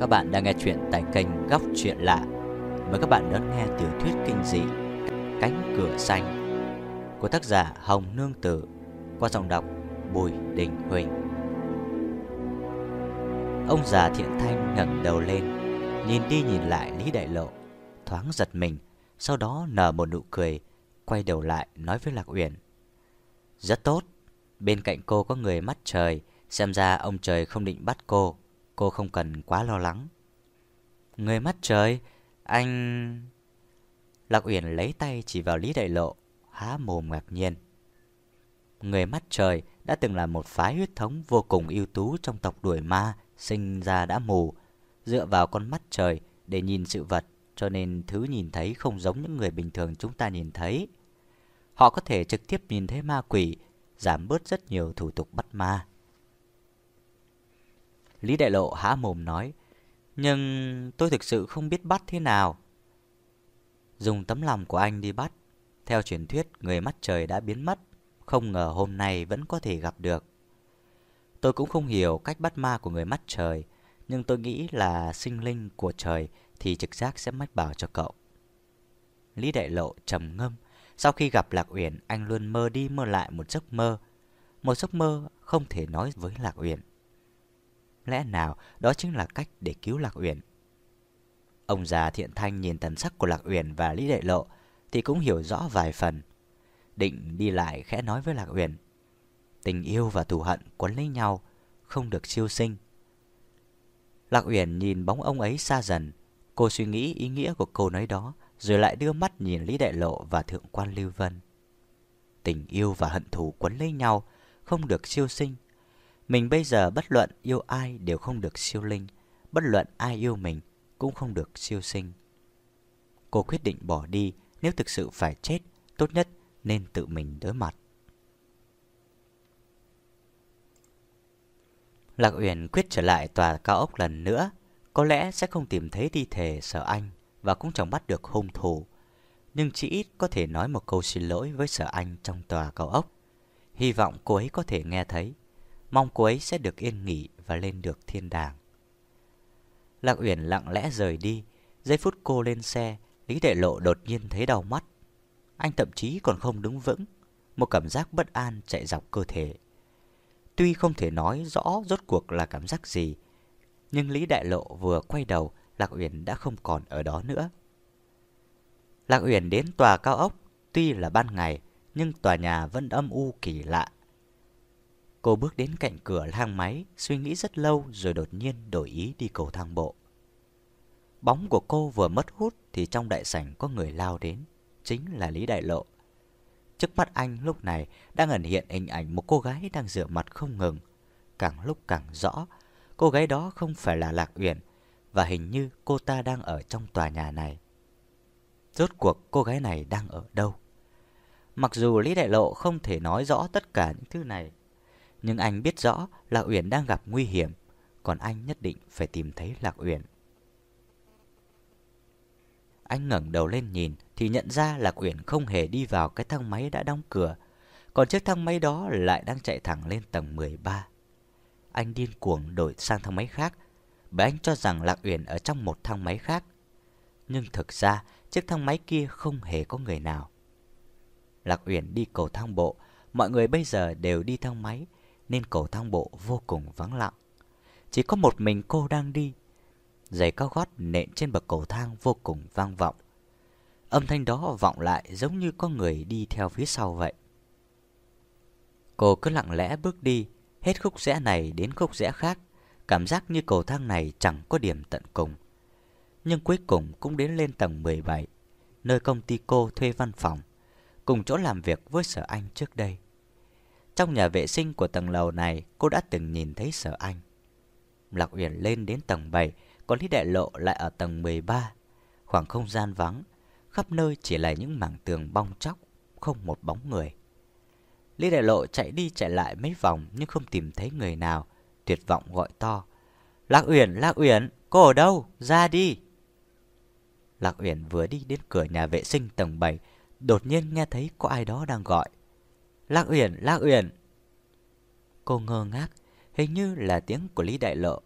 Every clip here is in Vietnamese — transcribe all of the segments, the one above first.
Các bạn đang nghe chuyện tại kênh Góc Chuyện Lạ. Mời các bạn đón nghe tiểu thuyết kinh dị Cánh Cửa Xanh Của tác giả Hồng Nương Tử Qua giọng đọc Bùi Đình Huỳnh. Ông già thiện thanh ngẩng đầu lên, Nhìn đi nhìn lại Lý Đại Lộ, Thoáng giật mình, Sau đó nở một nụ cười, Quay đầu lại nói với Lạc Uyển. Rất tốt, Bên cạnh cô có người mắt trời, Xem ra ông trời không định bắt cô. Cô không cần quá lo lắng Người mắt trời Anh... Lạc Uyển lấy tay chỉ vào Lý Đại Lộ Há mồm ngạc nhiên Người mắt trời đã từng là một phái huyết thống vô cùng ưu tú trong tộc đuổi ma, sinh ra đã mù, dựa vào con mắt trời để nhìn sự vật, cho nên thứ nhìn thấy không giống những người bình thường chúng ta nhìn thấy. Họ có thể trực tiếp nhìn thấy ma quỷ, giảm bớt rất nhiều thủ tục bắt ma. Lý Đại Lộ há mồm nói, nhưng tôi thực sự không biết bắt thế nào. Dùng tấm lòng của anh đi bắt. Theo truyền thuyết, người mắt trời đã biến mất. Không ngờ hôm nay vẫn có thể gặp được. Tôi cũng không hiểu cách bắt ma của người mắt trời, nhưng tôi nghĩ là sinh linh của trời thì trực giác sẽ mách bảo cho cậu. Lý Đại Lộ trầm ngâm. Sau khi gặp Lạc Uyển, anh luôn mơ đi mơ lại một giấc mơ. Một giấc mơ không thể nói với Lạc Uyển. Lẽ nào đó chính là cách để cứu Lạc Uyển? Ông già thiện thanh nhìn tần sắc của Lạc Uyển và Lý Đại Lộ thì cũng hiểu rõ vài phần. Định đi lại khẽ nói với Lạc Uyển. Tình yêu và thù hận quấn lấy nhau, không được siêu sinh. Lạc Uyển nhìn bóng ông ấy xa dần, cô suy nghĩ ý nghĩa của câu nói đó, rồi lại đưa mắt nhìn Lý Đại Lộ và Thượng quan Lưu Vân. Tình yêu và hận thù quấn lấy nhau, không được siêu sinh. Mình bây giờ bất luận yêu ai đều không được siêu linh, bất luận ai yêu mình cũng không được siêu sinh. Cô quyết định bỏ đi, nếu thực sự phải chết, tốt nhất nên tự mình đối mặt. Lạc Uyển quyết trở lại tòa cao ốc lần nữa, có lẽ sẽ không tìm thấy thi thể sở anh và cũng chẳng bắt được hung thủ. Nhưng chỉ ít có thể nói một câu xin lỗi với sở anh trong tòa cao ốc. Hy vọng cô ấy có thể nghe thấy. Mong cô ấy sẽ được yên nghỉ và lên được thiên đàng. Lạc Uyển lặng lẽ rời đi. Giây phút cô lên xe, Lý Đại Lộ đột nhiên thấy đau mắt. Anh thậm chí còn không đứng vững. Một cảm giác bất an chạy dọc cơ thể. Tuy không thể nói rõ rốt cuộc là cảm giác gì, nhưng Lý Đại Lộ vừa quay đầu, Lạc Uyển đã không còn ở đó nữa. Lạc Uyển đến tòa cao ốc, tuy là ban ngày, nhưng tòa nhà vẫn âm u kỳ lạ. Cô bước đến cạnh cửa thang máy, suy nghĩ rất lâu rồi đột nhiên đổi ý đi cầu thang bộ. Bóng của cô vừa mất hút thì trong đại sảnh có người lao đến, chính là Lý Đại Lộ. Trước mắt anh lúc này đang ẩn hiện hình ảnh một cô gái đang rửa mặt không ngừng. Càng lúc càng rõ, cô gái đó không phải là Lạc Uyển và hình như cô ta đang ở trong tòa nhà này. Rốt cuộc cô gái này đang ở đâu? Mặc dù Lý Đại Lộ không thể nói rõ tất cả những thứ này, nhưng anh biết rõ Lạc Uyển đang gặp nguy hiểm, còn anh nhất định phải tìm thấy Lạc Uyển. Anh ngẩng đầu lên nhìn thì nhận ra Lạc Uyển không hề đi vào cái thang máy đã đóng cửa, còn chiếc thang máy đó lại đang chạy thẳng lên tầng 13. Anh điên cuồng đổi sang thang máy khác, bởi anh cho rằng Lạc Uyển ở trong một thang máy khác. Nhưng thực ra, chiếc thang máy kia không hề có người nào. Lạc Uyển đi cầu thang bộ, mọi người bây giờ đều đi thang máy, nên cầu thang bộ vô cùng vắng lặng. Chỉ có một mình cô đang đi. Giày cao gót nện trên bậc cầu thang vô cùng vang vọng. Âm thanh đó vọng lại giống như có người đi theo phía sau vậy. Cô cứ lặng lẽ bước đi, hết khúc rẽ này đến khúc rẽ khác, cảm giác như cầu thang này chẳng có điểm tận cùng. Nhưng cuối cùng cũng đến lên tầng 17, nơi công ty cô thuê văn phòng, cùng chỗ làm việc với sở anh trước đây. Trong nhà vệ sinh của tầng lầu này, cô đã từng nhìn thấy sở anh. Lạc Uyển lên đến tầng 7, còn Lý Đại Lộ lại ở tầng 13. Khoảng không gian vắng, khắp nơi chỉ là những mảng tường bong chóc, không một bóng người. Lý Đại Lộ chạy đi chạy lại mấy vòng nhưng không tìm thấy người nào, tuyệt vọng gọi to. Lạc Uyển, Lạc Uyển, cô ở đâu? Ra đi! Lạc Uyển vừa đi đến cửa nhà vệ sinh tầng 7, đột nhiên nghe thấy có ai đó đang gọi. Lạc Uyển, Lạc Uyển! Cô ngơ ngác, hình như là tiếng của Lý Đại Lộ.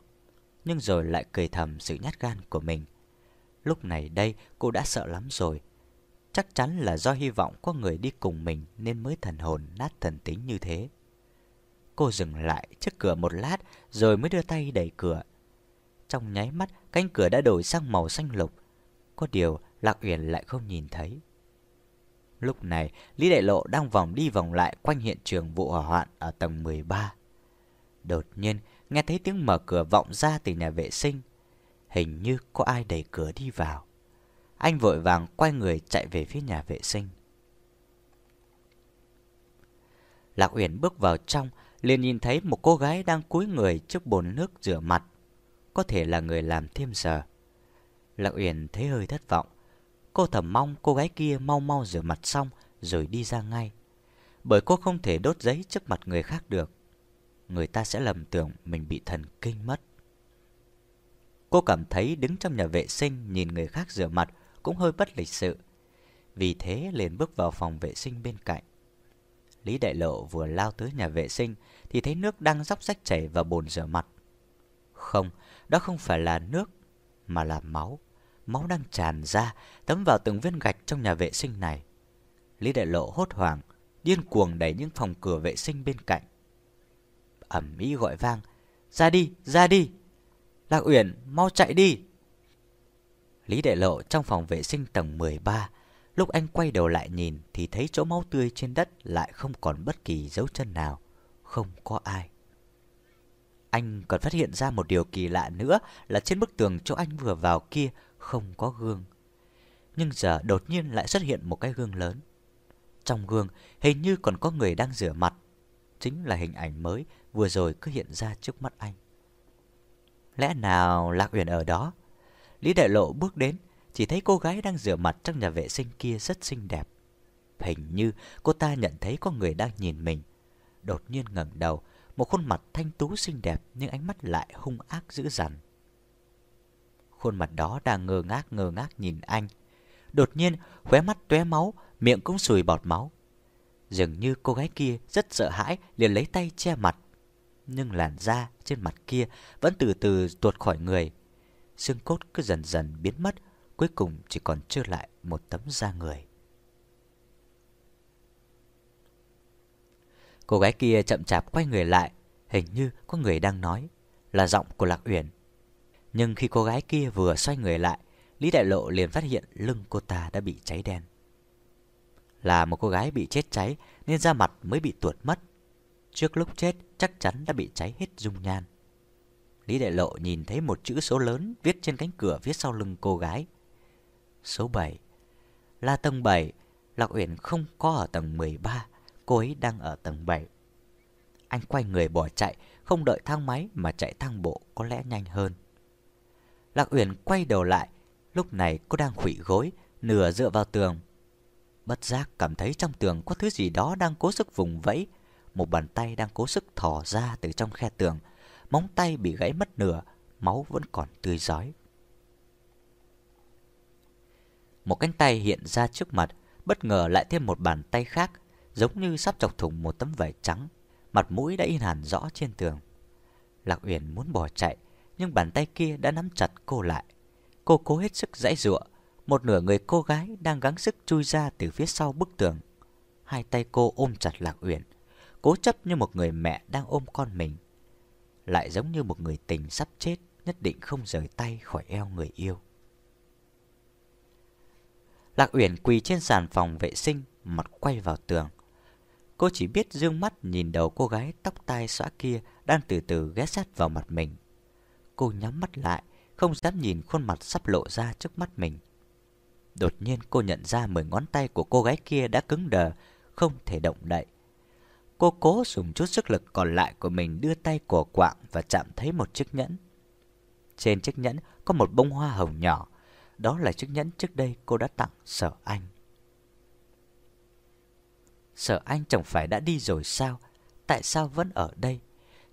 nhưng rồi lại cười thầm sự nhát gan của mình. Lúc này đây cô đã sợ lắm rồi. Chắc chắn là do hy vọng có người đi cùng mình nên mới thần hồn nát thần tính như thế. Cô dừng lại trước cửa một lát rồi mới đưa tay đẩy cửa. Trong nháy mắt, cánh cửa đã đổi sang màu xanh lục. Có điều, Lạc Uyển lại không nhìn thấy. Lúc này, Lý Đại Lộ đang vòng đi vòng lại quanh hiện trường vụ hỏa hoạn ở tầng 13. Đột nhiên, nghe thấy tiếng mở cửa vọng ra từ nhà vệ sinh. Hình như có ai đẩy cửa đi vào. Anh vội vàng quay người chạy về phía nhà vệ sinh. Lạc Uyển bước vào trong, liền nhìn thấy một cô gái đang cúi người trước bồn nước rửa mặt. Có thể là người làm thêm giờ. Lạc Uyển thấy hơi thất vọng. Cô thầm mong cô gái kia mau mau rửa mặt xong rồi đi ra ngay. Bởi cô không thể đốt giấy trước mặt người khác được. Người ta sẽ lầm tưởng mình bị thần kinh mất. Cô cảm thấy đứng trong nhà vệ sinh nhìn người khác rửa mặt cũng hơi bất lịch sự. Vì thế liền bước vào phòng vệ sinh bên cạnh. Lý Đại Lộ vừa lao tới nhà vệ sinh thì thấy nước đang róc rách chảy vào bồn rửa mặt. Không, đó không phải là nước, mà là máu. Máu đang tràn ra, tấm vào từng viên gạch trong nhà vệ sinh này. Lý Đại Lộ hốt hoảng, điên cuồng đẩy những phòng cửa vệ sinh bên cạnh. ẩm ý gọi vang, ra đi, ra đi. Lạc Uyển, mau chạy đi. Lý Đại Lộ trong phòng vệ sinh tầng 13 Lúc anh quay đầu lại nhìn thì thấy chỗ máu tươi trên đất lại không còn bất kỳ dấu chân nào. Không có ai. Anh còn phát hiện ra một điều kỳ lạ nữa là trên bức tường chỗ anh vừa vào kia không có gương. Nhưng giờ đột nhiên lại xuất hiện một cái gương lớn. Trong gương hình như còn có người đang rửa mặt. Chính là hình ảnh mới vừa rồi cứ hiện ra trước mắt anh. Lẽ nào Lạc Uyển ở đó? Lý Đại Lộ bước đến chỉ thấy cô gái đang rửa mặt trong nhà vệ sinh kia rất xinh đẹp. Hình như cô ta nhận thấy có người đang nhìn mình. Đột nhiên ngẩng đầu, một khuôn mặt thanh tú xinh đẹp nhưng ánh mắt lại hung ác dữ dằn. Khuôn mặt đó đang ngơ ngác ngơ ngác nhìn anh. Đột nhiên, khóe mắt tóe máu, miệng cũng sùi bọt máu. Dường như cô gái kia rất sợ hãi liền lấy tay che mặt. Nhưng làn da trên mặt kia vẫn từ từ tuột khỏi người. Xương cốt cứ dần dần biến mất cuối cùng chỉ còn trơ lại một tấm da người. Cô gái kia chậm chạp quay người lại, hình như có người đang nói, là giọng của Lạc Uyển. Nhưng khi cô gái kia vừa xoay người lại, Lý Đại Lộ liền phát hiện lưng cô ta đã bị cháy đen. Là một cô gái bị chết cháy nên da mặt mới bị tuột mất. Trước lúc chết chắc chắn đã bị cháy hết dung nhan. Lý Đại Lộ nhìn thấy một chữ số lớn viết trên cánh cửa phía sau lưng cô gái số 7. Là tầng 7, Lạc Uyển không có ở tầng 13, cô ấy đang ở tầng 7. Anh quay người bỏ chạy, không đợi thang máy mà chạy thang bộ có lẽ nhanh hơn. Lạc Uyển quay đầu lại, lúc này cô đang khủy gối, nửa dựa vào tường. Bất giác cảm thấy trong tường có thứ gì đó đang cố sức vùng vẫy, một bàn tay đang cố sức thò ra từ trong khe tường, móng tay bị gãy mất nửa, máu vẫn còn tươi rói. Một cánh tay hiện ra trước mặt, bất ngờ lại thêm một bàn tay khác, giống như sắp chọc thủng một tấm vải trắng. Mặt mũi đã in hẳn rõ trên tường. Lạc Uyển muốn bỏ chạy, nhưng bàn tay kia đã nắm chặt cô lại. Cô cố hết sức giãy giụa, một nửa người cô gái đang gắng sức chui ra từ phía sau bức tường. Hai tay cô ôm chặt Lạc Uyển, cố chấp như một người mẹ đang ôm con mình. Lại giống như một người tình sắp chết, nhất định không rời tay khỏi eo người yêu. Lạc Uyển quỳ trên sàn phòng vệ sinh, mặt quay vào tường. Cô chỉ biết dương mắt nhìn đầu cô gái tóc tai xõa kia đang từ từ ghé sát vào mặt mình. Cô nhắm mắt lại, không dám nhìn khuôn mặt sắp lộ ra trước mắt mình. Đột nhiên cô nhận ra mười ngón tay của cô gái kia đã cứng đờ, không thể động đậy. Cô cố dùng chút sức lực còn lại của mình đưa tay cổ quạng và chạm thấy một chiếc nhẫn. Trên chiếc nhẫn có một bông hoa hồng nhỏ, đó là chiếc nhẫn trước đây cô đã tặng Sở Anh. Sở Anh chẳng phải đã đi rồi sao? Tại sao vẫn ở đây?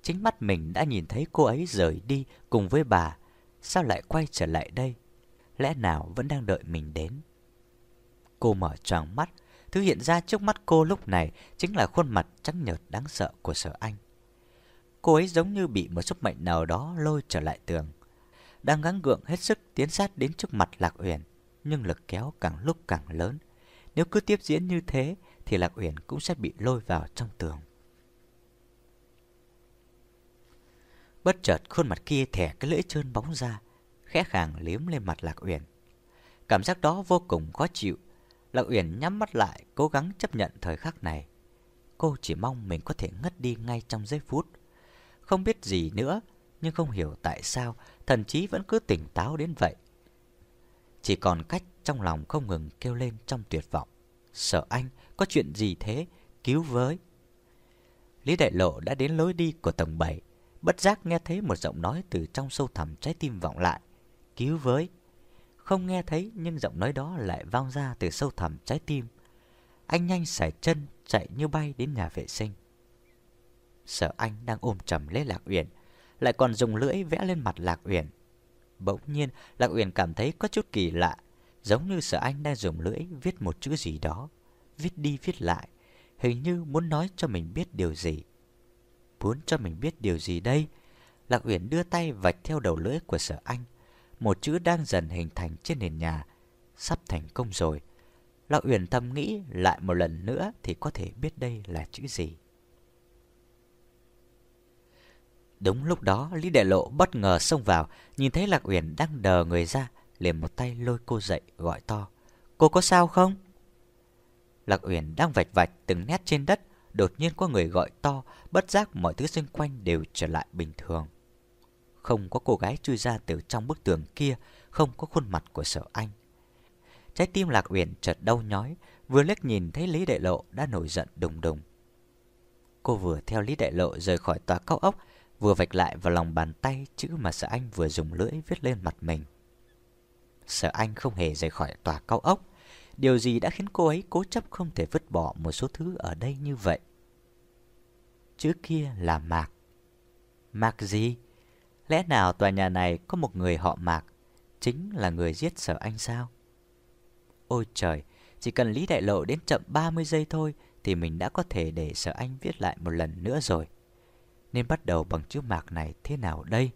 Chính mắt mình đã nhìn thấy cô ấy rời đi cùng với bà. Sao lại quay trở lại đây? Lẽ nào vẫn đang đợi mình đến? Cô mở tròn mắt. Thứ hiện ra trước mắt cô lúc này chính là khuôn mặt trắng nhợt đáng sợ của Sở Anh. Cô ấy giống như bị một sức mạnh nào đó lôi trở lại tường. đang gắng gượng hết sức tiến sát đến trước mặt Lạc Uyển, nhưng lực kéo càng lúc càng lớn. Nếu cứ tiếp diễn như thế thì Lạc Uyển cũng sẽ bị lôi vào trong tường. Bất chợt khuôn mặt kia thẻ cái lưỡi trơn bóng ra, khẽ khàng liếm lên mặt Lạc Uyển. Cảm giác đó vô cùng khó chịu. Lạc Uyển nhắm mắt lại, cố gắng chấp nhận thời khắc này. Cô chỉ mong mình có thể ngất đi ngay trong giây phút. Không biết gì nữa, nhưng không hiểu tại sao thần trí vẫn cứ tỉnh táo đến vậy. Chỉ còn cách trong lòng không ngừng kêu lên trong tuyệt vọng. Sợ anh, có chuyện gì thế? Cứu với! Lý Đại Lộ đã đến lối đi của tầng 7. Bất giác nghe thấy một giọng nói từ trong sâu thẳm trái tim vọng lại. Cứu với! Không nghe thấy nhưng giọng nói đó lại vang ra từ sâu thẳm trái tim. Anh nhanh sải chân chạy như bay đến nhà vệ sinh. Sợ anh đang ôm chầm lấy Lạc Uyển, lại còn dùng lưỡi vẽ lên mặt Lạc Uyển. Bỗng nhiên, Lạc Uyển cảm thấy có chút kỳ lạ, giống như sợ anh đang dùng lưỡi viết một chữ gì đó, viết đi viết lại, hình như muốn nói cho mình biết điều gì. Muốn cho mình biết điều gì đây? Lạc Uyển đưa tay vạch theo đầu lưỡi của sở anh. Một chữ đang dần hình thành trên nền nhà. Sắp thành công rồi. Lạc Uyển thầm nghĩ lại một lần nữa thì có thể biết đây là chữ gì. Đúng lúc đó, Lý Đại Lộ bất ngờ xông vào, nhìn thấy Lạc Uyển đang đờ người ra, liền một tay lôi cô dậy gọi to. Cô có sao không? Lạc Uyển đang vạch vạch từng nét trên đất, đột nhiên có người gọi to, bất giác mọi thứ xung quanh đều trở lại bình thường. Không có cô gái chui ra từ trong bức tường kia, không có khuôn mặt của sở anh. Trái tim Lạc Uyển chợt đau nhói, vừa liếc nhìn thấy Lý Đại Lộ đã nổi giận đùng đùng. Cô vừa theo Lý Đại Lộ rời khỏi tòa cao ốc, vừa vạch lại vào lòng bàn tay chữ mà sở anh vừa dùng lưỡi viết lên mặt mình. sở anh không hề rời khỏi tòa cao ốc. Điều gì đã khiến cô ấy cố chấp không thể vứt bỏ một số thứ ở đây như vậy? Chữ kia là Mạc. Mạc gì? Lẽ nào tòa nhà này có một người họ Mạc, chính là người giết sở anh sao? Ôi trời, chỉ cần Lý Đại Lộ đến chậm 30 giây thôi thì mình đã có thể để sở anh viết lại một lần nữa rồi nên bắt đầu bằng chữ mạc này thế nào đây?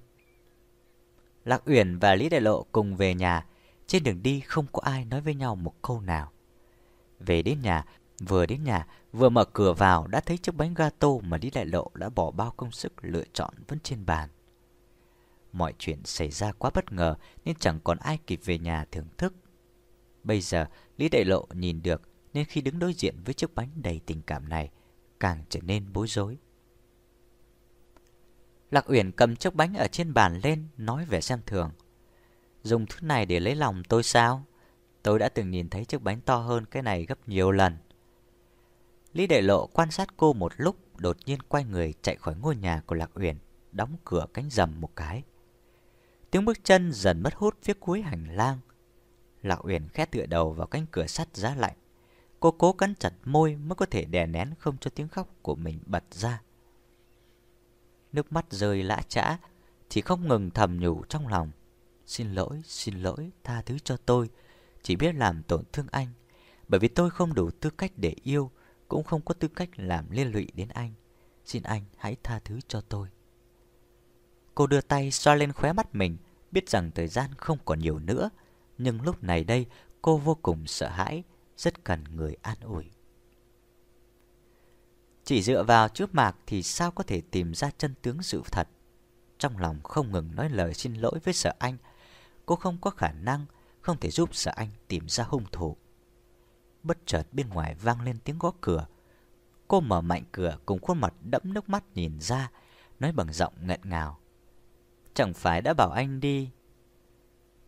Lạc Uyển và Lý Đại Lộ cùng về nhà, trên đường đi không có ai nói với nhau một câu nào. Về đến nhà, vừa đến nhà, vừa mở cửa vào đã thấy chiếc bánh gato mà Lý Đại Lộ đã bỏ bao công sức lựa chọn vẫn trên bàn. Mọi chuyện xảy ra quá bất ngờ nên chẳng còn ai kịp về nhà thưởng thức. Bây giờ, Lý Đại Lộ nhìn được nên khi đứng đối diện với chiếc bánh đầy tình cảm này, càng trở nên bối rối. Lạc Uyển cầm chiếc bánh ở trên bàn lên, nói vẻ xem thường. Dùng thứ này để lấy lòng tôi sao? Tôi đã từng nhìn thấy chiếc bánh to hơn cái này gấp nhiều lần. Lý Đại Lộ quan sát cô một lúc, đột nhiên quay người chạy khỏi ngôi nhà của Lạc Uyển, đóng cửa cánh rầm một cái. Tiếng bước chân dần mất hút phía cuối hành lang. Lạc Uyển khẽ tựa đầu vào cánh cửa sắt giá lạnh. Cô cố cắn chặt môi mới có thể đè nén không cho tiếng khóc của mình bật ra nước mắt rơi lã chã, chỉ không ngừng thầm nhủ trong lòng. Xin lỗi, xin lỗi, tha thứ cho tôi, chỉ biết làm tổn thương anh, bởi vì tôi không đủ tư cách để yêu, cũng không có tư cách làm liên lụy đến anh. Xin anh hãy tha thứ cho tôi. Cô đưa tay xoa lên khóe mắt mình, biết rằng thời gian không còn nhiều nữa, nhưng lúc này đây cô vô cùng sợ hãi, rất cần người an ủi. Chỉ dựa vào trước mạc thì sao có thể tìm ra chân tướng sự thật. Trong lòng không ngừng nói lời xin lỗi với sợ anh. Cô không có khả năng, không thể giúp sợ anh tìm ra hung thủ. Bất chợt bên ngoài vang lên tiếng gõ cửa. Cô mở mạnh cửa cùng khuôn mặt đẫm nước mắt nhìn ra, nói bằng giọng nghẹn ngào. Chẳng phải đã bảo anh đi.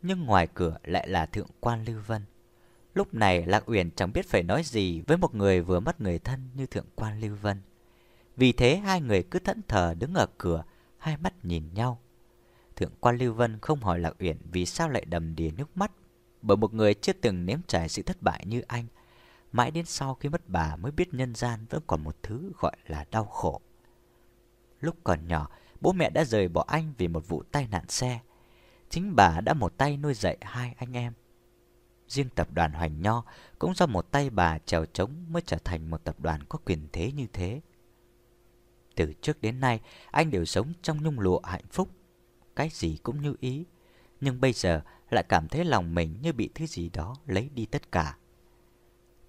Nhưng ngoài cửa lại là thượng quan Lưu Vân. Lúc này Lạc Uyển chẳng biết phải nói gì với một người vừa mất người thân như Thượng quan Lưu Vân. Vì thế hai người cứ thẫn thờ đứng ở cửa, hai mắt nhìn nhau. Thượng quan Lưu Vân không hỏi Lạc Uyển vì sao lại đầm đìa nước mắt, bởi một người chưa từng nếm trải sự thất bại như anh. Mãi đến sau khi mất bà mới biết nhân gian vẫn còn một thứ gọi là đau khổ. Lúc còn nhỏ, bố mẹ đã rời bỏ anh vì một vụ tai nạn xe. Chính bà đã một tay nuôi dạy hai anh em. Riêng tập đoàn Hoành Nho cũng do một tay bà trèo trống mới trở thành một tập đoàn có quyền thế như thế. Từ trước đến nay, anh đều sống trong nhung lụa hạnh phúc. Cái gì cũng như ý. Nhưng bây giờ lại cảm thấy lòng mình như bị thứ gì đó lấy đi tất cả.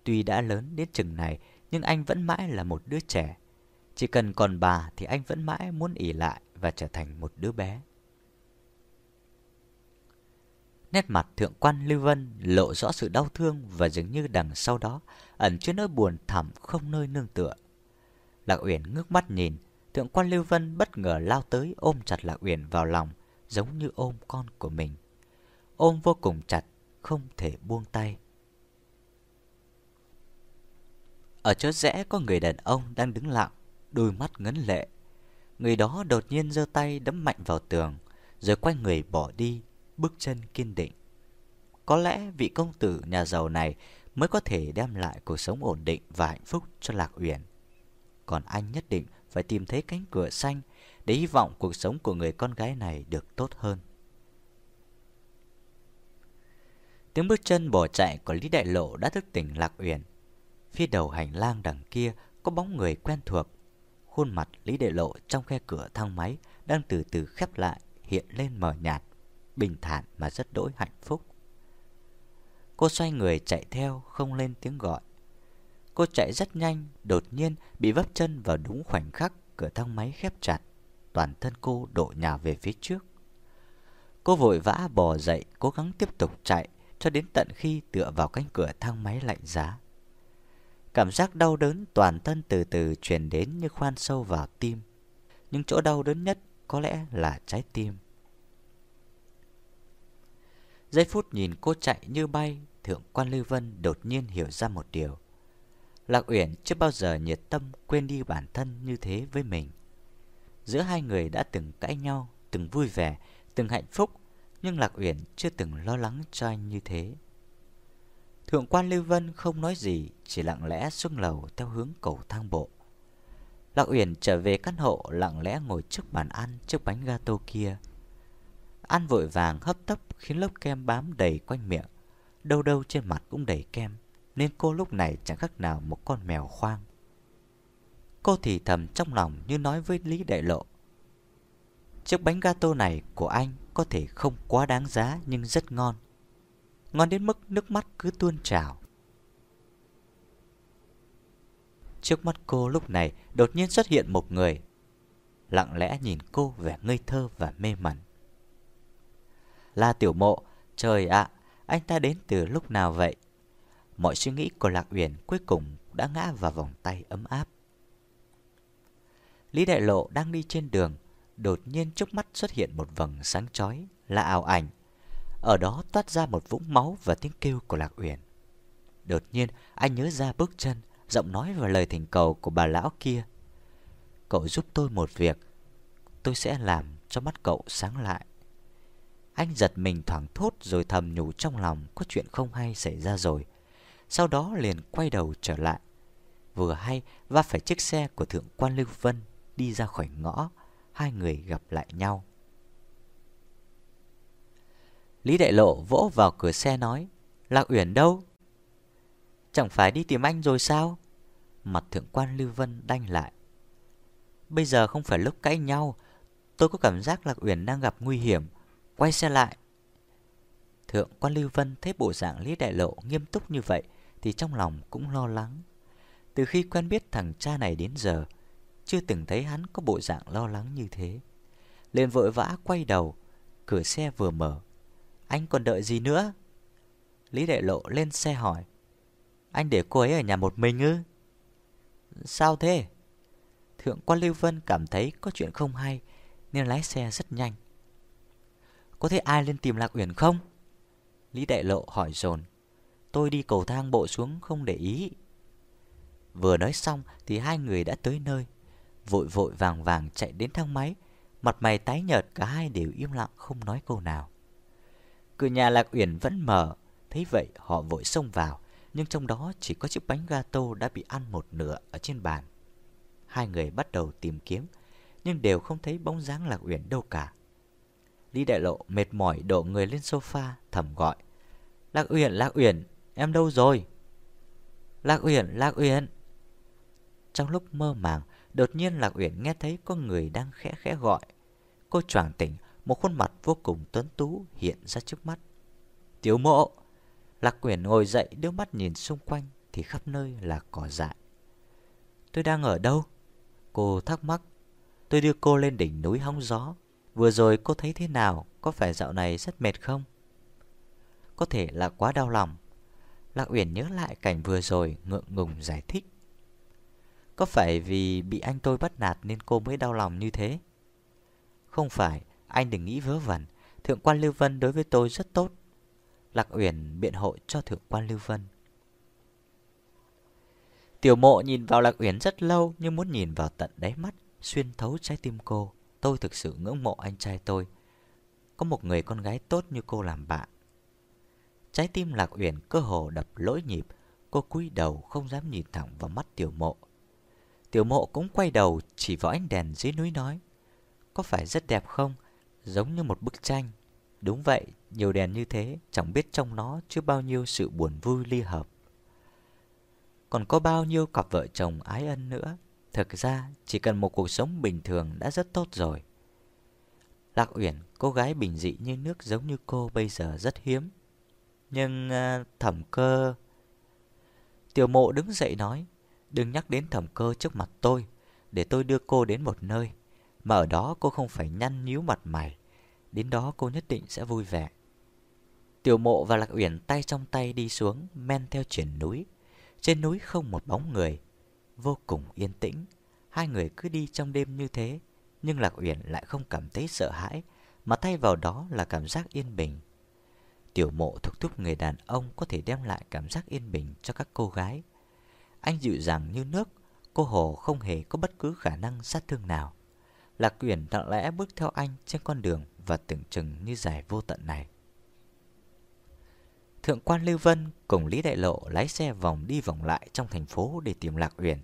Tuy đã lớn đến chừng này, nhưng anh vẫn mãi là một đứa trẻ. Chỉ cần còn bà thì anh vẫn mãi muốn ỉ lại và trở thành một đứa bé. Nét mặt thượng quan Lưu Vân lộ rõ sự đau thương và dường như đằng sau đó ẩn chứa nỗi buồn thẳm không nơi nương tựa. Lạc Uyển ngước mắt nhìn, thượng quan Lưu Vân bất ngờ lao tới ôm chặt Lạc Uyển vào lòng, giống như ôm con của mình. Ôm vô cùng chặt, không thể buông tay. Ở chỗ rẽ có người đàn ông đang đứng lặng, đôi mắt ngấn lệ. Người đó đột nhiên giơ tay đấm mạnh vào tường, rồi quay người bỏ đi, bước chân kiên định. Có lẽ vị công tử nhà giàu này mới có thể đem lại cuộc sống ổn định và hạnh phúc cho Lạc Uyển. Còn anh nhất định phải tìm thấy cánh cửa xanh để hy vọng cuộc sống của người con gái này được tốt hơn. Tiếng bước chân bỏ chạy của Lý Đại Lộ đã thức tỉnh Lạc Uyển. Phía đầu hành lang đằng kia có bóng người quen thuộc. Khuôn mặt Lý Đại Lộ trong khe cửa thang máy đang từ từ khép lại, hiện lên mờ nhạt, bình thản mà rất đỗi hạnh phúc. Cô xoay người chạy theo, không lên tiếng gọi. Cô chạy rất nhanh, đột nhiên bị vấp chân vào đúng khoảnh khắc cửa thang máy khép chặt. Toàn thân cô đổ nhà về phía trước. Cô vội vã bò dậy, cố gắng tiếp tục chạy cho đến tận khi tựa vào cánh cửa thang máy lạnh giá. Cảm giác đau đớn toàn thân từ từ truyền đến như khoan sâu vào tim. Nhưng chỗ đau đớn nhất có lẽ là trái tim. Giây phút nhìn cô chạy như bay, Thượng quan Lưu Vân đột nhiên hiểu ra một điều. Lạc Uyển chưa bao giờ nhiệt tâm quên đi bản thân như thế với mình. Giữa hai người đã từng cãi nhau, từng vui vẻ, từng hạnh phúc, nhưng Lạc Uyển chưa từng lo lắng cho anh như thế. Thượng quan Lưu Vân không nói gì, chỉ lặng lẽ xuống lầu theo hướng cầu thang bộ. Lạc Uyển trở về căn hộ lặng lẽ ngồi trước bàn ăn trước bánh gato kia. Ăn vội vàng hấp tấp khiến lớp kem bám đầy quanh miệng. Đâu đâu trên mặt cũng đầy kem, nên cô lúc này chẳng khác nào một con mèo khoang. Cô thì thầm trong lòng như nói với Lý Đại Lộ. Chiếc bánh gato này của anh có thể không quá đáng giá nhưng rất ngon. Ngon đến mức nước mắt cứ tuôn trào. Trước mắt cô lúc này đột nhiên xuất hiện một người. Lặng lẽ nhìn cô vẻ ngây thơ và mê mẩn. Là tiểu mộ, trời ạ, anh ta đến từ lúc nào vậy? Mọi suy nghĩ của Lạc Uyển cuối cùng đã ngã vào vòng tay ấm áp. Lý Đại Lộ đang đi trên đường, đột nhiên trước mắt xuất hiện một vầng sáng chói là ảo ảnh. Ở đó toát ra một vũng máu và tiếng kêu của Lạc Uyển. Đột nhiên, anh nhớ ra bước chân, giọng nói và lời thỉnh cầu của bà lão kia. Cậu giúp tôi một việc, tôi sẽ làm cho mắt cậu sáng lại. Anh giật mình thoảng thốt rồi thầm nhủ trong lòng có chuyện không hay xảy ra rồi. Sau đó liền quay đầu trở lại. Vừa hay va phải chiếc xe của thượng quan Lưu Vân đi ra khỏi ngõ, hai người gặp lại nhau. Lý Đại Lộ vỗ vào cửa xe nói, Lạc Uyển đâu? Chẳng phải đi tìm anh rồi sao? Mặt thượng quan Lưu Vân đanh lại. Bây giờ không phải lúc cãi nhau, tôi có cảm giác Lạc Uyển đang gặp nguy hiểm, quay xe lại. Thượng quan Lưu Vân thấy bộ dạng Lý Đại Lộ nghiêm túc như vậy thì trong lòng cũng lo lắng. Từ khi quen biết thằng cha này đến giờ, chưa từng thấy hắn có bộ dạng lo lắng như thế. liền vội vã quay đầu, cửa xe vừa mở. Anh còn đợi gì nữa? Lý Đại Lộ lên xe hỏi. Anh để cô ấy ở nhà một mình ư? Sao thế? Thượng quan Lưu Vân cảm thấy có chuyện không hay nên lái xe rất nhanh. Có thấy ai lên tìm Lạc Uyển không? Lý Đại Lộ hỏi dồn Tôi đi cầu thang bộ xuống không để ý. Vừa nói xong thì hai người đã tới nơi. Vội vội vàng vàng chạy đến thang máy. Mặt mày tái nhợt cả hai đều im lặng không nói câu nào. Cửa nhà Lạc Uyển vẫn mở. Thấy vậy họ vội xông vào. Nhưng trong đó chỉ có chiếc bánh gato đã bị ăn một nửa ở trên bàn. Hai người bắt đầu tìm kiếm. Nhưng đều không thấy bóng dáng Lạc Uyển đâu cả. Lý Đại Lộ mệt mỏi đổ người lên sofa thầm gọi. Lạc Uyển, Lạc Uyển, em đâu rồi? Lạc Uyển, Lạc Uyển. Trong lúc mơ màng, đột nhiên Lạc Uyển nghe thấy có người đang khẽ khẽ gọi. Cô choàng tỉnh, một khuôn mặt vô cùng tuấn tú hiện ra trước mắt. Tiểu mộ! Lạc uyển ngồi dậy đưa mắt nhìn xung quanh thì khắp nơi là cỏ dại. Tôi đang ở đâu? Cô thắc mắc. Tôi đưa cô lên đỉnh núi hóng gió. Vừa rồi cô thấy thế nào? Có phải dạo này rất mệt không? Có thể là quá đau lòng. Lạc Uyển nhớ lại cảnh vừa rồi ngượng ngùng giải thích. Có phải vì bị anh tôi bắt nạt nên cô mới đau lòng như thế? Không phải, anh đừng nghĩ vớ vẩn. Thượng quan Lưu Vân đối với tôi rất tốt. Lạc Uyển biện hộ cho Thượng quan Lưu Vân. Tiểu mộ nhìn vào Lạc Uyển rất lâu nhưng muốn nhìn vào tận đáy mắt, xuyên thấu trái tim cô. Tôi thực sự ngưỡng mộ anh trai tôi. Có một người con gái tốt như cô làm bạn. Trái tim Lạc Uyển cơ hồ đập lỗi nhịp, cô cúi đầu không dám nhìn thẳng vào mắt tiểu mộ. Tiểu mộ cũng quay đầu chỉ vào ánh đèn dưới núi nói. Có phải rất đẹp không? Giống như một bức tranh. Đúng vậy, nhiều đèn như thế, chẳng biết trong nó chứa bao nhiêu sự buồn vui ly hợp. Còn có bao nhiêu cặp vợ chồng ái ân nữa. Thực ra, chỉ cần một cuộc sống bình thường đã rất tốt rồi. Lạc Uyển, cô gái bình dị như nước giống như cô bây giờ rất hiếm. Nhưng uh, thẩm cơ... Tiểu mộ đứng dậy nói, đừng nhắc đến thẩm cơ trước mặt tôi, để tôi đưa cô đến một nơi, mà ở đó cô không phải nhăn nhíu mặt mày. Đến đó cô nhất định sẽ vui vẻ. Tiểu mộ và Lạc Uyển tay trong tay đi xuống, men theo triển núi. Trên núi không một bóng người, vô cùng yên tĩnh. Hai người cứ đi trong đêm như thế, nhưng Lạc Uyển lại không cảm thấy sợ hãi, mà thay vào đó là cảm giác yên bình. Tiểu mộ thúc thúc người đàn ông có thể đem lại cảm giác yên bình cho các cô gái. Anh dịu dàng như nước, cô Hồ không hề có bất cứ khả năng sát thương nào. Lạc Uyển lặng lẽ bước theo anh trên con đường và tưởng chừng như dài vô tận này. Thượng quan Lưu Vân cùng Lý Đại Lộ lái xe vòng đi vòng lại trong thành phố để tìm Lạc Uyển.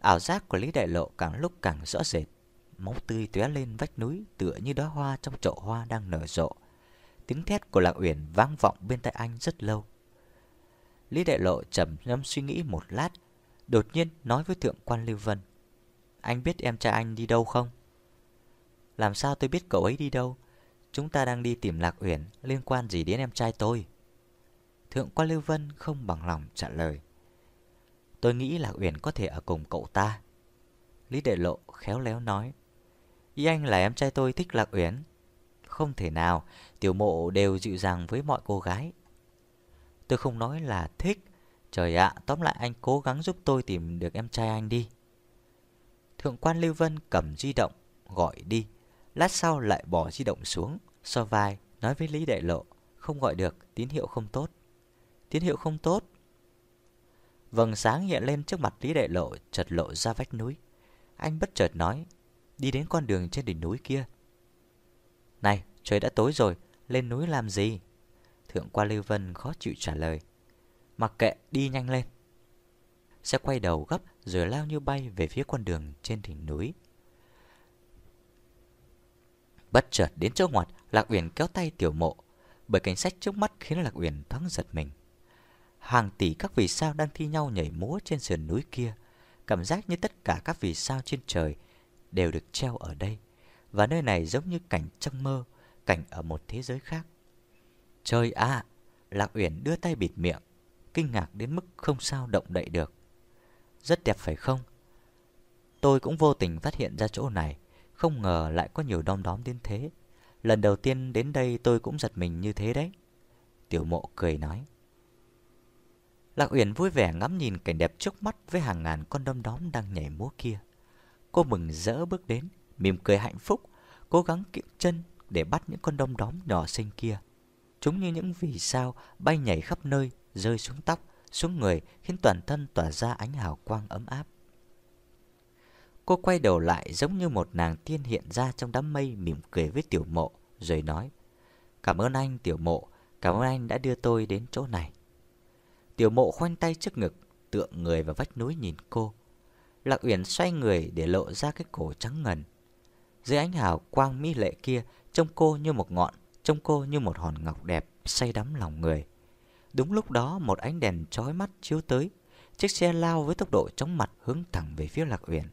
Ảo giác của Lý Đại Lộ càng lúc càng rõ rệt. Máu tươi tóe lên vách núi tựa như đóa hoa trong chậu hoa đang nở rộ. Tiếng thét của Lạc Uyển vang vọng bên tai anh rất lâu. Lý Đại Lộ trầm ngâm suy nghĩ một lát, đột nhiên nói với Thượng quan Lưu Vân. Anh biết em trai anh đi đâu không? Làm sao tôi biết cậu ấy đi đâu? Chúng ta đang đi tìm Lạc Uyển, liên quan gì đến em trai tôi? Thượng quan Lưu Vân không bằng lòng trả lời. Tôi nghĩ Lạc Uyển có thể ở cùng cậu ta. Lý đại Lộ khéo léo nói. Ý anh là em trai tôi thích Lạc Uyển. Không thể nào, tiểu mộ đều dịu dàng với mọi cô gái. Tôi không nói là thích. Trời ạ, tóm lại anh cố gắng giúp tôi tìm được em trai anh đi. Thượng quan Lưu Vân cầm di động, gọi đi. Lát sau lại bỏ di động xuống, so vai, nói với Lý Đại Lộ. Không gọi được, tín hiệu không tốt. Tín hiệu không tốt. Vầng sáng hiện lên trước mặt Lý Đại Lộ, chợt lộ ra vách núi. Anh bất chợt nói, đi đến con đường trên đỉnh núi kia. Này, trời đã tối rồi, lên núi làm gì? Thượng quan Lưu Vân khó chịu trả lời. Mặc kệ, đi nhanh lên. Xe quay đầu gấp rồi lao như bay về phía con đường trên đỉnh núi. Bất chợt đến chỗ ngoặt, Lạc Uyển kéo tay tiểu mộ. Bởi cảnh sách trước mắt khiến Lạc Uyển thoáng giật mình. Hàng tỷ các vì sao đang thi nhau nhảy múa trên sườn núi kia. Cảm giác như tất cả các vì sao trên trời đều được treo ở đây. Và nơi này giống như cảnh trong mơ, cảnh ở một thế giới khác. Trời ạ! Lạc Uyển đưa tay bịt miệng, kinh ngạc đến mức không sao động đậy được. Rất đẹp phải không? Tôi cũng vô tình phát hiện ra chỗ này, không ngờ lại có nhiều đom đóm đến thế. Lần đầu tiên đến đây tôi cũng giật mình như thế đấy. Tiểu mộ cười nói. Lạc Uyển vui vẻ ngắm nhìn cảnh đẹp trước mắt với hàng ngàn con đom đóm đang nhảy múa kia. Cô mừng rỡ bước đến, mỉm cười hạnh phúc, cố gắng kiệm chân để bắt những con đom đóm nhỏ xinh kia. Chúng như những vì sao bay nhảy khắp nơi, rơi xuống tóc, xuống người khiến toàn thân tỏa ra ánh hào quang ấm áp. Cô quay đầu lại giống như một nàng tiên hiện ra trong đám mây mỉm cười với tiểu mộ, rồi nói Cảm ơn anh tiểu mộ, cảm ơn anh đã đưa tôi đến chỗ này. Tiểu mộ khoanh tay trước ngực, tượng người vào vách núi nhìn cô. Lạc Uyển xoay người để lộ ra cái cổ trắng ngần. Dưới ánh hào quang mỹ lệ kia, trông cô như một ngọn, trông cô như một hòn ngọc đẹp, say đắm lòng người. Đúng lúc đó một ánh đèn chói mắt chiếu tới, chiếc xe lao với tốc độ chóng mặt hướng thẳng về phía Lạc Uyển.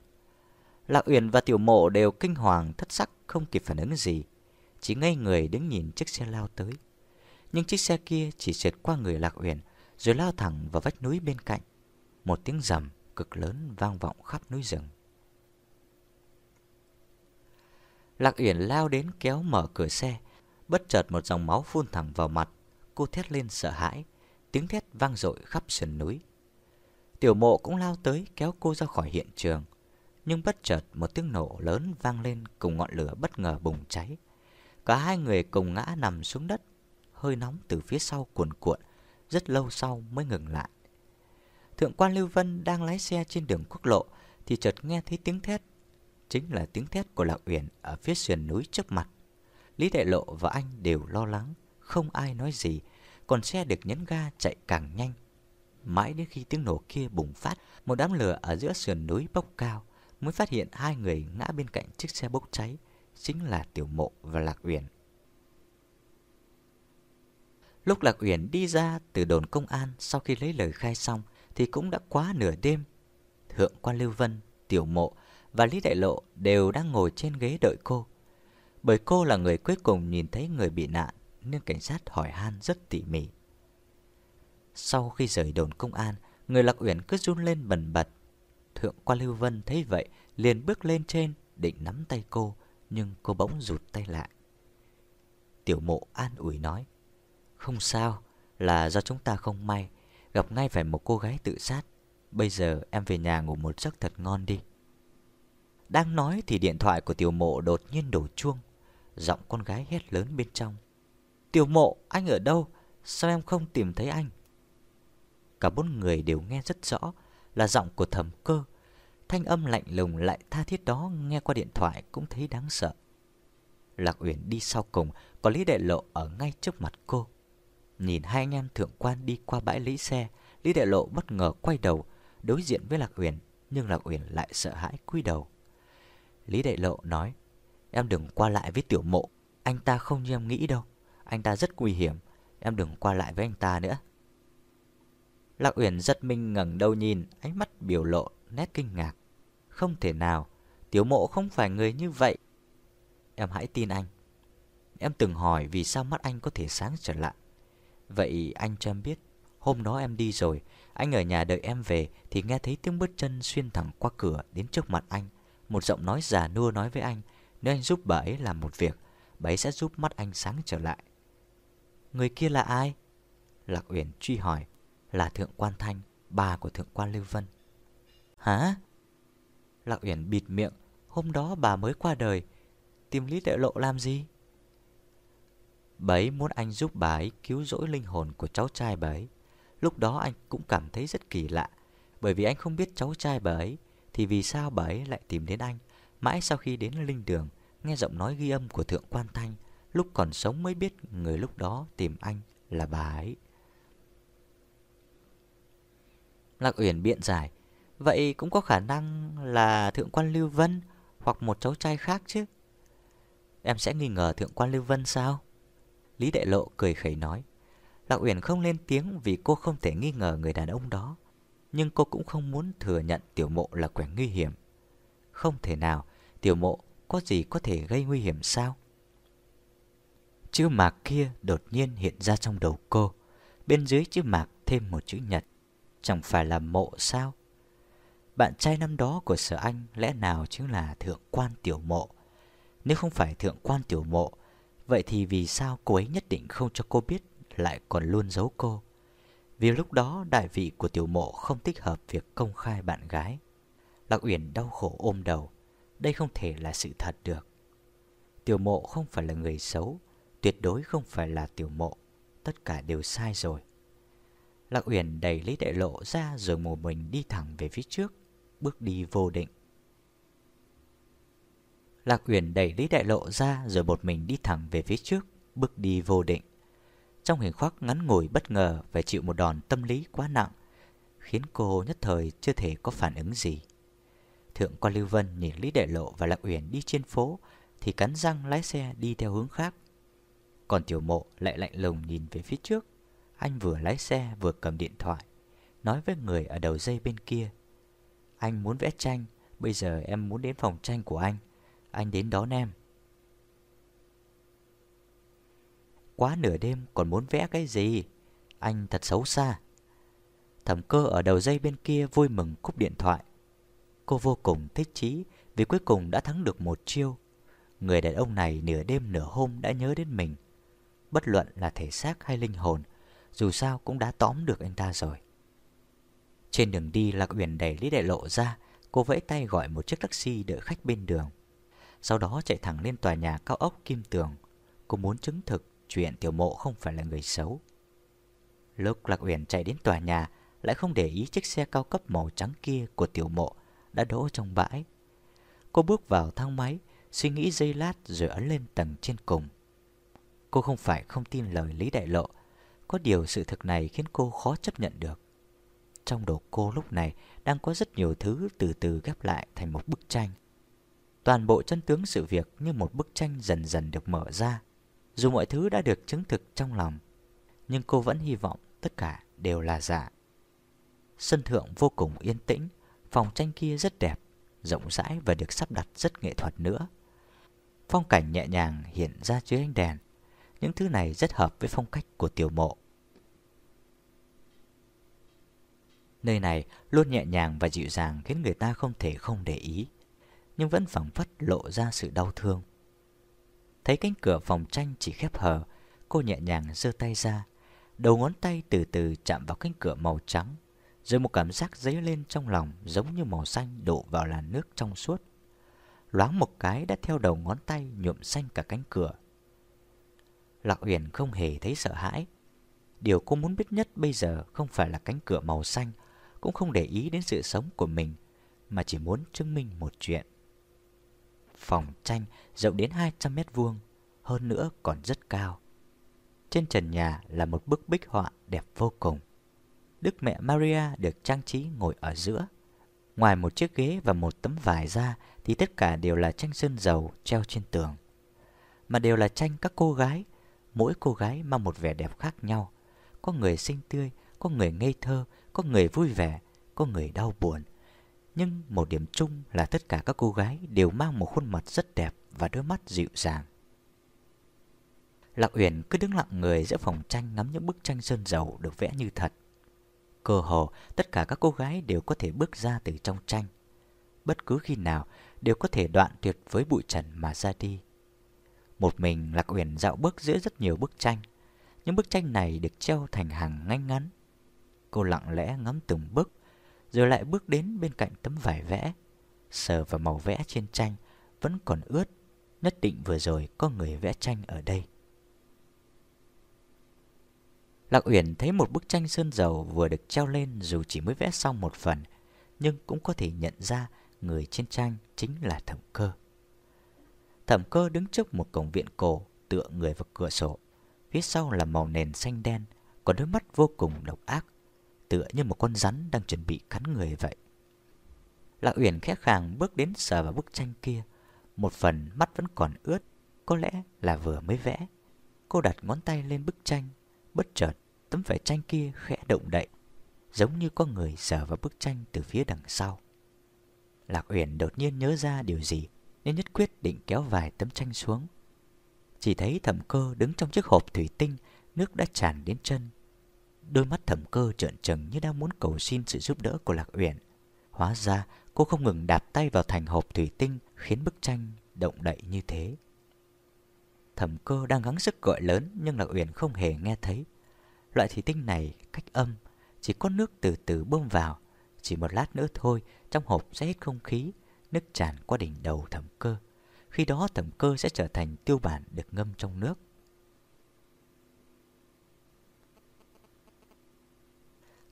Lạc Uyển và Tiểu Mộ đều kinh hoàng thất sắc không kịp phản ứng gì. chỉ ngây người đứng nhìn chiếc xe lao tới. Nhưng chiếc xe kia chỉ trượt qua người Lạc Uyển, rồi lao thẳng vào vách núi bên cạnh. Một tiếng rầm cực lớn vang vọng khắp núi rừng. Lạc Uyển lao đến kéo mở cửa xe, bất chợt một dòng máu phun thẳng vào mặt. Cô thét lên sợ hãi, tiếng thét vang dội khắp sườn núi. Tiểu mộ cũng lao tới kéo cô ra khỏi hiện trường. Nhưng bất chợt một tiếng nổ lớn vang lên cùng ngọn lửa bất ngờ bùng cháy. Cả hai người cùng ngã nằm xuống đất, hơi nóng từ phía sau cuồn cuộn, rất lâu sau mới ngừng lại. Thượng quan Lưu Vân đang lái xe trên đường quốc lộ thì chợt nghe thấy tiếng thét. Chính là tiếng thét của Lạc Uyển ở phía sườn núi trước mặt. Lý Đại Lộ và anh đều lo lắng, không ai nói gì, còn xe được nhấn ga chạy càng nhanh. Mãi đến khi tiếng nổ kia bùng phát, một đám lửa ở giữa sườn núi bốc cao, mới phát hiện hai người ngã bên cạnh chiếc xe bốc cháy, chính là Tiểu Mộ và Lạc Uyển. Lúc Lạc Uyển đi ra từ đồn công an sau khi lấy lời khai xong thì cũng đã quá nửa đêm. Thượng quan Lưu Vân, Tiểu Mộ và Lý Đại Lộ đều đang ngồi trên ghế đợi cô. Bởi cô là người cuối cùng nhìn thấy người bị nạn nên cảnh sát hỏi han rất tỉ mỉ. Sau khi rời đồn công an, người Lạc Uyển cứ run lên bần bật. Thượng quan Lưu Vân thấy vậy liền bước lên trên định nắm tay cô nhưng cô bỗng rụt tay lại. Tiểu mộ an ủi nói Không sao, là do chúng ta không may Gặp ngay phải một cô gái tự sát Bây giờ em về nhà ngủ một giấc thật ngon đi đang nói thì điện thoại của tiểu mộ đột nhiên đổ chuông. Giọng con gái hét lớn bên trong. Tiểu mộ, anh ở đâu? Sao em không tìm thấy anh? Cả bốn người đều nghe rất rõ Là giọng của thầm cơ. Thanh âm lạnh lùng lại tha thiết đó Nghe qua điện thoại cũng thấy đáng sợ. Lạc Uyển đi sau cùng Có Lý Đại Lộ ở ngay trước mặt cô. Nhìn hai anh em thượng quan đi qua bãi lấy xe Lý Đại Lộ bất ngờ quay đầu Đối diện với Lạc Uyển Nhưng Lạc Uyển lại sợ hãi cúi đầu. Lý Đại Lộ nói, Em đừng qua lại với tiểu mộ, Anh ta không như em nghĩ đâu. Anh ta rất nguy hiểm, Em đừng qua lại với anh ta nữa. Lạc Uyển giật mình ngẩng đầu nhìn, Ánh mắt biểu lộ nét kinh ngạc. Không thể nào, Tiểu mộ không phải người như vậy. Em hãy tin anh. Em từng hỏi vì sao mắt anh có thể sáng trở lại. Vậy anh cho em biết, Hôm đó em đi rồi, Anh ở nhà đợi em về Thì nghe thấy tiếng bước chân xuyên thẳng qua cửa Đến trước mặt anh. Một giọng nói già nua nói với anh Nếu anh giúp bà ấy làm một việc Bà ấy sẽ giúp mắt anh sáng trở lại Người kia là ai? Lạc Uyển truy hỏi Là Thượng Quan Thanh Bà của Thượng Quan Lưu Vân Hả? Lạc Uyển bịt miệng Hôm đó bà mới qua đời Tìm Lý Đệ Lộ làm gì? Bà ấy muốn anh giúp bà ấy cứu rỗi linh hồn của cháu trai bà ấy. Lúc đó anh cũng cảm thấy rất kỳ lạ, bởi vì anh không biết cháu trai bà ấy, thì vì sao bà ấy lại tìm đến anh. Mãi sau khi đến linh đường, nghe giọng nói ghi âm của Thượng Quan Thanh, lúc còn sống mới biết người lúc đó tìm anh là bà ấy. Lạc Uyển biện giải, vậy cũng có khả năng là Thượng Quan Lưu Vân hoặc một cháu trai khác chứ. Em sẽ nghi ngờ Thượng Quan Lưu Vân sao? Lý Đại Lộ cười khẩy nói. Lạc Uyển không lên tiếng vì cô không thể nghi ngờ người đàn ông đó. Nhưng cô cũng không muốn thừa nhận tiểu mộ là quẻ nguy hiểm. Không thể nào, tiểu mộ có gì có thể gây nguy hiểm sao? Chữ mạc kia đột nhiên hiện ra trong đầu cô. Bên dưới chữ mạc thêm một chữ nhật. Chẳng phải là mộ sao? Bạn trai năm đó của sở anh lẽ nào chính là thượng quan tiểu mộ? Nếu không phải thượng quan tiểu mộ, Vậy thì vì sao cô ấy nhất định không cho cô biết Lại còn luôn giấu cô vì lúc đó đại vị của tiểu mộ Không thích hợp việc công khai bạn gái. Lạc Uyển đau khổ ôm đầu Đây không thể là sự thật được. Tiểu mộ không phải là người xấu Tuyệt đối không phải là tiểu mộ Tất cả đều sai rồi. Lạc Uyển đẩy Lý Đại Lộ ra Rồi một mình đi thẳng về phía trước Bước đi vô định. Lạc Uyển đẩy Lý Đại Lộ ra rồi một mình đi thẳng về phía trước, bước đi vô định. Trong hình khoác ngắn ngủi bất ngờ phải chịu một đòn tâm lý quá nặng, khiến cô nhất thời chưa thể có phản ứng gì. Thượng quan Lưu Vân nhìn Lý đệ Lộ và Lạc Uyển đi trên phố thì cắn răng lái xe đi theo hướng khác. Còn Tiểu Mộ lại lạnh lùng nhìn về phía trước. Anh vừa lái xe vừa cầm điện thoại, nói với người ở đầu dây bên kia. Anh muốn vẽ tranh, bây giờ em muốn đến phòng tranh của anh anh đến đón em. Quá nửa đêm còn muốn vẽ cái gì? Anh thật xấu xa. Thẩm cơ ở đầu dây bên kia vui mừng cúp điện thoại. Cô vô cùng thích chí vì cuối cùng đã thắng được một chiêu. Người đàn ông này nửa đêm nửa hôm đã nhớ đến mình. Bất luận là thể xác hay linh hồn, dù sao cũng đã tóm được anh ta rồi. Trên đường đi Lạc Uyển đẩy Lý Đại Lộ ra, cô vẫy tay gọi một chiếc taxi đợi khách bên đường. Sau đó chạy thẳng lên tòa nhà cao ốc Kim Tường. Cô muốn chứng thực chuyện Tiểu Mộ không phải là người xấu. Lúc Lạc Uyển chạy đến tòa nhà, lại không để ý chiếc xe cao cấp màu trắng kia của Tiểu Mộ đã đỗ trong bãi. Cô bước vào thang máy, suy nghĩ giây lát rồi ấn lên tầng trên cùng. Cô không phải không tin lời Lý Đại Lộ, có điều sự thực này khiến cô khó chấp nhận được. Trong đầu cô lúc này đang có rất nhiều thứ từ từ ghép lại thành một bức tranh. Toàn bộ chân tướng sự việc như một bức tranh dần dần được mở ra. Dù mọi thứ đã được chứng thực trong lòng, nhưng cô vẫn hy vọng tất cả đều là giả. Sân thượng vô cùng yên tĩnh, phòng tranh kia rất đẹp, rộng rãi và được sắp đặt rất nghệ thuật nữa. Phong cảnh nhẹ nhàng hiện ra dưới ánh đèn. Những thứ này rất hợp với phong cách của tiểu mộ. Nơi này luôn nhẹ nhàng và dịu dàng khiến người ta không thể không để ý, nhưng vẫn phẳng phất lộ ra sự đau thương. Thấy cánh cửa phòng tranh chỉ khép hờ, cô nhẹ nhàng giơ tay ra, đầu ngón tay từ từ chạm vào cánh cửa màu trắng, rồi một cảm giác dấy lên trong lòng giống như màu xanh đổ vào làn nước trong suốt. Loáng một cái đã theo đầu ngón tay nhuộm xanh cả cánh cửa. Lạc Uyển không hề thấy sợ hãi. Điều cô muốn biết nhất bây giờ không phải là cánh cửa màu xanh cũng không để ý đến sự sống của mình, mà chỉ muốn chứng minh một chuyện. Phòng tranh rộng đến 200 mét vuông, hơn nữa còn rất cao. Trên trần nhà là một bức bích họa đẹp vô cùng. Đức mẹ Maria được trang trí ngồi ở giữa. Ngoài một chiếc ghế và một tấm vải ra thì tất cả đều là tranh sơn dầu treo trên tường. Mà đều là tranh các cô gái, mỗi cô gái mang một vẻ đẹp khác nhau. Có người xinh tươi, có người ngây thơ, có người vui vẻ, có người đau buồn. Nhưng một điểm chung là tất cả các cô gái đều mang một khuôn mặt rất đẹp và đôi mắt dịu dàng. Lạc Uyển cứ đứng lặng người giữa phòng tranh ngắm những bức tranh sơn dầu được vẽ như thật. Cơ hồ tất cả các cô gái đều có thể bước ra từ trong tranh. Bất cứ khi nào đều có thể đoạn tuyệt với bụi trần mà ra đi. Một mình Lạc Uyển dạo bước giữa rất nhiều bức tranh. Những bức tranh này được treo thành hàng ngay ngắn, Cô lặng lẽ ngắm từng bức rồi lại bước đến bên cạnh tấm vải vẽ Sờ vào màu vẽ trên tranh Vẫn còn ướt Nhất định vừa rồi có người vẽ tranh ở đây Lạc Uyển thấy một bức tranh sơn dầu vừa được treo lên dù chỉ mới vẽ xong một phần, nhưng cũng có thể nhận ra người trên tranh chính là thẩm cơ. Thẩm cơ đứng trước một cổng viện cổ, tựa người vào cửa sổ. Phía sau là màu nền xanh đen, có đôi mắt vô cùng độc ác, tựa như một con rắn đang chuẩn bị cắn người vậy. Lạc Uyển khẽ khàng bước đến sờ vào bức tranh kia. Một phần mắt vẫn còn ướt, có lẽ là vừa mới vẽ. Cô đặt ngón tay lên bức tranh, bất chợt tấm vải tranh kia khẽ động đậy, giống như có người sờ vào bức tranh từ phía đằng sau. Lạc Uyển đột nhiên nhớ ra điều gì, nên nhất quyết định kéo vài tấm tranh xuống. Chỉ thấy thẩm cơ đứng trong chiếc hộp thủy tinh, nước đã tràn đến chân, Đôi mắt thẩm cơ trợn trừng như đang muốn cầu xin sự giúp đỡ của Lạc Uyển. Hóa ra cô không ngừng đạp tay vào thành hộp thủy tinh khiến bức tranh động đậy như thế. Thẩm cơ đang gắng sức gọi lớn nhưng Lạc Uyển không hề nghe thấy. Loại thủy tinh này cách âm, chỉ có nước từ từ bơm vào. Chỉ một lát nữa thôi, trong hộp sẽ hết không khí, nước tràn qua đỉnh đầu thẩm cơ. Khi đó thẩm cơ sẽ trở thành tiêu bản được ngâm trong nước.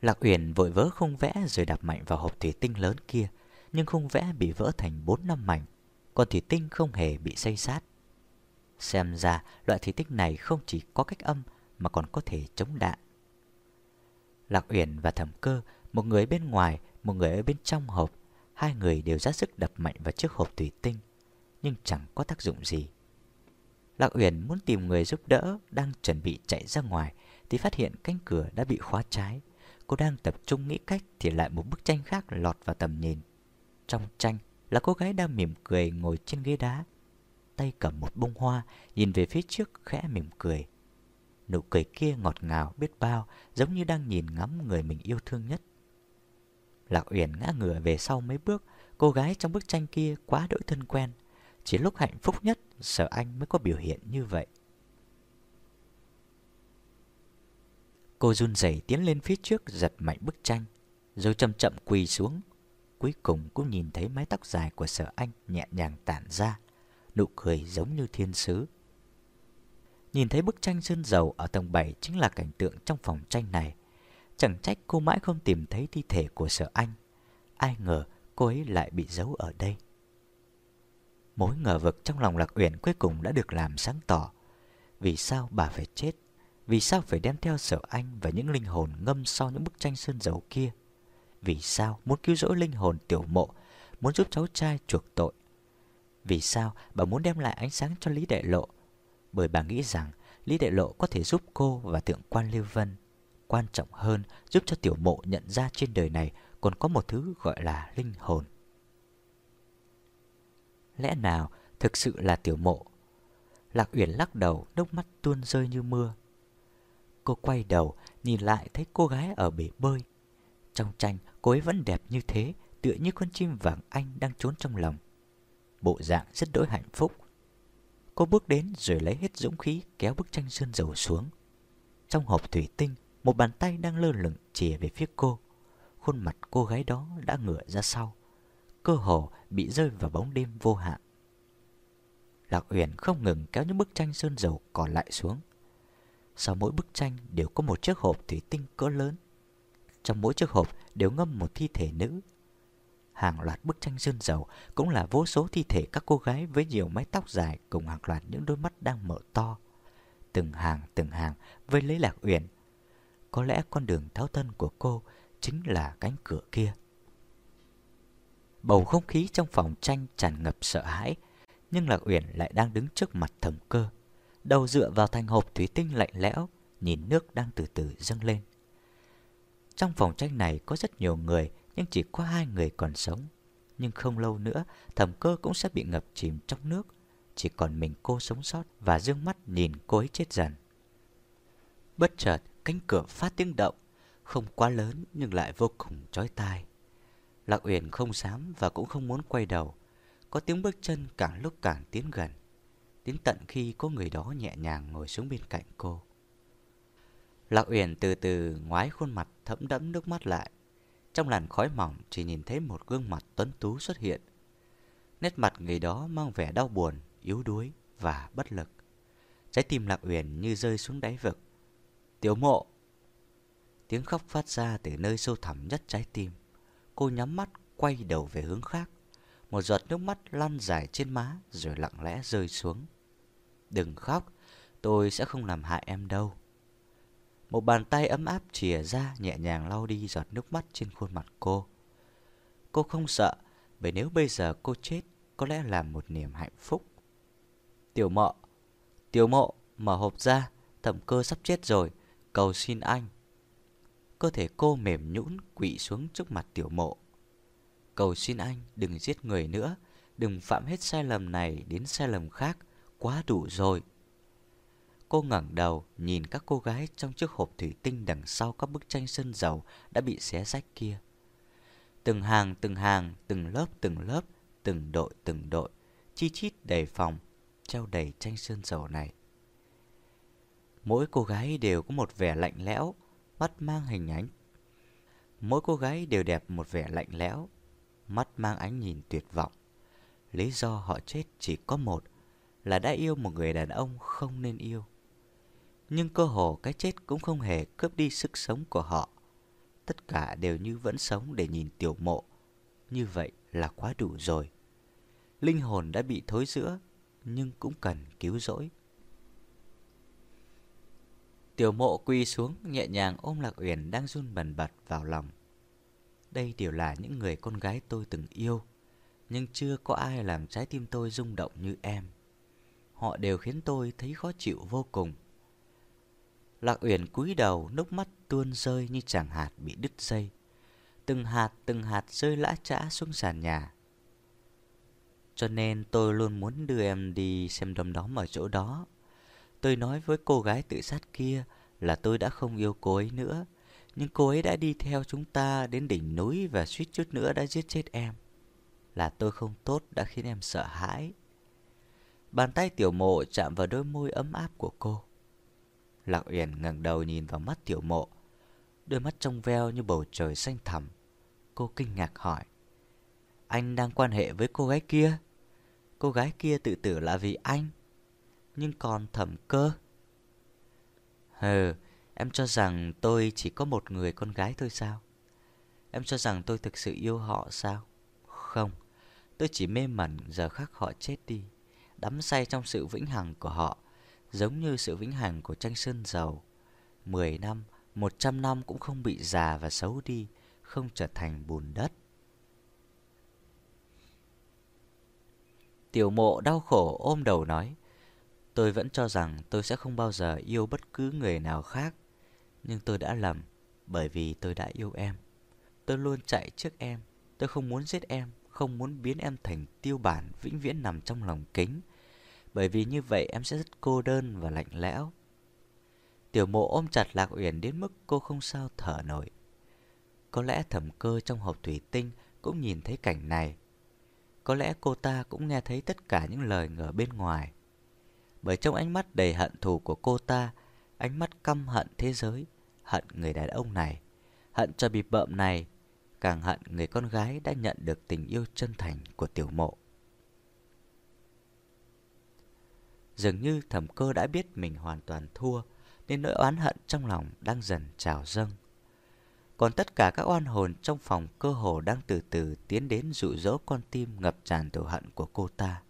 Lạc Uyển vội vỡ không vẽ rồi đạp mạnh vào hộp thủy tinh lớn kia, nhưng không vẽ bị vỡ thành bốn năm mảnh, còn thủy tinh không hề bị xây sát. Xem ra loại thủy tinh này không chỉ có cách âm mà còn có thể chống đạn. Lạc Uyển và Thẩm Cơ, một người bên ngoài, một người ở bên trong hộp, hai người đều ra sức đập mạnh vào chiếc hộp thủy tinh, nhưng chẳng có tác dụng gì. Lạc Uyển muốn tìm người giúp đỡ đang chuẩn bị chạy ra ngoài thì phát hiện cánh cửa đã bị khóa trái. Cô đang tập trung nghĩ cách thì lại một bức tranh khác lọt vào tầm nhìn. Trong tranh là cô gái đang mỉm cười ngồi trên ghế đá. Tay cầm một bông hoa, nhìn về phía trước khẽ mỉm cười. Nụ cười kia ngọt ngào biết bao, giống như đang nhìn ngắm người mình yêu thương nhất. Lạc Uyển ngã ngửa về sau mấy bước, cô gái trong bức tranh kia quá đỗi thân quen. Chỉ lúc hạnh phúc nhất, sợ anh mới có biểu hiện như vậy. Cô run rẩy tiến lên phía trước giật mạnh bức tranh, rồi chậm chậm quỳ xuống. Cuối cùng cũng nhìn thấy mái tóc dài của sở anh nhẹ nhàng tản ra, nụ cười giống như thiên sứ. Nhìn thấy bức tranh sơn dầu ở tầng 7 chính là cảnh tượng trong phòng tranh này. Chẳng trách cô mãi không tìm thấy thi thể của sở anh. Ai ngờ cô ấy lại bị giấu ở đây. Mối ngờ vực trong lòng Lạc Uyển cuối cùng đã được làm sáng tỏ. Vì sao bà phải chết? Vì sao phải đem theo sở anh và những linh hồn ngâm sau những bức tranh sơn dầu kia? Vì sao muốn cứu rỗi linh hồn tiểu mộ, muốn giúp cháu trai chuộc tội? Vì sao bà muốn đem lại ánh sáng cho Lý Đại Lộ? Bởi bà nghĩ rằng Lý Đại Lộ có thể giúp cô và thượng quan Lưu Vân. Quan trọng hơn, giúp cho tiểu mộ nhận ra trên đời này còn có một thứ gọi là linh hồn. Lẽ nào thực sự là tiểu mộ? Lạc Uyển lắc đầu, nước mắt tuôn rơi như mưa. Cô quay đầu, nhìn lại thấy cô gái ở bể bơi. Trong tranh, cô ấy vẫn đẹp như thế, tựa như con chim vàng anh đang trốn trong lòng. Bộ dạng rất đỗi hạnh phúc. Cô bước đến rồi lấy hết dũng khí kéo bức tranh sơn dầu xuống. Trong hộp thủy tinh, một bàn tay đang lơ lửng chìa về phía cô. Khuôn mặt cô gái đó đã ngửa ra sau. Cơ hồ bị rơi vào bóng đêm vô hạn. Lạc Uyển không ngừng kéo những bức tranh sơn dầu còn lại xuống. Sau mỗi bức tranh đều có một chiếc hộp thủy tinh cỡ lớn. Trong mỗi chiếc hộp đều ngâm một thi thể nữ. Hàng loạt bức tranh sơn dầu cũng là vô số thi thể các cô gái với nhiều mái tóc dài cùng hàng loạt những đôi mắt đang mở to. Từng hàng từng hàng với lấy lạc uyển. Có lẽ con đường tháo thân của cô chính là cánh cửa kia. Bầu không khí trong phòng tranh tràn ngập sợ hãi, nhưng Lạc Uyển lại đang đứng trước mặt thẩm cơ đầu dựa vào thành hộp thủy tinh lạnh lẽo, nhìn nước đang từ từ dâng lên. Trong phòng tranh này có rất nhiều người, nhưng chỉ có hai người còn sống. Nhưng không lâu nữa, thẩm cơ cũng sẽ bị ngập chìm trong nước. Chỉ còn mình cô sống sót và dương mắt nhìn cô ấy chết dần. Bất chợt, cánh cửa phát tiếng động, không quá lớn nhưng lại vô cùng chói tai. Lạc Uyển không dám và cũng không muốn quay đầu. Có tiếng bước chân càng lúc càng tiến gần đến tận khi có người đó nhẹ nhàng ngồi xuống bên cạnh cô. Lạc Uyển từ từ ngoái khuôn mặt thấm đẫm nước mắt lại. Trong làn khói mỏng chỉ nhìn thấy một gương mặt tuấn tú xuất hiện. Nét mặt người đó mang vẻ đau buồn, yếu đuối và bất lực. Trái tim Lạc Uyển như rơi xuống đáy vực. Tiểu mộ! Tiếng khóc phát ra từ nơi sâu thẳm nhất trái tim. Cô nhắm mắt quay đầu về hướng khác. Một giọt nước mắt lăn dài trên má rồi lặng lẽ rơi xuống. Đừng khóc, tôi sẽ không làm hại em đâu. Một bàn tay ấm áp chìa ra nhẹ nhàng lau đi giọt nước mắt trên khuôn mặt cô. Cô không sợ, bởi nếu bây giờ cô chết, có lẽ là một niềm hạnh phúc. Tiểu mộ, tiểu mộ, mở hộp ra, thẩm cơ sắp chết rồi, cầu xin anh. Cơ thể cô mềm nhũn quỵ xuống trước mặt tiểu mộ. Cầu xin anh đừng giết người nữa, đừng phạm hết sai lầm này đến sai lầm khác, quá đủ rồi. Cô ngẩng đầu nhìn các cô gái trong chiếc hộp thủy tinh đằng sau các bức tranh sơn dầu đã bị xé rách kia. Từng hàng từng hàng, từng lớp từng lớp, từng đội từng đội, chi chít đầy phòng, treo đầy tranh sơn dầu này. Mỗi cô gái đều có một vẻ lạnh lẽo, mắt mang hình ánh. Mỗi cô gái đều đẹp một vẻ lạnh lẽo, mắt mang ánh nhìn tuyệt vọng. Lý do họ chết chỉ có một, là đã yêu một người đàn ông không nên yêu. Nhưng cơ hồ cái chết cũng không hề cướp đi sức sống của họ. Tất cả đều như vẫn sống để nhìn tiểu mộ. Như vậy là quá đủ rồi. Linh hồn đã bị thối giữa, nhưng cũng cần cứu rỗi. Tiểu mộ quy xuống nhẹ nhàng ôm Lạc Uyển đang run bần bật vào lòng. Đây đều là những người con gái tôi từng yêu, nhưng chưa có ai làm trái tim tôi rung động như em họ đều khiến tôi thấy khó chịu vô cùng. Lạc Uyển cúi đầu, nước mắt tuôn rơi như chàng hạt bị đứt dây. Từng hạt từng hạt rơi lã chã xuống sàn nhà. Cho nên tôi luôn muốn đưa em đi xem đom đóm ở chỗ đó. Tôi nói với cô gái tự sát kia là tôi đã không yêu cô ấy nữa. Nhưng cô ấy đã đi theo chúng ta đến đỉnh núi và suýt chút nữa đã giết chết em. Là tôi không tốt đã khiến em sợ hãi. Bàn tay tiểu mộ chạm vào đôi môi ấm áp của cô. Lạc Uyển ngẩng đầu nhìn vào mắt tiểu mộ. Đôi mắt trong veo như bầu trời xanh thẳm. Cô kinh ngạc hỏi. Anh đang quan hệ với cô gái kia? Cô gái kia tự tử là vì anh. Nhưng còn thẩm cơ? Hừ, em cho rằng tôi chỉ có một người con gái thôi sao? Em cho rằng tôi thực sự yêu họ sao? Không, tôi chỉ mê mẩn giờ khắc họ chết đi, đắm say trong sự vĩnh hằng của họ, giống như sự vĩnh hằng của tranh sơn dầu. Mười năm, một trăm năm cũng không bị già và xấu đi, không trở thành bùn đất. Tiểu mộ đau khổ ôm đầu nói, tôi vẫn cho rằng tôi sẽ không bao giờ yêu bất cứ người nào khác. Nhưng tôi đã lầm, bởi vì tôi đã yêu em. Tôi luôn chạy trước em, tôi không muốn giết em, không muốn biến em thành tiêu bản vĩnh viễn nằm trong lòng kính. Bởi vì như vậy em sẽ rất cô đơn và lạnh lẽo. Tiểu mộ ôm chặt Lạc Uyển đến mức cô không sao thở nổi. Có lẽ thẩm cơ trong hộp thủy tinh cũng nhìn thấy cảnh này. Có lẽ cô ta cũng nghe thấy tất cả những lời ngờ bên ngoài. Bởi trong ánh mắt đầy hận thù của cô ta, ánh mắt căm hận thế giới, hận người đàn ông này, hận cho bị bợm này, càng hận người con gái đã nhận được tình yêu chân thành của tiểu mộ. Dường như thẩm cơ đã biết mình hoàn toàn thua, nên nỗi oán hận trong lòng đang dần trào dâng. Còn tất cả các oan hồn trong phòng cơ hồ đang từ từ tiến đến dụ dỗ con tim ngập tràn tổ hận của cô ta.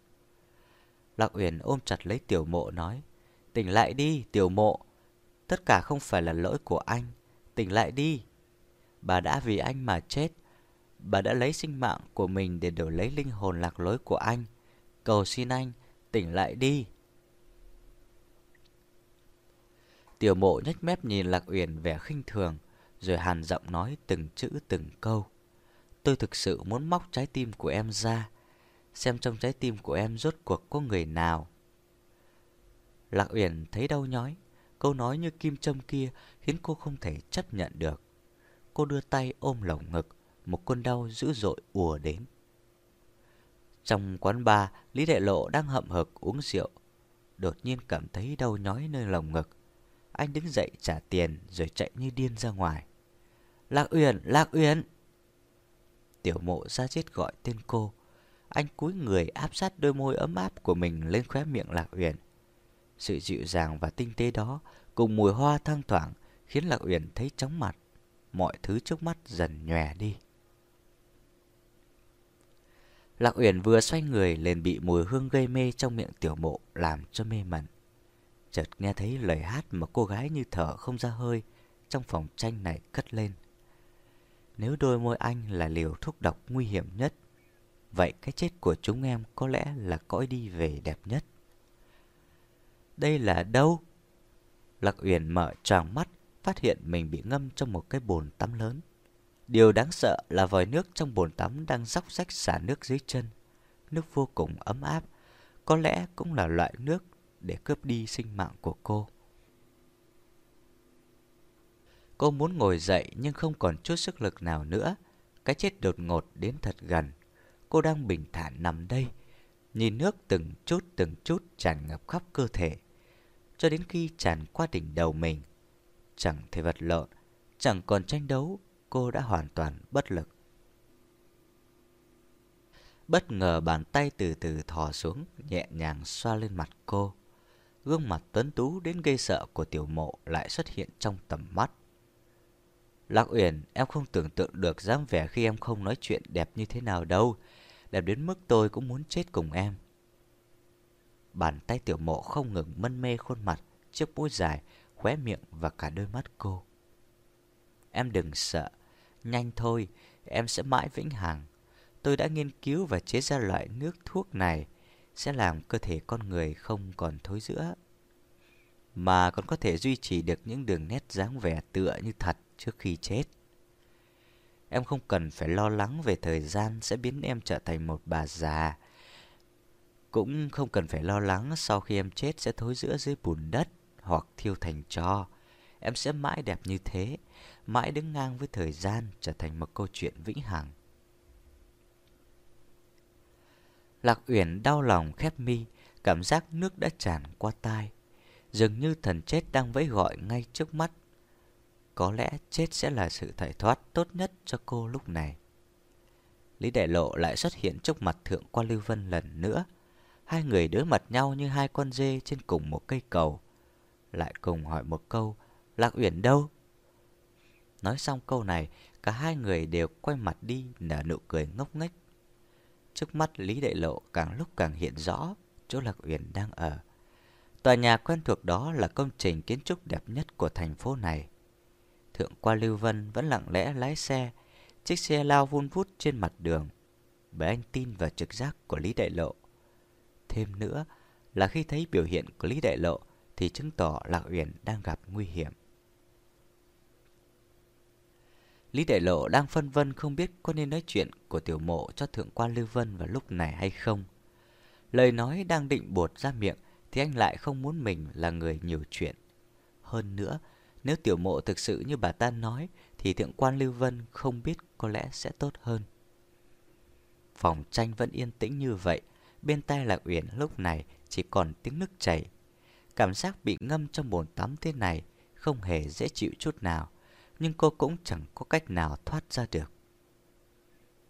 Lạc Uyển ôm chặt lấy tiểu mộ nói, tỉnh lại đi tiểu mộ, tất cả không phải là lỗi của anh, tỉnh lại đi. Bà đã vì anh mà chết, bà đã lấy sinh mạng của mình để đổi lấy linh hồn lạc lối của anh. Cầu xin anh, tỉnh lại đi. Tiểu mộ nhếch mép nhìn Lạc Uyển vẻ khinh thường, rồi hàn giọng nói từng chữ từng câu. Tôi thực sự muốn móc trái tim của em ra, xem trong trái tim của em rốt cuộc có người nào. Lạc Uyển thấy đau nhói, câu nói như kim châm kia khiến cô không thể chấp nhận được. Cô đưa tay ôm lồng ngực, một cơn đau dữ dội ùa đến. Trong quán bar, Lý Đại Lộ đang hậm hực uống rượu. Đột nhiên cảm thấy đau nhói nơi lồng ngực. Anh đứng dậy trả tiền rồi chạy như điên ra ngoài. Lạc Uyển, Lạc Uyển! Tiểu mộ ra chết gọi tên cô. Anh cúi người áp sát đôi môi ấm áp của mình lên khóe miệng Lạc Uyển. Sự dịu dàng và tinh tế đó cùng mùi hoa thăng thoảng khiến Lạc Uyển thấy chóng mặt. Mọi thứ trước mắt dần nhòe đi. Lạc Uyển vừa xoay người liền bị mùi hương gây mê trong miệng tiểu mộ làm cho mê mẩn. Chợt nghe thấy lời hát mà cô gái như thở không ra hơi trong phòng tranh này cất lên. Nếu đôi môi anh là liều thuốc độc nguy hiểm nhất, vậy cái chết của chúng em có lẽ là cõi đi về đẹp nhất. Đây là đâu? Lạc Uyển mở tròn mắt, phát hiện mình bị ngâm trong một cái bồn tắm lớn. Điều đáng sợ là vòi nước trong bồn tắm đang róc rách xả nước dưới chân. Nước vô cùng ấm áp, có lẽ cũng là loại nước để cướp đi sinh mạng của cô. Cô muốn ngồi dậy nhưng không còn chút sức lực nào nữa. Cái chết đột ngột đến thật gần. Cô đang bình thản nằm đây, nhìn nước từng chút từng chút tràn ngập khắp cơ thể, cho đến khi tràn qua đỉnh đầu mình. Chẳng thể vật lộn, chẳng còn tranh đấu, cô đã hoàn toàn bất lực. Bất ngờ bàn tay từ từ thò xuống, nhẹ nhàng xoa lên mặt cô. Gương mặt tuấn tú đến gây sợ của tiểu mộ lại xuất hiện trong tầm mắt. Lạc Uyển, em không tưởng tượng được dáng vẻ khi em không nói chuyện đẹp như thế nào đâu. Đẹp đến mức tôi cũng muốn chết cùng em. Bàn tay tiểu mộ không ngừng mân mê khuôn mặt, chiếc mũi dài, khóe miệng và cả đôi mắt cô. Em đừng sợ, nhanh thôi, em sẽ mãi vĩnh hằng. Tôi đã nghiên cứu và chế ra loại nước thuốc này sẽ làm cơ thể con người không còn thối rữa, mà còn có thể duy trì được những đường nét dáng vẻ tựa như thật trước khi chết. Em không cần phải lo lắng về thời gian sẽ biến em trở thành một bà già. Cũng không cần phải lo lắng sau khi em chết sẽ thối rữa dưới bùn đất hoặc thiêu thành tro. Em sẽ mãi đẹp như thế, mãi đứng ngang với thời gian trở thành một câu chuyện vĩnh hằng. Lạc Uyển đau lòng khép mi, cảm giác nước đã tràn qua tai. Dường như thần chết đang vẫy gọi ngay trước mắt. Có lẽ chết sẽ là sự thải thoát tốt nhất cho cô lúc này. Lý Đại Lộ lại xuất hiện trước mặt Thượng quan Lưu Vân lần nữa. Hai người đối mặt nhau như hai con dê trên cùng một cây cầu. Lại cùng hỏi một câu, Lạc Uyển đâu? Nói xong câu này, cả hai người đều quay mặt đi nở nụ cười ngốc nghếch. Trước mắt Lý Đại Lộ càng lúc càng hiện rõ chỗ Lạc Uyển đang ở. Tòa nhà quen thuộc đó là công trình kiến trúc đẹp nhất của thành phố này. Thượng qua Lưu Vân vẫn lặng lẽ lái xe, chiếc xe lao vun vút trên mặt đường. Bởi anh tin vào trực giác của Lý Đại Lộ. Thêm nữa là khi thấy biểu hiện của Lý Đại Lộ thì chứng tỏ Lạc Uyển đang gặp nguy hiểm. Lý Đại Lộ đang phân vân không biết có nên nói chuyện của tiểu mộ cho Thượng quan Lưu Vân vào lúc này hay không. Lời nói đang định buột ra miệng thì anh lại không muốn mình là người nhiều chuyện. Hơn nữa, nếu tiểu mộ thực sự như bà ta nói thì Thượng quan Lưu Vân không biết có lẽ sẽ tốt hơn. Phòng tranh vẫn yên tĩnh như vậy, bên tai Lạc Uyển lúc này chỉ còn tiếng nước chảy. Cảm giác bị ngâm trong bồn tắm thế này không hề dễ chịu chút nào nhưng cô cũng chẳng có cách nào thoát ra được.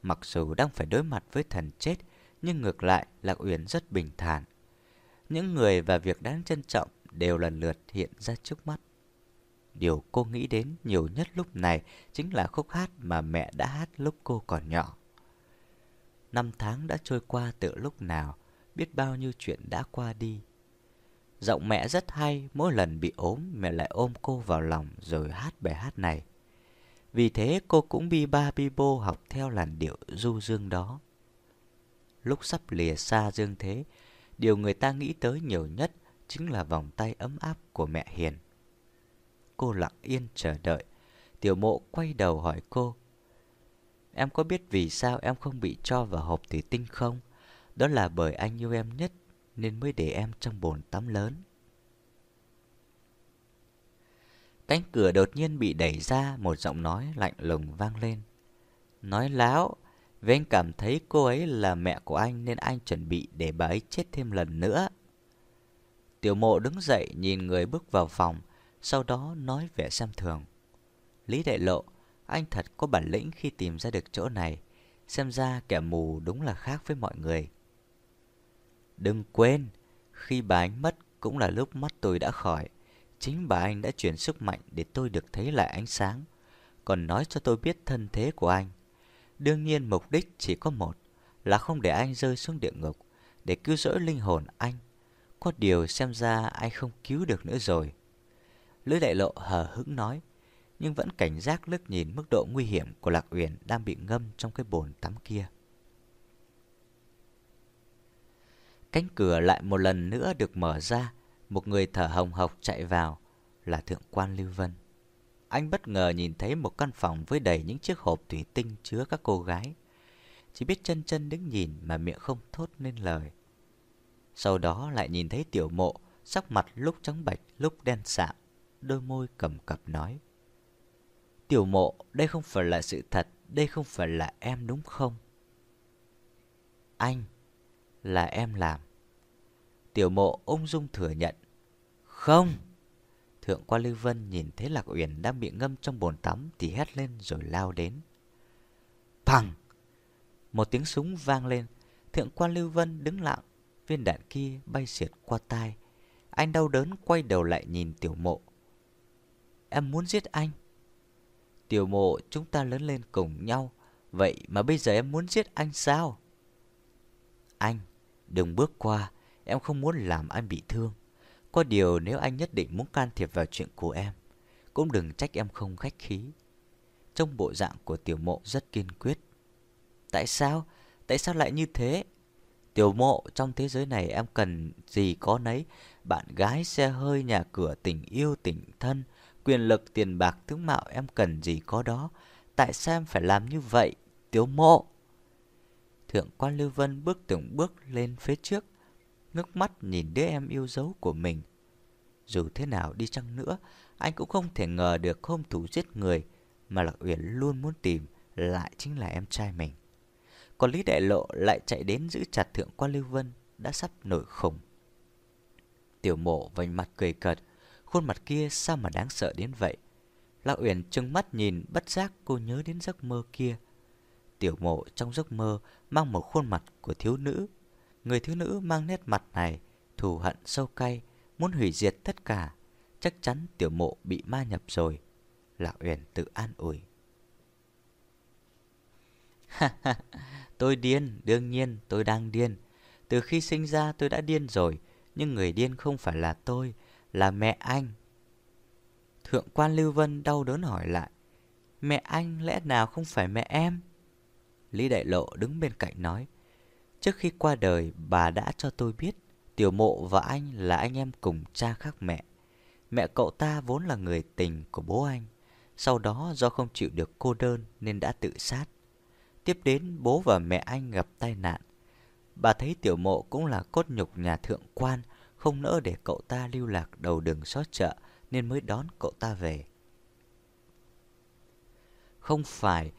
Mặc dù đang phải đối mặt với thần chết, nhưng ngược lại Lạc Uyển rất bình thản. Những người và việc đáng trân trọng đều lần lượt hiện ra trước mắt. Điều cô nghĩ đến nhiều nhất lúc này chính là khúc hát mà mẹ đã hát lúc cô còn nhỏ. Năm tháng đã trôi qua từ lúc nào, biết bao nhiêu chuyện đã qua đi. Giọng mẹ rất hay, mỗi lần bị ốm mẹ lại ôm cô vào lòng rồi hát bài hát này. Vì thế cô cũng bi ba bi bô học theo làn điệu du dương đó. Lúc sắp lìa xa dương thế, điều người ta nghĩ tới nhiều nhất chính là vòng tay ấm áp của mẹ Hiền. Cô lặng yên chờ đợi. Tiểu mộ quay đầu hỏi cô. Em có biết vì sao em không bị cho vào hộp thủy tinh không? Đó là bởi anh yêu em nhất nên mới để em trong bồn tắm lớn. Cánh cửa đột nhiên bị đẩy ra, một giọng nói lạnh lùng vang lên. Nói láo, vì anh cảm thấy cô ấy là mẹ của anh nên anh chuẩn bị để bà ấy chết thêm lần nữa. Tiểu mộ đứng dậy nhìn người bước vào phòng, sau đó nói vẻ xem thường. Lý Đại Lộ, anh thật có bản lĩnh khi tìm ra được chỗ này. Xem ra kẻ mù đúng là khác với mọi người. Đừng quên, khi bà anh mất cũng là lúc mắt tôi đã khỏi. Chính bà anh đã chuyển sức mạnh để tôi được thấy lại ánh sáng. Còn nói cho tôi biết thân thế của anh. Đương nhiên mục đích chỉ có một, là không để anh rơi xuống địa ngục, để cứu rỗi linh hồn anh. Có điều xem ra anh không cứu được nữa rồi. Lữ đại lộ hờ hững nói, nhưng vẫn cảnh giác lướt nhìn mức độ nguy hiểm của Lạc Uyển đang bị ngâm trong cái bồn tắm kia. Cánh cửa lại một lần nữa được mở ra, một người thở hồng hộc chạy vào, là Thượng quan Lưu Vân. Anh bất ngờ nhìn thấy một căn phòng với đầy những chiếc hộp thủy tinh chứa các cô gái. Chỉ biết chân chân đứng nhìn mà miệng không thốt nên lời. Sau đó lại nhìn thấy tiểu mộ, sắc mặt lúc trắng bạch, lúc đen sạm, đôi môi cầm cập nói. Tiểu mộ, đây không phải là sự thật, đây không phải là em đúng không? Anh, là em làm. Tiểu mộ ung dung thừa nhận. Không! Thượng quan Lưu Vân nhìn thấy Lạc Uyển đang bị ngâm trong bồn tắm thì hét lên rồi lao đến. Phằng! Một tiếng súng vang lên. Thượng quan Lưu Vân đứng lặng. Viên đạn kia bay xuyệt qua tai. Anh đau đớn quay đầu lại nhìn tiểu mộ. Em muốn giết anh. Tiểu mộ chúng ta lớn lên cùng nhau. Vậy mà bây giờ em muốn giết anh sao? Anh, đừng bước qua. Em không muốn làm anh bị thương. Có điều nếu anh nhất định muốn can thiệp vào chuyện của em, cũng đừng trách em không khách khí. Trong bộ dạng của tiểu mộ rất kiên quyết. Tại sao? Tại sao lại như thế? Tiểu mộ, trong thế giới này em cần gì có nấy. Bạn gái, xe hơi, nhà cửa, tình yêu, tình thân, quyền lực, tiền bạc, tướng mạo em cần gì có đó. Tại sao em phải làm như vậy? Tiểu mộ! Thượng quan Lưu Vân bước từng bước lên phía trước, ngước mắt nhìn đứa em yêu dấu của mình. Dù thế nào đi chăng nữa, anh cũng không thể ngờ được hung thủ giết người mà Lạc Uyển luôn muốn tìm lại chính là em trai mình. Còn Lý Đại Lộ lại chạy đến giữ chặt thượng quan Lưu Vân đã sắp nổi khủng. Tiểu mộ vành mặt cười cợt, khuôn mặt kia sao mà đáng sợ đến vậy. Lạc Uyển trừng mắt nhìn bất giác cô nhớ đến giấc mơ kia. Tiểu mộ trong giấc mơ mang một khuôn mặt của thiếu nữ. Người thiếu nữ mang nét mặt này, thù hận sâu cay, muốn hủy diệt tất cả. Chắc chắn tiểu mộ bị ma nhập rồi. lão Uyển tự an ủi. tôi điên, đương nhiên tôi đang điên. Từ khi sinh ra tôi đã điên rồi, nhưng người điên không phải là tôi, là mẹ anh. Thượng quan Lưu Vân đau đớn hỏi lại, mẹ anh lẽ nào không phải mẹ em? Lý Đại Lộ đứng bên cạnh nói, trước khi qua đời bà đã cho tôi biết Tiểu Mộ và anh là anh em cùng cha khác mẹ. Mẹ cậu ta vốn là người tình của bố anh, sau đó do không chịu được cô đơn nên đã tự sát. Tiếp đến bố và mẹ anh gặp tai nạn. Bà thấy tiểu mộ cũng là cốt nhục nhà thượng quan, không nỡ để cậu ta lưu lạc đầu đường xót chợ nên mới đón cậu ta về. Không phải,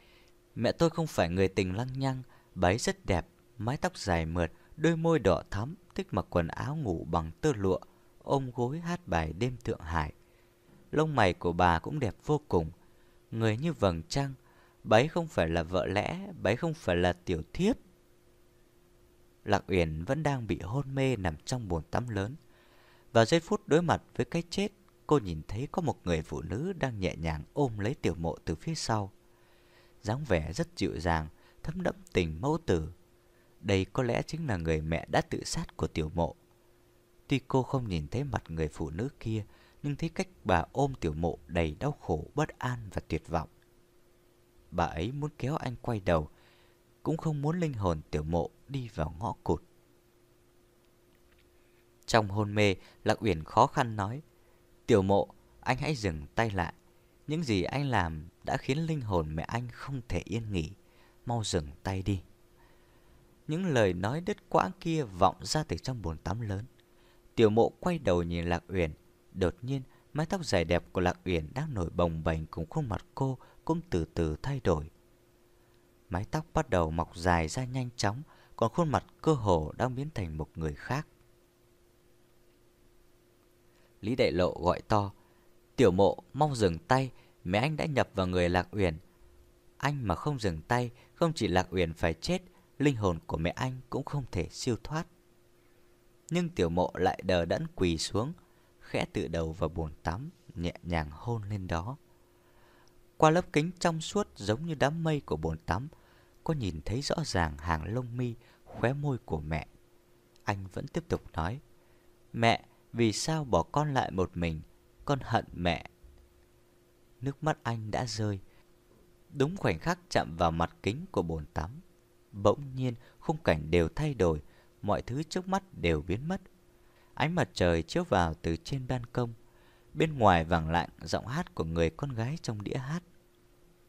mẹ tôi không phải người tình lăng nhăng, bà ấy rất đẹp, mái tóc dài mượt, đôi môi đỏ thắm, thích mặc quần áo ngủ bằng tơ lụa, ôm gối hát bài đêm Thượng Hải. Lông mày của bà cũng đẹp vô cùng, người như vầng trăng, bấy không phải là vợ lẽ, bấy không phải là tiểu thiếp. Lạc Uyển vẫn đang bị hôn mê nằm trong bồn tắm lớn. Vào giây phút đối mặt với cái chết, cô nhìn thấy có một người phụ nữ đang nhẹ nhàng ôm lấy tiểu mộ từ phía sau. dáng vẻ rất dịu dàng, thấm đẫm tình mẫu tử. Đây có lẽ chính là người mẹ đã tự sát của tiểu mộ. Tuy cô không nhìn thấy mặt người phụ nữ kia, nhưng thấy cách bà ôm tiểu mộ đầy đau khổ, bất an và tuyệt vọng bà ấy muốn kéo anh quay đầu, cũng không muốn linh hồn tiểu mộ đi vào ngõ cụt. Trong hôn mê, Lạc Uyển khó khăn nói, Tiểu mộ, anh hãy dừng tay lại. Những gì anh làm đã khiến linh hồn mẹ anh không thể yên nghỉ. Mau dừng tay đi. Những lời nói đứt quãng kia vọng ra từ trong bồn tắm lớn. Tiểu mộ quay đầu nhìn Lạc Uyển. Đột nhiên, mái tóc dài đẹp của Lạc Uyển đang nổi bồng bềnh cùng khuôn mặt cô cũng từ từ thay đổi. Mái tóc bắt đầu mọc dài ra nhanh chóng, còn khuôn mặt cơ hồ đang biến thành một người khác. Lý Đại Lộ gọi to, Tiểu mộ mong dừng tay, mẹ anh đã nhập vào người Lạc Uyển. Anh mà không dừng tay, không chỉ Lạc Uyển phải chết, linh hồn của mẹ anh cũng không thể siêu thoát. Nhưng tiểu mộ lại đờ đẫn quỳ xuống, khẽ tự đầu vào bồn tắm, nhẹ nhàng hôn lên đó. Qua lớp kính trong suốt giống như đám mây của bồn tắm, có nhìn thấy rõ ràng hàng lông mi, khóe môi của mẹ. Anh vẫn tiếp tục nói, Mẹ, vì sao bỏ con lại một mình? Con hận mẹ. Nước mắt anh đã rơi. Đúng khoảnh khắc chạm vào mặt kính của bồn tắm. Bỗng nhiên, khung cảnh đều thay đổi, mọi thứ trước mắt đều biến mất. Ánh mặt trời chiếu vào từ trên ban công, Bên ngoài vàng lạnh giọng hát của người con gái trong đĩa hát.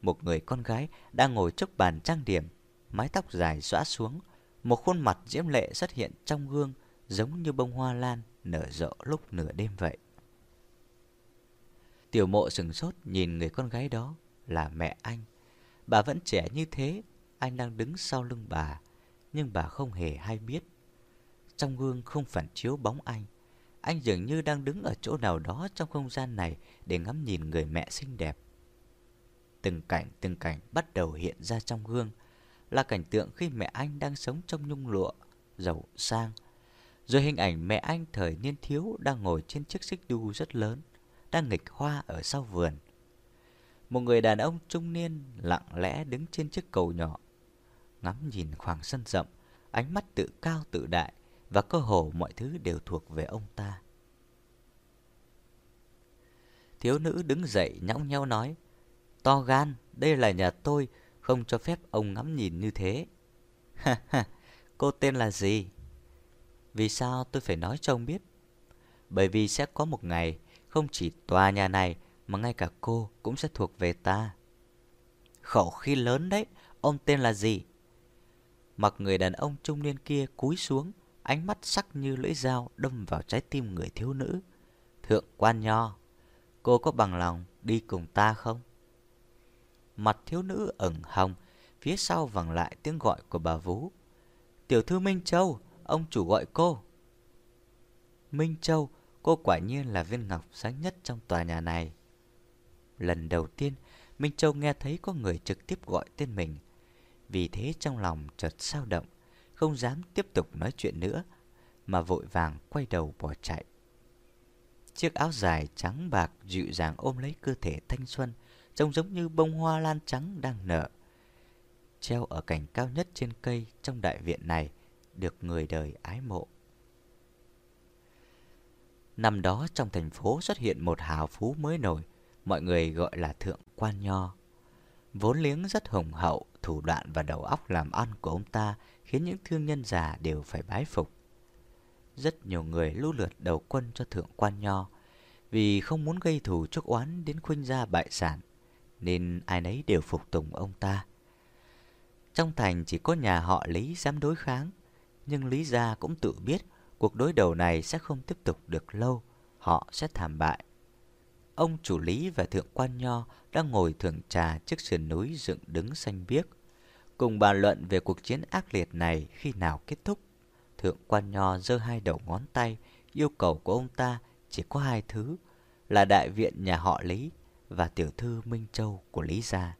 Một người con gái đang ngồi trước bàn trang điểm, mái tóc dài xõa xuống, một khuôn mặt diễm lệ xuất hiện trong gương giống như bông hoa lan nở rộ lúc nửa đêm vậy. Tiểu mộ sừng sốt nhìn người con gái đó là mẹ anh. Bà vẫn trẻ như thế, anh đang đứng sau lưng bà, nhưng bà không hề hay biết. Trong gương không phản chiếu bóng anh, anh dường như đang đứng ở chỗ nào đó trong không gian này để ngắm nhìn người mẹ xinh đẹp. Từng cảnh từng cảnh bắt đầu hiện ra trong gương là cảnh tượng khi mẹ anh đang sống trong nhung lụa, giàu sang. Rồi hình ảnh mẹ anh thời niên thiếu đang ngồi trên chiếc xích đu rất lớn, đang nghịch hoa ở sau vườn. Một người đàn ông trung niên lặng lẽ đứng trên chiếc cầu nhỏ, ngắm nhìn khoảng sân rộng, ánh mắt tự cao tự đại, và cơ hồ mọi thứ đều thuộc về ông ta. Thiếu nữ đứng dậy nhõng nhẽo nói, To gan, đây là nhà tôi, không cho phép ông ngắm nhìn như thế. Ha ha, cô tên là gì? Vì sao tôi phải nói cho ông biết? Bởi vì sẽ có một ngày, không chỉ tòa nhà này mà ngay cả cô cũng sẽ thuộc về ta. Khẩu khi lớn đấy, ông tên là gì? Mặc người đàn ông trung niên kia cúi xuống, ánh mắt sắc như lưỡi dao đâm vào trái tim người thiếu nữ. Thượng quan nho, cô có bằng lòng đi cùng ta không? Mặt thiếu nữ ửng hồng, phía sau vẳng lại tiếng gọi của bà Vú. Tiểu thư Minh Châu, ông chủ gọi cô. Minh Châu, cô quả nhiên là viên ngọc sáng nhất trong tòa nhà này. Lần đầu tiên, Minh Châu nghe thấy có người trực tiếp gọi tên mình. Vì thế trong lòng chợt sao động, không dám tiếp tục nói chuyện nữa, mà vội vàng quay đầu bỏ chạy. Chiếc áo dài trắng bạc dịu dàng ôm lấy cơ thể thanh xuân, trông giống như bông hoa lan trắng đang nở. Treo ở cành cao nhất trên cây trong đại viện này, được người đời ái mộ. Năm đó trong thành phố xuất hiện một hào phú mới nổi, mọi người gọi là Thượng Quan Nho. Vốn liếng rất hùng hậu, thủ đoạn và đầu óc làm ăn của ông ta khiến những thương nhân già đều phải bái phục. Rất nhiều người lưu lượt đầu quân cho Thượng Quan Nho, vì không muốn gây thù chuốc oán đến khuynh gia bại sản, nên ai nấy đều phục tùng ông ta. Trong thành chỉ có nhà họ Lý dám đối kháng, nhưng Lý gia cũng tự biết cuộc đối đầu này sẽ không tiếp tục được lâu, họ sẽ thảm bại. Ông chủ Lý và Thượng Quan Nho đang ngồi thưởng trà trước sườn núi dựng đứng xanh biếc, cùng bàn luận về cuộc chiến ác liệt này khi nào kết thúc. Thượng Quan Nho giơ hai đầu ngón tay, yêu cầu của ông ta chỉ có hai thứ, là đại viện nhà họ Lý và tiểu thư Minh Châu của Lý gia.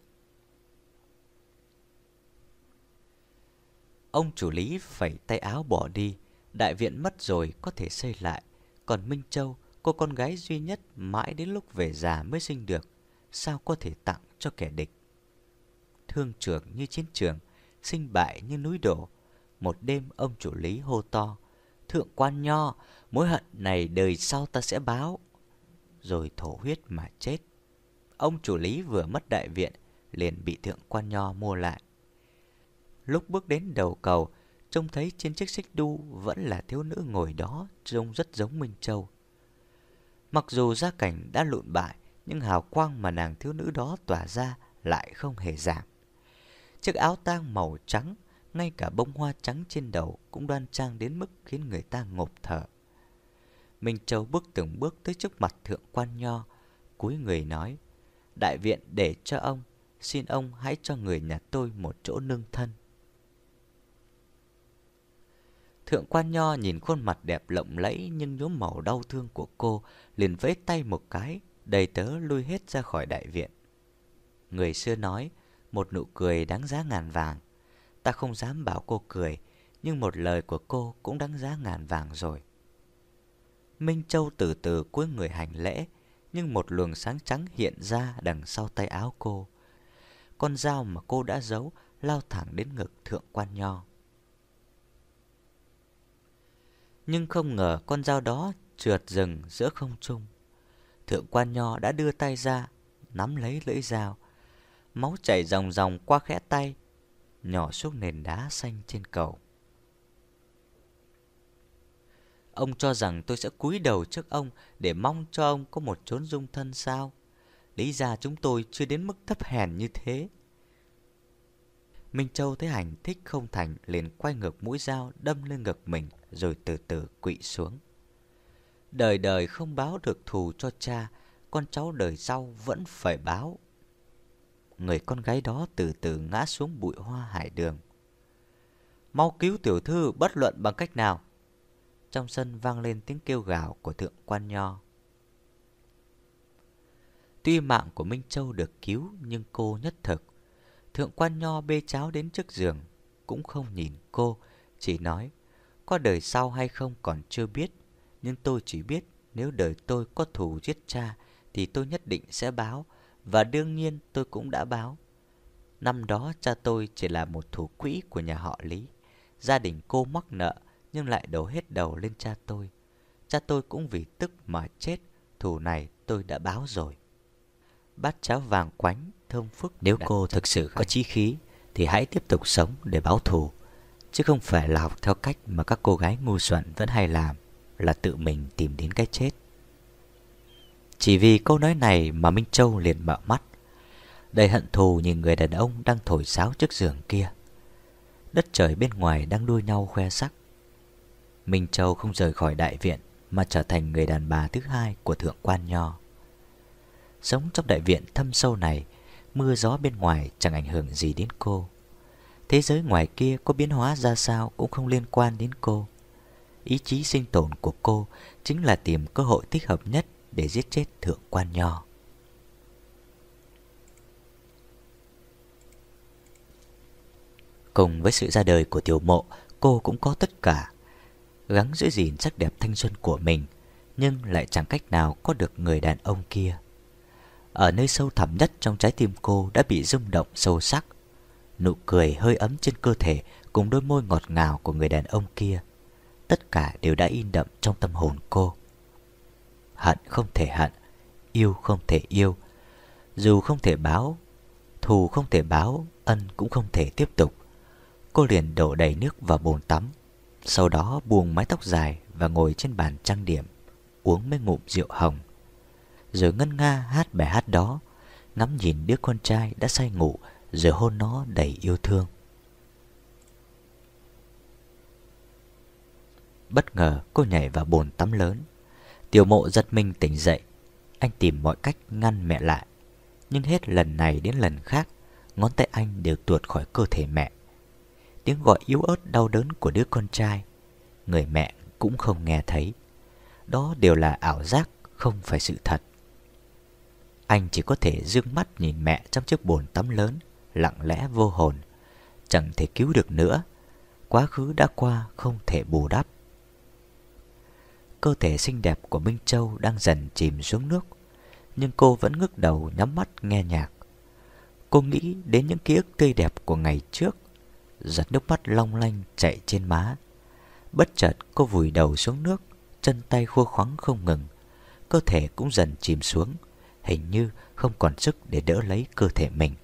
Ông chủ Lý phẩy tay áo bỏ đi, đại viện mất rồi có thể xây lại, còn Minh Châu, cô con gái duy nhất mãi đến lúc về già mới sinh được, sao có thể tặng cho kẻ địch. Thương trường như chiến trường, sinh bại như núi đổ. Một đêm ông chủ Lý hô to, Thượng quan nho, mối hận này đời sau ta sẽ báo. Rồi thổ huyết mà chết. Ông chủ Lý vừa mất đại viện, liền bị thượng quan nho mua lại. Lúc bước đến đầu cầu, trông thấy trên chiếc xích đu vẫn là thiếu nữ ngồi đó, trông rất giống Minh Châu. Mặc dù gia cảnh đã lụn bại, nhưng hào quang mà nàng thiếu nữ đó tỏa ra lại không hề giảm. Chiếc áo tang màu trắng, ngay cả bông hoa trắng trên đầu cũng đoan trang đến mức khiến người ta ngộp thở. Minh Châu bước từng bước tới trước mặt thượng quan nho, cúi người nói, Đại viện để cho ông, xin ông hãy cho người nhà tôi một chỗ nương thân. Thượng quan nho nhìn khuôn mặt đẹp lộng lẫy nhưng nhuốm màu đau thương của cô, liền vẫy tay một cái, đầy tớ lui hết ra khỏi đại viện. Người xưa nói, một nụ cười đáng giá ngàn vàng. Ta không dám bảo cô cười, nhưng một lời của cô cũng đáng giá ngàn vàng rồi. Minh Châu từ từ cuối người hành lễ, nhưng một luồng sáng trắng hiện ra đằng sau tay áo cô. Con dao mà cô đã giấu lao thẳng đến ngực thượng quan nho. Nhưng không ngờ con dao đó trượt rừng giữa không trung. Thượng quan nho đã đưa tay ra, nắm lấy lưỡi dao. Máu chảy ròng ròng qua khẽ tay, nhỏ xuống nền đá xanh trên cầu. Ông cho rằng tôi sẽ cúi đầu trước ông để mong cho ông có một chốn dung thân sao? Lý ra chúng tôi chưa đến mức thấp hèn như thế. Minh Châu thấy hành thích không thành liền quay ngược mũi dao đâm lên ngực mình rồi từ từ quỵ xuống. Đời đời không báo được thù cho cha, con cháu đời sau vẫn phải báo. Người con gái đó từ từ ngã xuống bụi hoa hải đường. Mau cứu tiểu thư bất luận bằng cách nào. Trong sân vang lên tiếng kêu gào của thượng quan nho. Tuy mạng của Minh Châu được cứu nhưng cô nhất thực. Thượng quan nho bê cháo đến trước giường, cũng không nhìn cô, chỉ nói, có đời sau hay không còn chưa biết, nhưng tôi chỉ biết nếu đời tôi có thù giết cha thì tôi nhất định sẽ báo, và đương nhiên tôi cũng đã báo. Năm đó cha tôi chỉ là một thủ quỹ của nhà họ Lý. Gia đình cô mắc nợ nhưng lại đổ hết đầu lên cha tôi. Cha tôi cũng vì tức mà chết, thù này tôi đã báo rồi. Bát cháo vàng quánh, thơm phức. Nếu cô thực sự có chí khí thì hãy tiếp tục sống để báo thù, chứ không phải là học theo cách mà các cô gái ngu xuẩn vẫn hay làm, là tự mình tìm đến cái chết. Chỉ vì câu nói này mà Minh Châu liền mở mắt. Đầy hận thù nhìn người đàn ông đang thổi sáo trước giường kia. Đất trời bên ngoài đang đua nhau khoe sắc. Minh Châu không rời khỏi đại viện Mà trở thành người đàn bà thứ hai của thượng quan nho Sống trong đại viện thâm sâu này, Mưa gió bên ngoài chẳng ảnh hưởng gì đến cô Thế giới ngoài kia có biến hóa ra sao Cũng không liên quan đến cô. Ý chí sinh tồn của cô Chính là tìm cơ hội thích hợp nhất Để giết chết thượng quan nho. Cùng với sự ra đời của tiểu mộ, Cô cũng có tất cả. Gắng giữ gìn sắc đẹp thanh xuân của mình, Nhưng lại chẳng cách nào có được người đàn ông kia. Ở nơi sâu thẳm nhất trong trái tim cô Đã bị rung động sâu sắc. Nụ cười hơi ấm trên cơ thể Cùng đôi môi ngọt ngào của người đàn ông kia. Tất cả đều đã in đậm trong tâm hồn cô. Hận không thể hận, Yêu không thể yêu. Dù không thể báo, Thù không thể báo, Ân cũng không thể tiếp tục. Cô liền đổ đầy nước vào bồn tắm, Sau đó buông mái tóc dài Và ngồi trên bàn trang điểm, Uống mấy ngụm rượu hồng. Rồi ngân nga hát bài hát đó, Ngắm nhìn đứa con trai đã say ngủ rồi hôn nó đầy yêu thương Bất ngờ cô nhảy vào bồn tắm lớn Tiểu mộ giật mình tỉnh dậy Anh tìm mọi cách ngăn mẹ lại Nhưng hết lần này đến lần khác Ngón tay anh đều tuột khỏi cơ thể mẹ tiếng gọi yếu ớt đau đớn của đứa con trai. Người mẹ cũng không nghe thấy. Đó đều là ảo giác, không phải sự thật. Anh chỉ có thể dương mắt nhìn mẹ trong chiếc bồn tắm lớn, lặng lẽ vô hồn. Chẳng thể cứu được nữa. Quá khứ đã qua không thể bù đắp. Cơ thể xinh đẹp của Minh Châu đang dần chìm xuống nước. Nhưng cô vẫn ngước đầu nhắm mắt nghe nhạc. Cô nghĩ đến những ký ức tươi đẹp của ngày trước giọt nước mắt long lanh chạy trên má. Bất chợt cô vùi đầu xuống nước, chân tay khô khoắng không ngừng. Cơ thể cũng dần chìm xuống, hình như không còn sức để đỡ lấy cơ thể mình.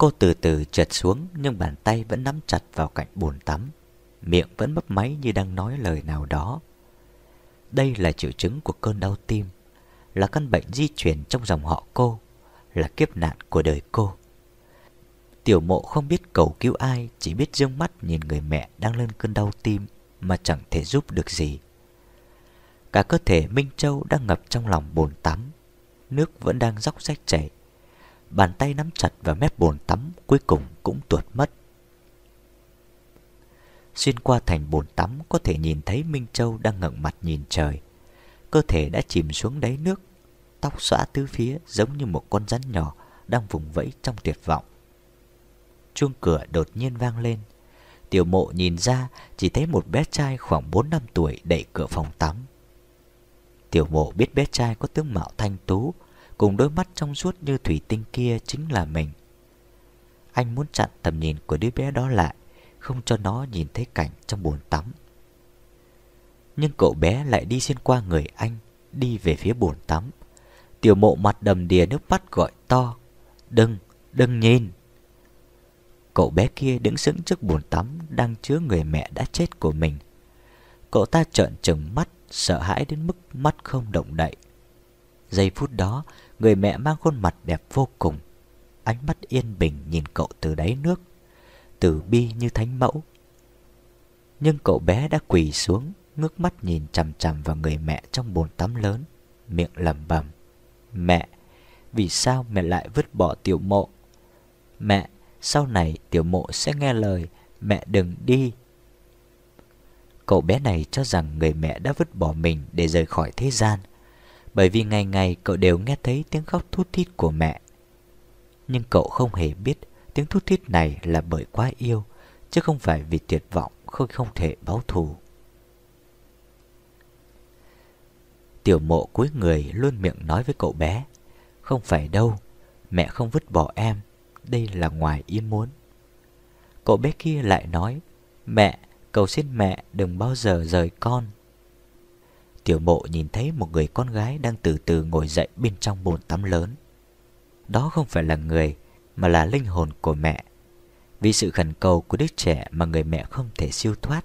Cô từ từ trượt xuống nhưng bàn tay vẫn nắm chặt vào cạnh bồn tắm. Miệng vẫn mấp máy như đang nói lời nào đó. Đây là triệu chứng của cơn đau tim, là căn bệnh di chuyển trong dòng họ cô, là kiếp nạn của đời cô. Tiểu mộ không biết cầu cứu ai Chỉ biết dương mắt nhìn người mẹ đang lên cơn đau tim Mà chẳng thể giúp được gì Cả cơ thể Minh Châu đang ngập trong lòng bồn tắm Nước vẫn đang róc rách chảy Bàn tay nắm chặt vào mép bồn tắm Cuối cùng cũng tuột mất Xuyên qua thành bồn tắm Có thể nhìn thấy Minh Châu đang ngẩng mặt nhìn trời Cơ thể đã chìm xuống đáy nước Tóc xõa tứ phía giống như một con rắn nhỏ Đang vùng vẫy trong tuyệt vọng chuông cửa đột nhiên vang lên. Tiểu mộ nhìn ra chỉ thấy một bé trai khoảng 4 năm tuổi đẩy cửa phòng tắm. Tiểu mộ biết bé trai có tướng mạo thanh tú, cùng đôi mắt trong suốt như thủy tinh kia chính là mình. Anh muốn chặn tầm nhìn của đứa bé đó lại, không cho nó nhìn thấy cảnh trong bồn tắm. Nhưng cậu bé lại đi xuyên qua người anh, đi về phía bồn tắm. Tiểu mộ mặt đầm đìa nước mắt gọi to. Đừng, đừng nhìn. Cậu bé kia đứng sững trước bồn tắm Đang chứa người mẹ đã chết của mình Cậu ta trợn trừng mắt Sợ hãi đến mức mắt không động đậy Giây phút đó Người mẹ mang khuôn mặt đẹp vô cùng. Ánh mắt yên bình nhìn cậu từ đáy nước Tử bi như thánh mẫu. Nhưng cậu bé đã quỳ xuống, Ngước mắt nhìn chằm chằm vào người mẹ trong bồn tắm lớn, Miệng lẩm bẩm, Mẹ, Vì sao mẹ lại vứt bỏ tiểu mộ? Mẹ, sau này tiểu mộ sẽ nghe lời, Mẹ đừng đi. Cậu bé này cho rằng người mẹ đã vứt bỏ mình để rời khỏi thế gian. Bởi vì ngày ngày cậu đều nghe thấy tiếng khóc thút thít của mẹ Nhưng cậu không hề biết tiếng thút thít này là bởi quá yêu Chứ không phải vì tuyệt vọng không không thể báo thù Tiểu mộ cuối người luôn miệng nói với cậu bé Không phải đâu Mẹ không vứt bỏ em đây là ngoài ý muốn. Cậu bé kia lại nói, mẹ, cầu xin mẹ đừng bao giờ rời con. Tiểu mộ nhìn thấy một người con gái đang từ từ ngồi dậy bên trong bồn tắm lớn. Đó không phải là người, mà là linh hồn của mẹ. Vì sự khẩn cầu của đứa trẻ mà người mẹ không thể siêu thoát,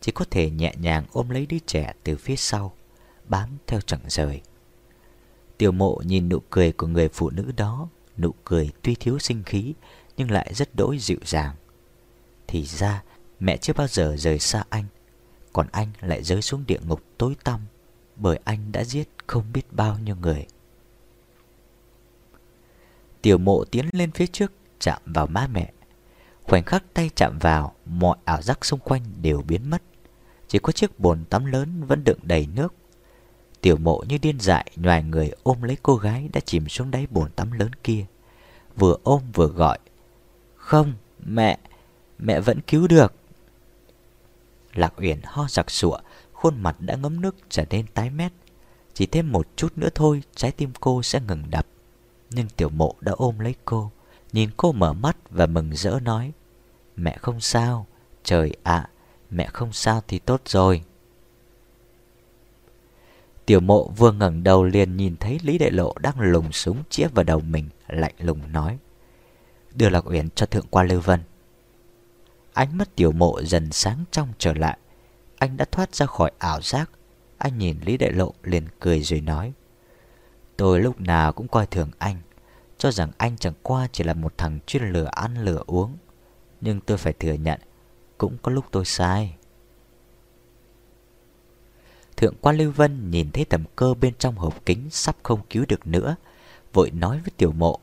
chỉ có thể nhẹ nhàng ôm lấy đứa trẻ từ phía sau, bám theo chẳng rời. Tiểu mộ nhìn nụ cười của người phụ nữ đó Nụ cười tuy thiếu sinh khí Nhưng lại rất đỗi dịu dàng Thì ra Mẹ chưa bao giờ rời xa anh Còn anh lại rơi xuống địa ngục tối tăm bởi anh đã giết không biết bao nhiêu người. Tiểu mộ tiến lên phía trước, Chạm vào má mẹ. Khoảnh khắc tay chạm vào, Mọi ảo giác xung quanh đều biến mất. Chỉ có chiếc bồn tắm lớn vẫn đựng đầy nước. Tiểu mộ như điên dại Nhòi người ôm lấy cô gái Đã chìm xuống đáy bồn tắm lớn kia. Vừa ôm vừa gọi, Không, mẹ Mẹ vẫn cứu được. Lạc Uyển ho giặc sụa Khuôn mặt đã ngấm nước trở nên tái mét. Chỉ thêm một chút nữa thôi, Trái tim cô sẽ ngừng đập. Nhưng tiểu mộ đã ôm lấy cô, Nhìn cô mở mắt và mừng rỡ nói, Mẹ không sao. Trời ạ, Mẹ không sao thì tốt rồi. Tiểu mộ vừa ngẩng đầu liền nhìn thấy Lý Đại Lộ đang lùng súng chĩa vào đầu mình, Lạnh lùng nói, Đưa Lạc Uyển cho thượng quan Lưu Vân. Ánh mắt tiểu mộ dần sáng trong trở lại anh đã thoát ra khỏi ảo giác. Anh nhìn Lý Đại Lộ liền cười rồi nói, Tôi lúc nào cũng coi thường anh, Cho rằng anh chẳng qua chỉ là một thằng chuyên lừa ăn lừa uống. Nhưng tôi phải thừa nhận, Cũng có lúc tôi sai. Thượng quan Lưu Vân nhìn thấy tầm cơ bên trong hộp kính Sắp không cứu được nữa, Vội nói với tiểu mộ,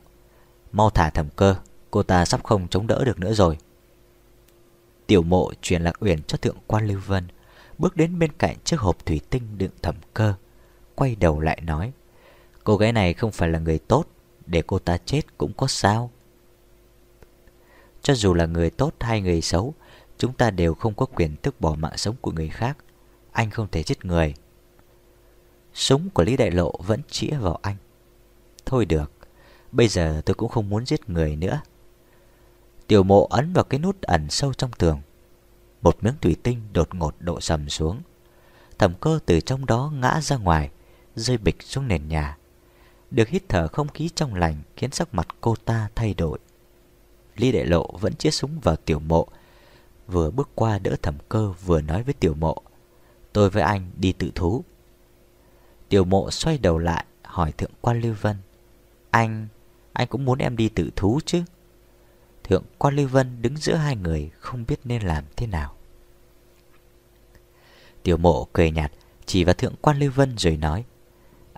Mau thả thầm cơ, Cô ta sắp không chống đỡ được nữa rồi. Tiểu mộ truyền lạc uyển cho thượng quan Lưu Vân. Bước đến bên cạnh chiếc hộp thủy tinh đựng thẩm cơ, Quay đầu lại nói, Cô gái này không phải là người tốt, Để cô ta chết cũng có sao. Cho dù là người tốt hay người xấu, Chúng ta đều không có quyền tước bỏ mạng sống của người khác. Anh không thể giết người. Súng của Lý Đại Lộ vẫn chĩa vào anh. Thôi được, Bây giờ tôi cũng không muốn giết người nữa. Tiểu mộ ấn vào cái nút ẩn sâu trong tường. Một miếng thủy tinh đột ngột đổ sầm xuống. Thẩm cơ từ trong đó ngã ra ngoài Rơi bịch xuống nền nhà. Được hít thở không khí trong lành Khiến sắc mặt cô ta thay đổi. Lý Đại Lộ vẫn chĩa súng vào tiểu mộ Vừa bước qua đỡ thẩm cơ Vừa nói với tiểu mộ Tôi với anh đi tự thú. Tiểu mộ xoay đầu lại Hỏi thượng quan Lưu Vân Anh, anh cũng muốn em đi tự thú chứ? Thượng quan Lưu Vân đứng giữa hai người Không biết nên làm thế nào. Tiểu mộ cười nhạt, Chỉ vào thượng quan Lưu Vân rồi nói,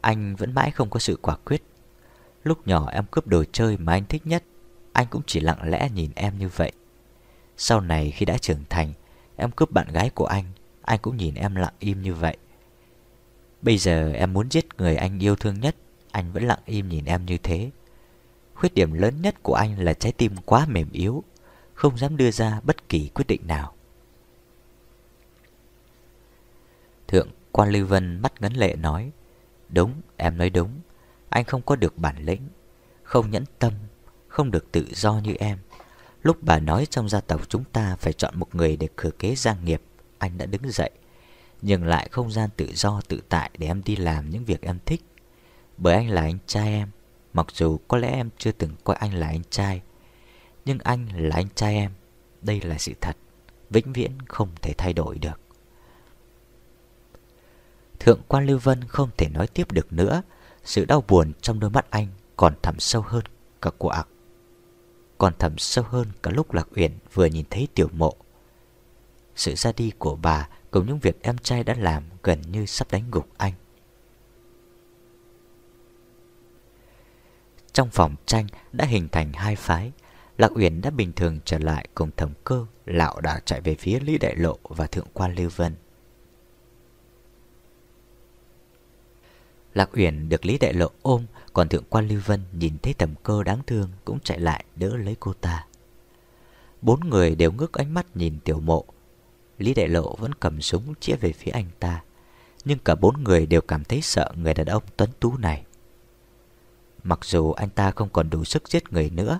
Anh vẫn mãi không có sự quả quyết. Lúc nhỏ em cướp đồ chơi mà anh thích nhất, Anh cũng chỉ lặng lẽ nhìn em như vậy. Sau này khi đã trưởng thành, Em cướp bạn gái của anh Anh cũng nhìn em lặng im như vậy. Bây giờ em muốn giết người anh yêu thương nhất, Anh vẫn lặng im nhìn em như thế. Khuyết điểm lớn nhất của anh là trái tim quá mềm yếu Không dám đưa ra bất kỳ quyết định nào. Thượng quan Lưu Vân mắt ngấn lệ nói Đúng, em nói đúng Anh không có được bản lĩnh Không nhẫn tâm Không được tự do như em. Lúc bà nói trong gia tộc chúng ta Phải chọn một người để thừa kế gia nghiệp Anh đã đứng dậy Nhưng lại không gian tự do tự tại Để em đi làm những việc em thích. Bởi anh là anh trai em Mặc dù có lẽ em chưa từng coi anh là anh trai, Nhưng anh là anh trai em. Đây là sự thật, Vĩnh viễn không thể thay đổi được. Thượng quan Lưu Vân không thể nói tiếp được nữa. Sự đau buồn trong đôi mắt anh Còn thẳm sâu hơn cả của ạc Còn thẳm sâu hơn cả lúc Lạc Uyển Vừa nhìn thấy tiểu mộ. Sự ra đi của bà Cùng những việc em trai đã làm Gần như sắp đánh gục anh. Trong phòng tranh đã hình thành hai phái. Lạc Uyển đã bình thường trở lại cùng thẩm cơ, Lão đã chạy về phía Lý Đại Lộ và Thượng quan Lưu Vân. Lạc Uyển được Lý Đại Lộ ôm, Còn Thượng quan Lưu Vân nhìn thấy thẩm cơ đáng thương Cũng chạy lại đỡ lấy cô ta. Bốn người đều ngước ánh mắt nhìn tiểu mộ. Lý Đại Lộ vẫn cầm súng chĩa về phía anh ta, Nhưng cả bốn người đều cảm thấy sợ người đàn ông tuấn tú này. Mặc dù anh ta không còn đủ sức giết người nữa,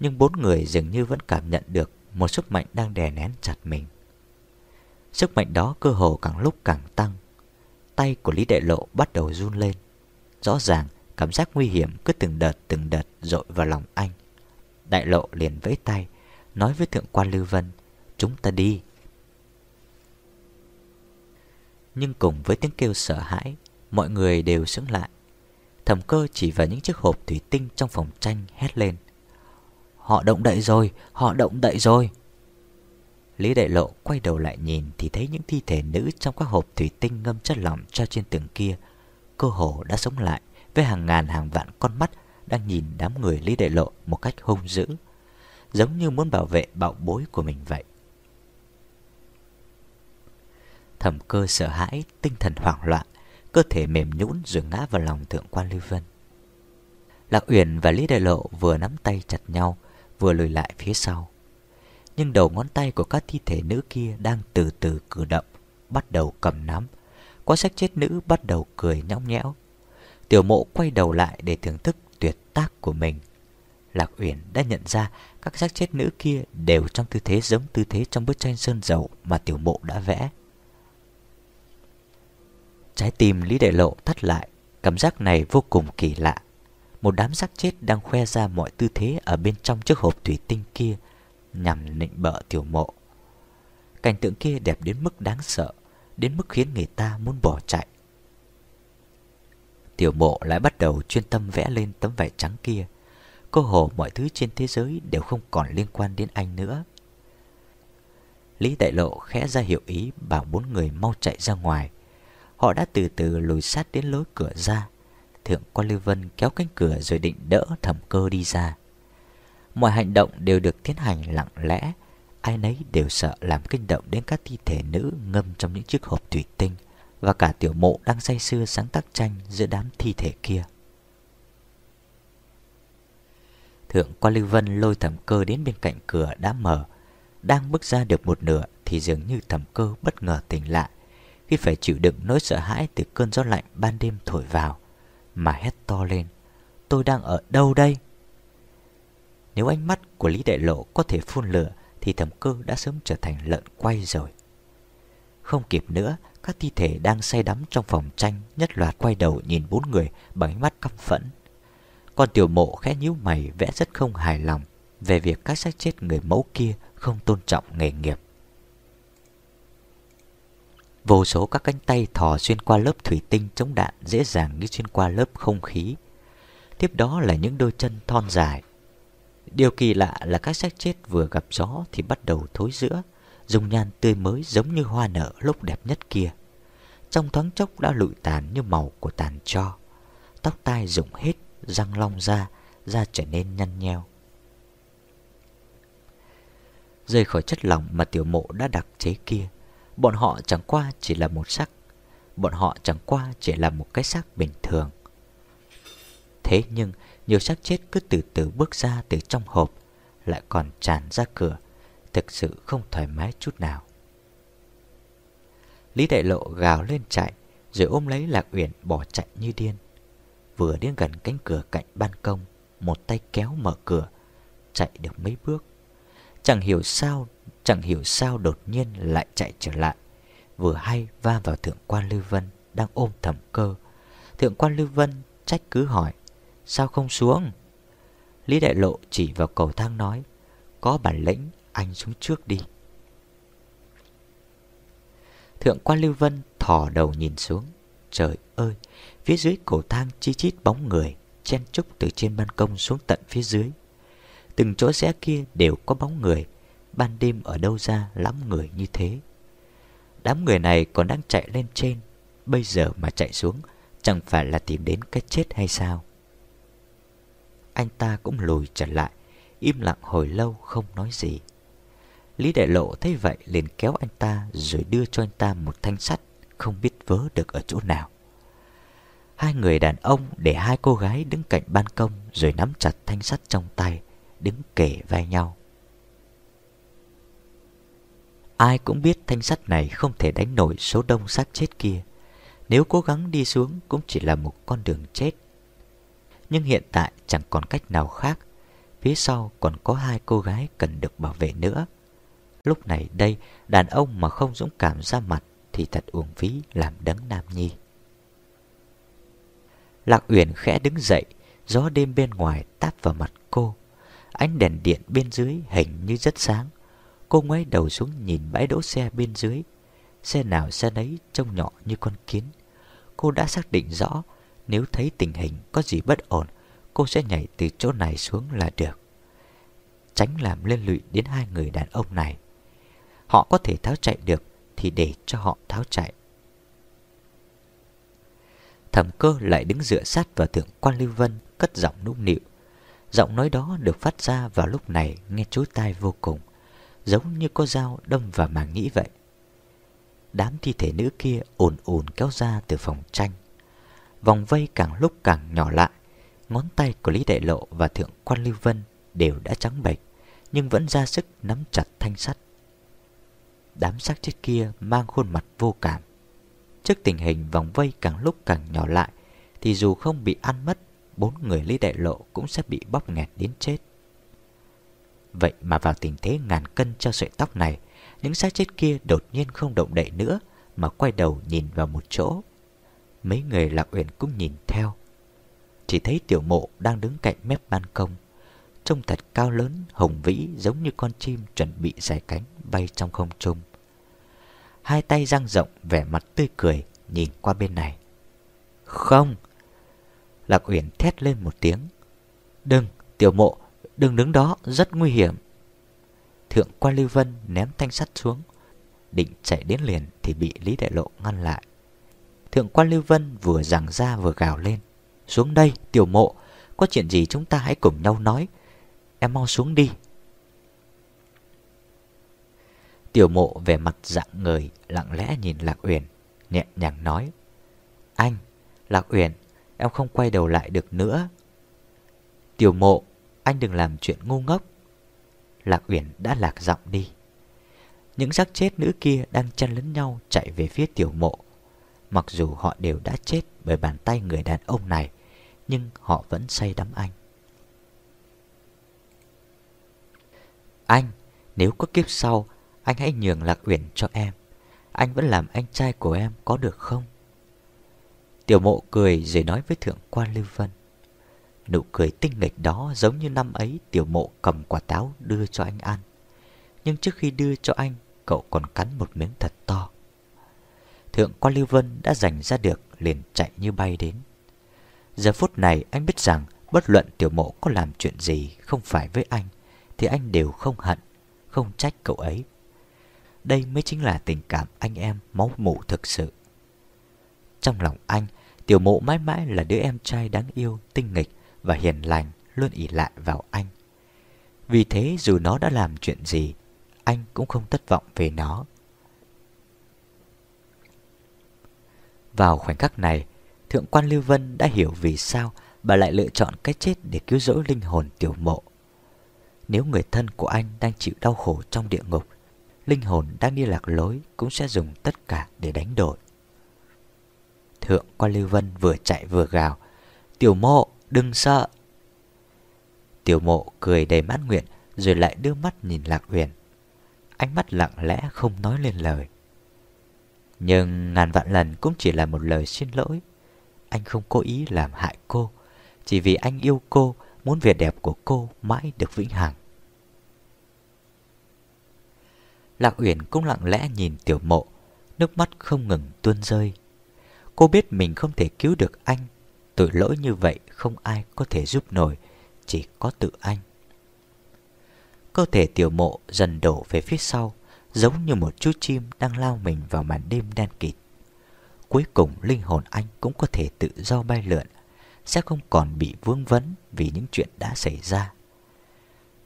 Nhưng bốn người dường như vẫn cảm nhận được Một sức mạnh đang đè nén chặt mình. Sức mạnh đó cơ hồ càng lúc càng tăng. Tay của Lý Đại Lộ bắt đầu run lên. Rõ ràng, cảm giác nguy hiểm cứ từng đợt từng đợt dội vào lòng anh. Đại Lộ liền vẫy tay, Nói với Thượng quan Lưu Vân, Chúng ta đi. Nhưng cùng với tiếng kêu sợ hãi, Mọi người đều sững lại. Thẩm cơ chỉ vào những chiếc hộp thủy tinh trong phòng tranh hét lên Họ động đậy rồi, họ động đậy rồi Lý Đại Lộ quay đầu lại nhìn thì thấy những thi thể nữ trong các hộp thủy tinh ngâm chất lỏng cho trên tường kia. Cơ hồ đã sống lại với hàng ngàn hàng vạn con mắt đang nhìn đám người Lý Đại Lộ một cách hung dữ, giống như muốn bảo vệ bảo bối của mình vậy. Thẩm cơ sợ hãi, tinh thần hoảng loạn, cơ thể mềm nhũn rồi ngã vào lòng thượng quan Lưu Vân. Lạc Uyển và Lý Đại Lộ vừa nắm tay chặt nhau, vừa lùi lại phía sau. Nhưng đầu ngón tay của các thi thể nữ kia đang từ từ cử động, bắt đầu cầm nắm. Quan sách chết nữ bắt đầu cười nhõng nhẽo. Tiểu mộ quay đầu lại để thưởng thức tuyệt tác của mình. Lạc Uyển đã nhận ra các xác chết nữ kia đều trong tư thế giống tư thế trong bức tranh sơn dầu mà tiểu mộ đã vẽ. Trái tim Lý Đại Lộ thắt lại, cảm giác này vô cùng kỳ lạ. Một đám xác chết đang khoe ra mọi tư thế ở bên trong chiếc hộp thủy tinh kia nhằm nịnh bợ tiểu mộ. Cảnh tượng kia đẹp đến mức đáng sợ, đến mức khiến người ta muốn bỏ chạy. Tiểu mộ lại bắt đầu chuyên tâm vẽ lên tấm vải trắng kia. Cô hồ mọi thứ trên thế giới đều không còn liên quan đến anh nữa. Lý Đại Lộ khẽ ra hiệu ý bảo bốn người mau chạy ra ngoài. Họ đã từ từ lùi sát đến lối cửa ra. Thượng quan Lưu Vân kéo cánh cửa rồi định đỡ thẩm cơ đi ra. Mọi hành động đều được tiến hành lặng lẽ. Ai nấy đều sợ làm kinh động đến các thi thể nữ ngâm trong những chiếc hộp thủy tinh và cả tiểu mộ đang say sưa sáng tác tranh giữa đám thi thể kia. Thượng quan Lưu Vân lôi thẩm cơ đến bên cạnh cửa đã mở. Đang bước ra được một nửa thì dường như thẩm cơ bất ngờ tỉnh lại khi phải chịu đựng nỗi sợ hãi từ cơn gió lạnh ban đêm thổi vào, mà hét to lên. Tôi đang ở đâu đây? Nếu ánh mắt của Lý Đại Lộ có thể phun lửa thì thẩm cơ đã sớm trở thành lợn quay rồi. Không kịp nữa, các thi thể đang say đắm trong phòng tranh nhất loạt quay đầu nhìn bốn người bằng ánh mắt căm phẫn. Còn tiểu mộ khẽ nhíu mày vẽ rất không hài lòng về việc các xác chết người mẫu kia không tôn trọng nghề nghiệp. Vô số các cánh tay thò xuyên qua lớp thủy tinh chống đạn dễ dàng như xuyên qua lớp không khí. Tiếp đó là những đôi chân thon dài. Điều kỳ lạ là các xác chết vừa gặp gió thì bắt đầu thối rữa, dùng nhan tươi mới giống như hoa nở lúc đẹp nhất kia. Trong thoáng chốc đã lụi tàn như màu của tàn cho. Tóc tai rụng hết, răng long ra, da trở nên nhăn nheo. Rời khỏi chất lỏng mà tiểu mộ đã đặc chế kia, Bọn họ chẳng qua chỉ là một xác. Bọn họ chẳng qua chỉ là một cái xác bình thường. Thế nhưng, nhiều xác chết cứ từ từ bước ra từ trong hộp, Lại còn tràn ra cửa, Thực sự không thoải mái chút nào. Lý Đại Lộ gào lên chạy, Rồi ôm lấy Lạc Uyển bỏ chạy như điên. Vừa đến gần cánh cửa cạnh ban công, Một tay kéo mở cửa, Chạy được mấy bước. Chẳng hiểu sao Chẳng hiểu sao đột nhiên lại chạy trở lại. Vừa hay va vào thượng quan Lưu Vân Đang ôm thẩm cơ. Thượng quan Lưu Vân trách cứ hỏi, Sao không xuống? Lý Đại Lộ chỉ vào cầu thang nói, Có bản lĩnh, anh xuống trước đi. Thượng quan Lưu Vân thò đầu nhìn xuống. Trời ơi, Phía dưới cầu thang chi chít bóng người, Chen chúc từ trên ban công xuống tận phía dưới. Từng chỗ rẽ kia đều có bóng người Ban đêm ở đâu ra lắm người như thế. Đám người này còn đang chạy lên trên. Bây giờ mà chạy xuống, Chẳng phải là tìm đến cái chết hay sao? Anh ta cũng lùi trở lại, Im lặng hồi lâu không nói gì. Lý Đại Lộ thấy vậy liền kéo anh ta Rồi đưa cho anh ta một thanh sắt, Không biết vớ được ở chỗ nào. Hai người đàn ông để hai cô gái đứng cạnh ban công Rồi nắm chặt thanh sắt trong tay, Đứng kể vai nhau. Ai cũng biết thanh sắt này không thể đánh nổi số đông xác chết kia. Nếu cố gắng đi xuống cũng chỉ là một con đường chết. Nhưng hiện tại chẳng còn cách nào khác. Phía sau còn có hai cô gái cần được bảo vệ nữa. Lúc này đây, đàn ông mà không dũng cảm ra mặt thì thật uổng phí làm đấng nam nhi. Lạc Uyển khẽ đứng dậy, gió đêm bên ngoài táp vào mặt cô. Ánh đèn điện bên dưới hình như rất sáng. Cô ngoái đầu xuống nhìn bãi đỗ xe bên dưới. Xe nào xe nấy trông nhỏ như con kiến. Cô đã xác định rõ, Nếu thấy tình hình có gì bất ổn, Cô sẽ nhảy từ chỗ này xuống là được. Tránh làm liên lụy đến hai người đàn ông này. Họ có thể tháo chạy được Thì để cho họ tháo chạy. Thẩm cơ lại đứng dựa sát vào thượng quan Lưu Vân, Cất giọng nũng nịu. Giọng nói đó được phát ra vào lúc này Nghe chối tai vô cùng. Giống như có dao đâm vào màng nghĩ vậy. Đám thi thể nữ kia ồn ồn kéo ra từ phòng tranh. Vòng vây càng lúc càng nhỏ lại, Ngón tay của Lý Đại Lộ và Thượng quan Lưu Vân Đều đã trắng bệch, Nhưng vẫn ra sức nắm chặt thanh sắt. Đám xác chết kia mang khuôn mặt vô cảm. Trước tình hình vòng vây càng lúc càng nhỏ lại, Thì dù không bị ăn mất, Bốn người Lý Đại Lộ cũng sẽ bị bóp nghẹt đến chết. Vậy mà vào tình thế ngàn cân cho sợi tóc này Những xác chết kia đột nhiên không động đậy nữa Mà quay đầu nhìn vào một chỗ. Mấy người Lạc Uyển cũng nhìn theo. Chỉ thấy tiểu mộ đang đứng cạnh mép ban công. Trông thật cao lớn, hồng vĩ Giống như con chim chuẩn bị giải cánh bay trong không trung. Hai tay dang rộng vẻ mặt tươi cười Nhìn qua bên này. Không! Lạc Uyển thét lên một tiếng. Đừng, tiểu mộ Đừng đứng đó, rất nguy hiểm. Thượng quan Lưu Vân ném thanh sắt xuống Định chạy đến liền Thì bị Lý Đại Lộ ngăn lại. Thượng quan Lưu Vân vừa giằng ra vừa gào lên Xuống đây, tiểu mộ Có chuyện gì chúng ta hãy cùng nhau nói. Em mau xuống đi. Tiểu mộ về mặt dạng người Lặng lẽ nhìn Lạc Uyển Nhẹ nhàng nói Anh, Lạc Uyển Em không quay đầu lại được nữa. Tiểu mộ anh đừng làm chuyện ngu ngốc. Lạc Uyển đã lạc giọng đi. Những xác chết nữ kia Đang chăn lấn nhau chạy về phía tiểu mộ. Mặc dù họ đều đã chết Bởi bàn tay người đàn ông này, Nhưng họ vẫn say đắm anh. Anh, Nếu có kiếp sau, Anh hãy nhường Lạc Uyển cho em. Anh vẫn làm anh trai của em có được không? Tiểu mộ cười rồi nói với thượng quan Lưu Vân. Nụ cười tinh nghịch đó giống như năm ấy tiểu mộ cầm quả táo đưa cho anh ăn Nhưng trước khi đưa cho anh Cậu còn cắn một miếng thật to. Thượng quan Lưu Vân đã giành ra được liền chạy như bay đến. Giờ phút này anh biết rằng Bất luận tiểu mộ có làm chuyện gì không phải với anh Thì anh đều không hận Không trách cậu ấy. Đây mới chính là tình cảm anh em máu mủ thực sự. Trong lòng anh Tiểu mộ mãi mãi là đứa em trai đáng yêu, tinh nghịch và hiền lành luôn ỉ lại vào anh. Vì thế dù nó đã làm chuyện gì, anh cũng không thất vọng về nó. Vào khoảnh khắc này, Thượng quan Lưu Vân đã hiểu vì sao bà lại lựa chọn cái chết để cứu rỗi linh hồn tiểu mộ. Nếu người thân của anh đang chịu đau khổ trong địa ngục, linh hồn đang đi lạc lối cũng sẽ dùng tất cả để đánh đổi. Thượng quan Lưu Vân vừa chạy vừa gào Tiểu mộ đừng sợ. Tiểu mộ cười đầy mãn nguyện, Rồi lại đưa mắt nhìn Lạc Huyền Ánh mắt lặng lẽ, không nói lên lời. Nhưng ngàn vạn lần cũng chỉ là một lời xin lỗi. Anh không cố ý làm hại cô, Chỉ vì anh yêu cô, Muốn vẻ đẹp của cô mãi được vĩnh hằng. Lạc Uyển cũng lặng lẽ nhìn tiểu mộ, Nước mắt không ngừng tuôn rơi. Cô biết mình không thể cứu được anh Tội lỗi như vậy không ai có thể giúp nổi, Chỉ có tự anh. Cơ thể tiểu mộ dần đổ về phía sau, Giống như một chú chim đang lao mình vào màn đêm đen kịt. Cuối cùng linh hồn anh cũng có thể tự do bay lượn, Sẽ không còn bị vướng vấn vì những chuyện đã xảy ra.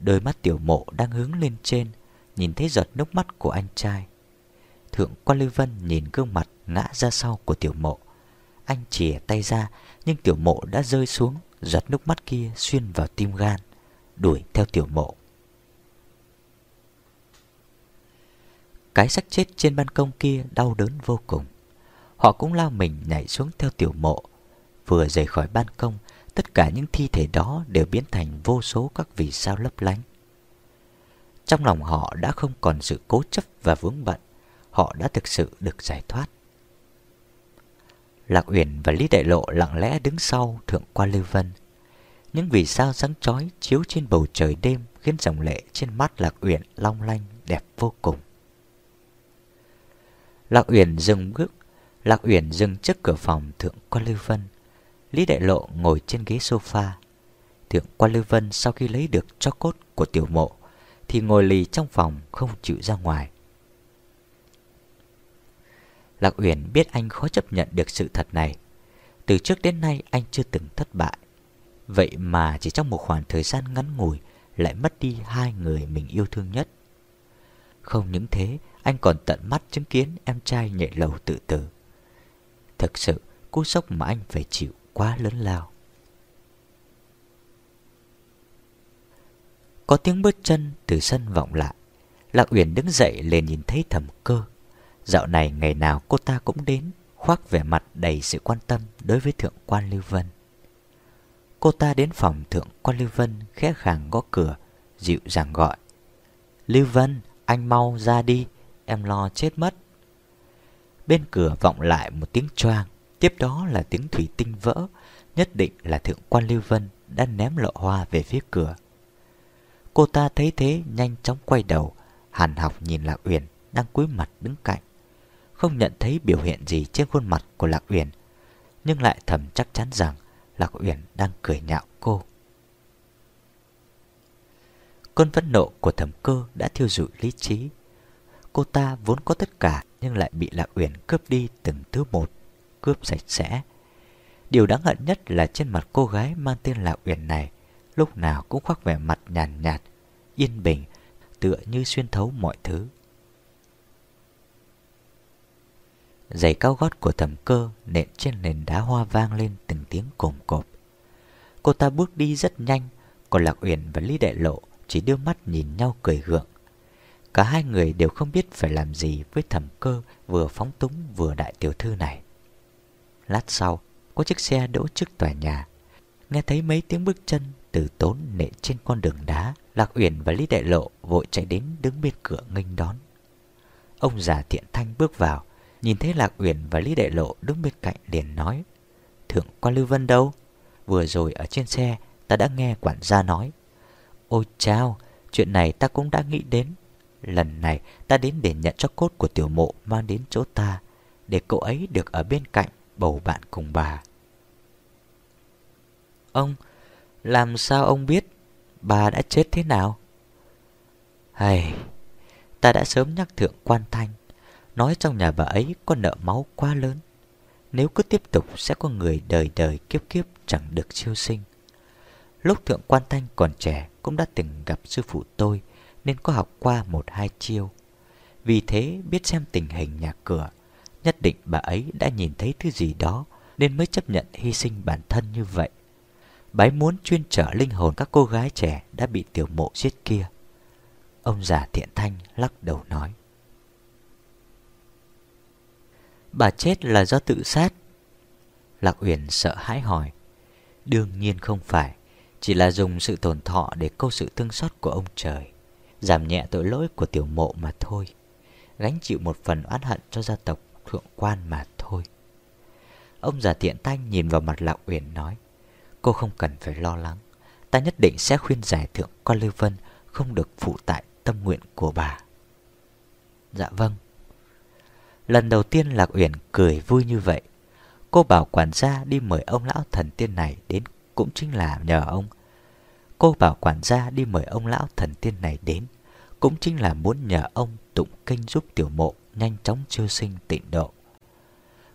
Đôi mắt tiểu mộ đang hướng lên trên, Nhìn thấy giọt nước mắt của anh trai. Thượng quan Lưu Vân nhìn gương mặt ngã ra sau của tiểu mộ. Anh chìa tay ra nhưng tiểu mộ đã rơi xuống, Giọt nước mắt kia xuyên vào tim gan, Đuổi theo tiểu mộ. Cái xác chết trên ban công kia đau đớn vô cùng. Họ cũng lao mình nhảy xuống theo tiểu mộ. Vừa rời khỏi ban công, Tất cả những thi thể đó đều biến thành vô số các vì sao lấp lánh. Trong lòng họ đã không còn sự cố chấp và vướng bận, Họ đã thực sự được giải thoát. Lạc Uyển và Lý Đại Lộ lặng lẽ đứng sau Thượng quan Lưu Vân. Những vì sao sáng chói chiếu trên bầu trời đêm khiến dòng lệ trên mắt Lạc Uyển long lanh đẹp vô cùng. Lạc Uyển dừng bước, Lạc Uyển dừng trước cửa phòng Thượng quan Lưu Vân. Lý Đại Lộ ngồi trên ghế sofa. Thượng quan Lưu Vân sau khi lấy được cho cốt của tiểu mộ thì ngồi lì trong phòng không chịu ra ngoài. Lạc Uyển biết anh khó chấp nhận được sự thật này. Từ trước đến nay anh chưa từng thất bại. Vậy mà chỉ trong một khoảng thời gian ngắn ngủi lại mất đi hai người mình yêu thương nhất. Không những thế, anh còn tận mắt chứng kiến em trai nhảy lầu tự tử. Thực sự, cú sốc mà anh phải chịu quá lớn lao. Có tiếng bước chân từ sân vọng lại. Lạc Uyển đứng dậy lên nhìn thấy thầm cơ. Dạo này ngày nào cô ta cũng đến, khoác vẻ mặt đầy sự quan tâm đối với Thượng quan Lưu Vân. Cô ta đến phòng Thượng quan Lưu Vân khẽ khàng gõ cửa, dịu dàng gọi. Lưu Vân, anh mau ra đi, em lo chết mất. Bên cửa vọng lại một tiếng choang, tiếp đó là tiếng thủy tinh vỡ, nhất định là Thượng quan Lưu Vân đã ném lọ hoa về phía cửa. Cô ta thấy thế nhanh chóng quay đầu, hàn học nhìn Lạc Uyển đang cúi mặt đứng cạnh. Không nhận thấy biểu hiện gì trên khuôn mặt của Lạc Uyển, nhưng lại thầm chắc chắn rằng Lạc Uyển đang cười nhạo cô. Cơn phẫn nộ của thẩm cơ đã thiêu rụi lý trí. Cô ta vốn có tất cả nhưng lại bị Lạc Uyển cướp đi từng thứ một, cướp sạch sẽ. Điều đáng hận nhất là trên mặt cô gái mang tên Lạc Uyển này lúc nào cũng khoác vẻ mặt nhàn nhạt, yên bình, tựa như xuyên thấu mọi thứ. Giày cao gót của thẩm cơ nện trên nền đá hoa vang lên từng tiếng cồm cộp. Cô ta bước đi rất nhanh, còn Lạc Uyển và Lý Đại Lộ chỉ đưa mắt nhìn nhau cười gượng. Cả hai người đều không biết phải làm gì với thẩm cơ vừa phóng túng vừa đại tiểu thư này. Lát sau, có chiếc xe đỗ trước tòa nhà. Nghe thấy mấy tiếng bước chân từ tốn nện trên con đường đá, Lạc Uyển và Lý Đại Lộ vội chạy đến đứng bên cửa nghênh đón. Ông già thiện thanh bước vào, nhìn thấy Lạc Uyển và Lý Đại Lộ đứng bên cạnh liền nói Thượng quan Lưu Vân đâu? Vừa rồi ở trên xe ta đã nghe quản gia nói. Ôi chao, chuyện này ta cũng đã nghĩ đến. Lần này ta đến để nhận cho cốt của tiểu mộ mang đến chỗ ta Để cậu ấy được ở bên cạnh bầu bạn cùng bà. Ông, làm sao ông biết? Bà đã chết thế nào? Hay, ta đã sớm nhắc thượng quan thanh. Nói trong nhà bà ấy có nợ máu quá lớn. Nếu cứ tiếp tục sẽ có người đời đời kiếp kiếp chẳng được siêu sinh. Lúc thượng quan thanh còn trẻ cũng đã từng gặp sư phụ tôi Nên có học qua một hai chiêu. Vì thế biết xem tình hình nhà cửa, Nhất định bà ấy đã nhìn thấy thứ gì đó Nên mới chấp nhận hy sinh bản thân như vậy. Bái muốn chuyên trở linh hồn các cô gái trẻ đã bị tiểu mộ giết kia. Ông già thiện thanh lắc đầu nói. Bà chết là do tự sát. Lạc Uyển sợ hãi hỏi, Đương nhiên không phải, Chỉ là dùng sự tổn thọ để câu sự thương xót của ông trời, Giảm nhẹ tội lỗi của tiểu mộ mà thôi, Gánh chịu một phần oán hận cho gia tộc thượng quan mà thôi. Ông già thiện thanh nhìn vào mặt Lạc Uyển nói, Cô không cần phải lo lắng, Ta nhất định sẽ khuyên giải thượng quan Lưu Vân Không được phụ tại tâm nguyện của bà. Dạ vâng. Lần đầu tiên Lạc Uyển cười vui như vậy. Cô bảo quản gia đi mời ông lão thần tiên này đến Cũng chính là nhờ ông. Cô bảo quản gia đi mời ông lão thần tiên này đến Cũng chính là muốn nhờ ông tụng kinh giúp tiểu mộ Nhanh chóng chiêu sinh tịnh độ.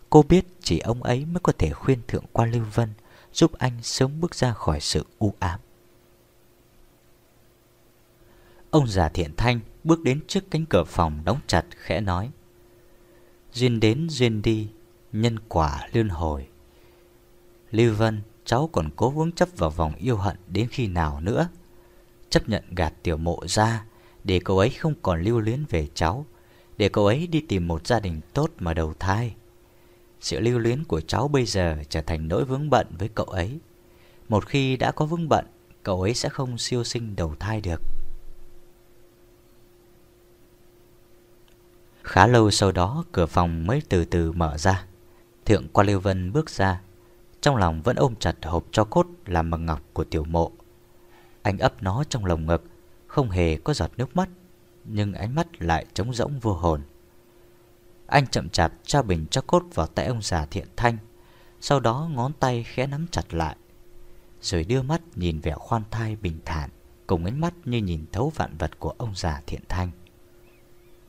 Cô biết chỉ ông ấy mới có thể khuyên thượng quan Lưu Vân Giúp anh sớm bước ra khỏi sự u ám. Ông già thiện thanh bước đến trước cánh cửa phòng đóng chặt, khẽ nói Duyên đến duyên đi, Nhân quả liên hồi. Lưu Vân, Cháu còn cố vướng chấp vào vòng yêu hận Đến khi nào nữa? Chấp nhận gạt tiểu mộ ra, Để cậu ấy không còn lưu luyến về cháu, Để cậu ấy đi tìm một gia đình tốt mà đầu thai. Sự lưu luyến của cháu bây giờ Trở thành nỗi vướng bận với cậu ấy. Một khi đã có vướng bận, Cậu ấy sẽ không siêu sinh đầu thai được. Khá lâu sau đó, cửa phòng mới từ từ mở ra. Thượng quan Lưu Vân bước ra. Trong lòng vẫn ôm chặt hộp cho cốt làm bằng ngọc của tiểu mộ. Anh ấp nó trong lồng ngực, Không hề có giọt nước mắt, Nhưng ánh mắt lại trống rỗng vô hồn. Anh chậm chạp trao bình cho cốt vào tay ông già thiện thanh, Sau đó ngón tay khẽ nắm chặt lại, Rồi đưa mắt nhìn vẻ khoan thai bình thản, Cùng ánh mắt như nhìn thấu vạn vật của ông già thiện thanh.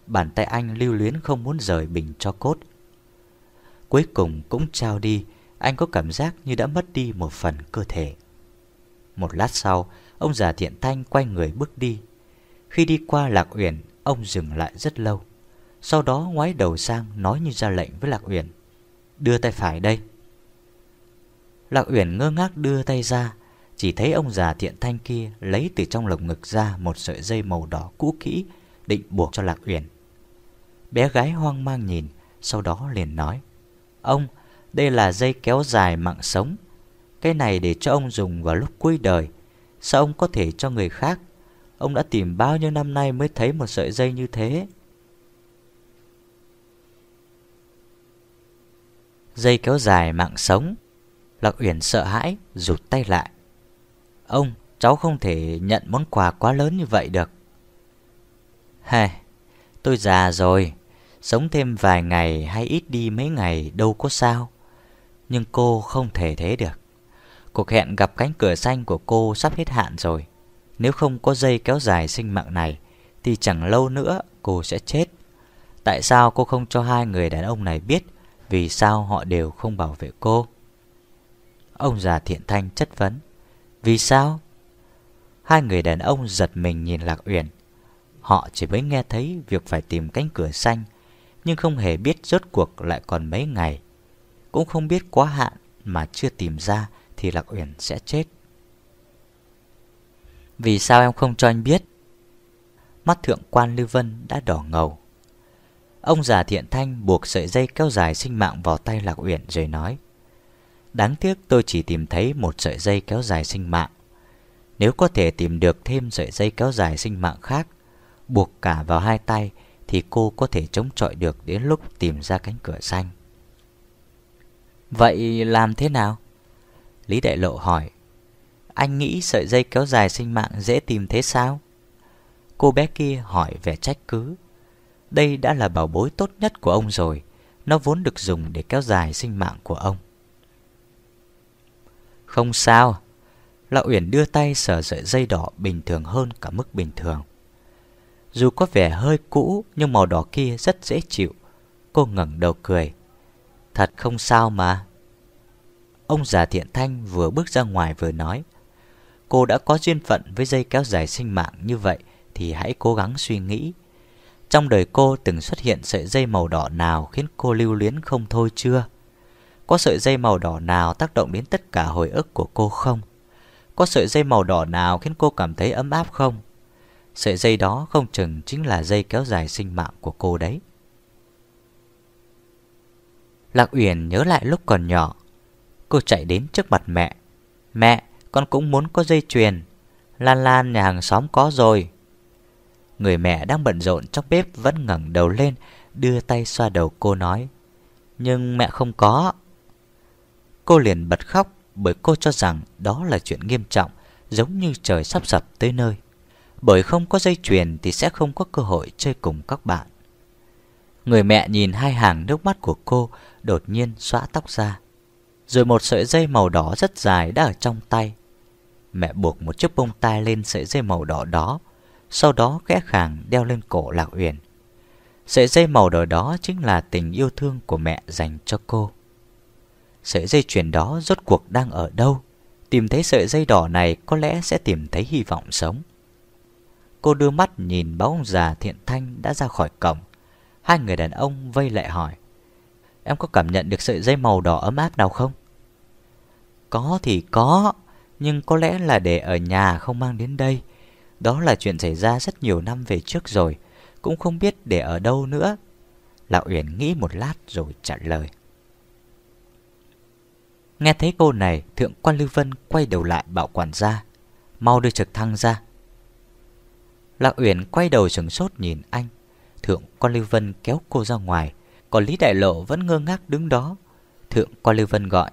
Bàn tay anh lưu luyến không muốn rời bình cho cốt cuối cùng cũng trao đi, anh có cảm giác như đã mất đi một phần cơ thể. Một lát sau, ông già thiện thanh quay người bước đi. Khi đi qua Lạc Uyển, ông dừng lại rất lâu. Sau đó ngoái đầu sang nói như ra lệnh với Lạc Uyển. Đưa tay phải đây. Lạc Uyển ngơ ngác đưa tay ra, chỉ thấy ông già thiện thanh kia lấy từ trong lồng ngực ra một sợi dây màu đỏ cũ kỹ, định buộc cho Lạc Uyển. Bé gái hoang mang nhìn, sau đó liền nói. Ông, đây là dây kéo dài mạng sống. Cái này để cho ông dùng vào lúc cuối đời. Sao ông có thể cho người khác? Ông đã tìm bao nhiêu năm nay mới thấy một sợi dây như thế? Dây kéo dài mạng sống. Lạc Uyển sợ hãi, rụt tay lại. Ông, cháu không thể nhận món quà quá lớn như vậy được. Hề, tôi già rồi, sống thêm vài ngày hay ít đi mấy ngày đâu có sao. Nhưng cô không thể thế được. Cuộc hẹn gặp cánh cửa xanh của cô sắp hết hạn rồi. Nếu không có dây kéo dài sinh mạng này, thì chẳng lâu nữa cô sẽ chết. Tại sao cô không cho hai người đàn ông này biết vì sao họ đều không bảo vệ cô? Ông già thiện thanh chất vấn. Vì sao? Hai người đàn ông giật mình nhìn Lạc Uyển. Họ chỉ mới nghe thấy việc phải tìm cánh cửa xanh, nhưng không hề biết rốt cuộc lại còn mấy ngày. Cũng không biết quá hạn mà chưa tìm ra thì Lạc Uyển sẽ chết. Vì sao em không cho anh biết? Mắt thượng quan Lưu Vân đã đỏ ngầu. Ông già thiện thanh buộc sợi dây kéo dài sinh mạng vào tay Lạc Uyển rồi nói. Đáng tiếc tôi chỉ tìm thấy một sợi dây kéo dài sinh mạng. Nếu có thể tìm được thêm sợi dây kéo dài sinh mạng khác, buộc cả vào hai tay, thì cô có thể chống chọi được đến lúc tìm ra cánh cửa xanh. Vậy làm thế nào? Lý Đại Lộ hỏi. Anh nghĩ sợi dây kéo dài sinh mạng dễ tìm thế sao? Cô bé kia hỏi vẻ trách cứ. Đây đã là bảo bối tốt nhất của ông rồi. Nó vốn được dùng để kéo dài sinh mạng của ông. Không sao. Lão Uyển đưa tay sờ sợi dây đỏ bình thường hơn cả mức bình thường. Dù có vẻ hơi cũ, nhưng màu đỏ kia rất dễ chịu. Cô ngẩng đầu cười. Thật không sao mà. Ông già thiện thanh vừa bước ra ngoài vừa nói. Cô đã có duyên phận với dây kéo dài sinh mạng như vậy, thì hãy cố gắng suy nghĩ. Trong đời cô từng xuất hiện sợi dây màu đỏ nào khiến cô lưu luyến không thôi chưa? Có sợi dây màu đỏ nào tác động đến tất cả hồi ức của cô không? Có sợi dây màu đỏ nào khiến cô cảm thấy ấm áp không? Sợi dây đó không chừng chính là dây kéo dài sinh mạng của cô đấy. Lạc Uyển nhớ lại lúc còn nhỏ. Cô chạy đến trước mặt mẹ. Mẹ, con cũng muốn có dây chuyền. Lan Lan nhà hàng xóm có rồi. Người mẹ đang bận rộn trong bếp vẫn ngẩng đầu lên, đưa tay xoa đầu cô nói. Nhưng mẹ không có. Cô liền bật khóc bởi cô cho rằng đó là chuyện nghiêm trọng, giống như trời sắp sập tới nơi. Bởi không có dây chuyền thì sẽ không có cơ hội chơi cùng các bạn. Người mẹ nhìn hai hàng nước mắt của cô, đột nhiên xóa tóc ra. Rồi một sợi dây màu đỏ rất dài đã ở trong tay. Mẹ buộc một chiếc bông tai lên sợi dây màu đỏ đó, sau đó khẽ khàng đeo lên cổ Lạc Uyển. Sợi dây màu đỏ đó chính là tình yêu thương của mẹ dành cho cô. Sợi dây chuyền đó rốt cuộc đang ở đâu? Tìm thấy sợi dây đỏ này có lẽ sẽ tìm thấy hy vọng sống. Cô đưa mắt nhìn báo ông già thiện thanh đã ra khỏi cổng. Hai người đàn ông vây lại hỏi. Em có cảm nhận được sợi dây màu đỏ ấm áp nào không? Có thì có, nhưng có lẽ là để ở nhà không mang đến đây. Đó là chuyện xảy ra rất nhiều năm về trước rồi, cũng không biết để ở đâu nữa. Lão Uyển nghĩ một lát rồi trả lời. Nghe thấy câu này, thượng quan Lưu Vân quay đầu lại bảo quản gia. Mau đưa trực thăng ra. Lạc Uyển quay đầu sừng sốt nhìn anh. Thượng quan Lưu Vân kéo cô ra ngoài. Còn Lý Đại Lộ vẫn ngơ ngác đứng đó. Thượng quan Lưu Vân gọi.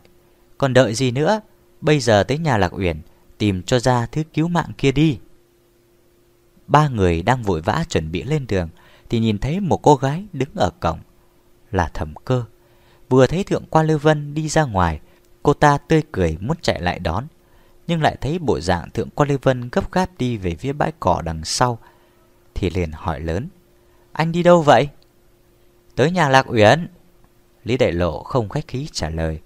Còn đợi gì nữa? Bây giờ tới nhà Lạc Uyển, tìm cho ra thứ cứu mạng kia đi. Ba người đang vội vã chuẩn bị lên đường, thì nhìn thấy một cô gái đứng ở cổng. Là thẩm cơ. Vừa thấy thượng quan Lưu Vân đi ra ngoài, Cô ta tươi cười muốn chạy lại đón nhưng lại thấy bộ dạng thượng quan Lê Vân gấp gáp đi về phía bãi cỏ đằng sau Thì liền hỏi lớn Anh đi đâu vậy? Tới nhà Lạc Uyển Lý Đại Lộ không khách khí trả lời.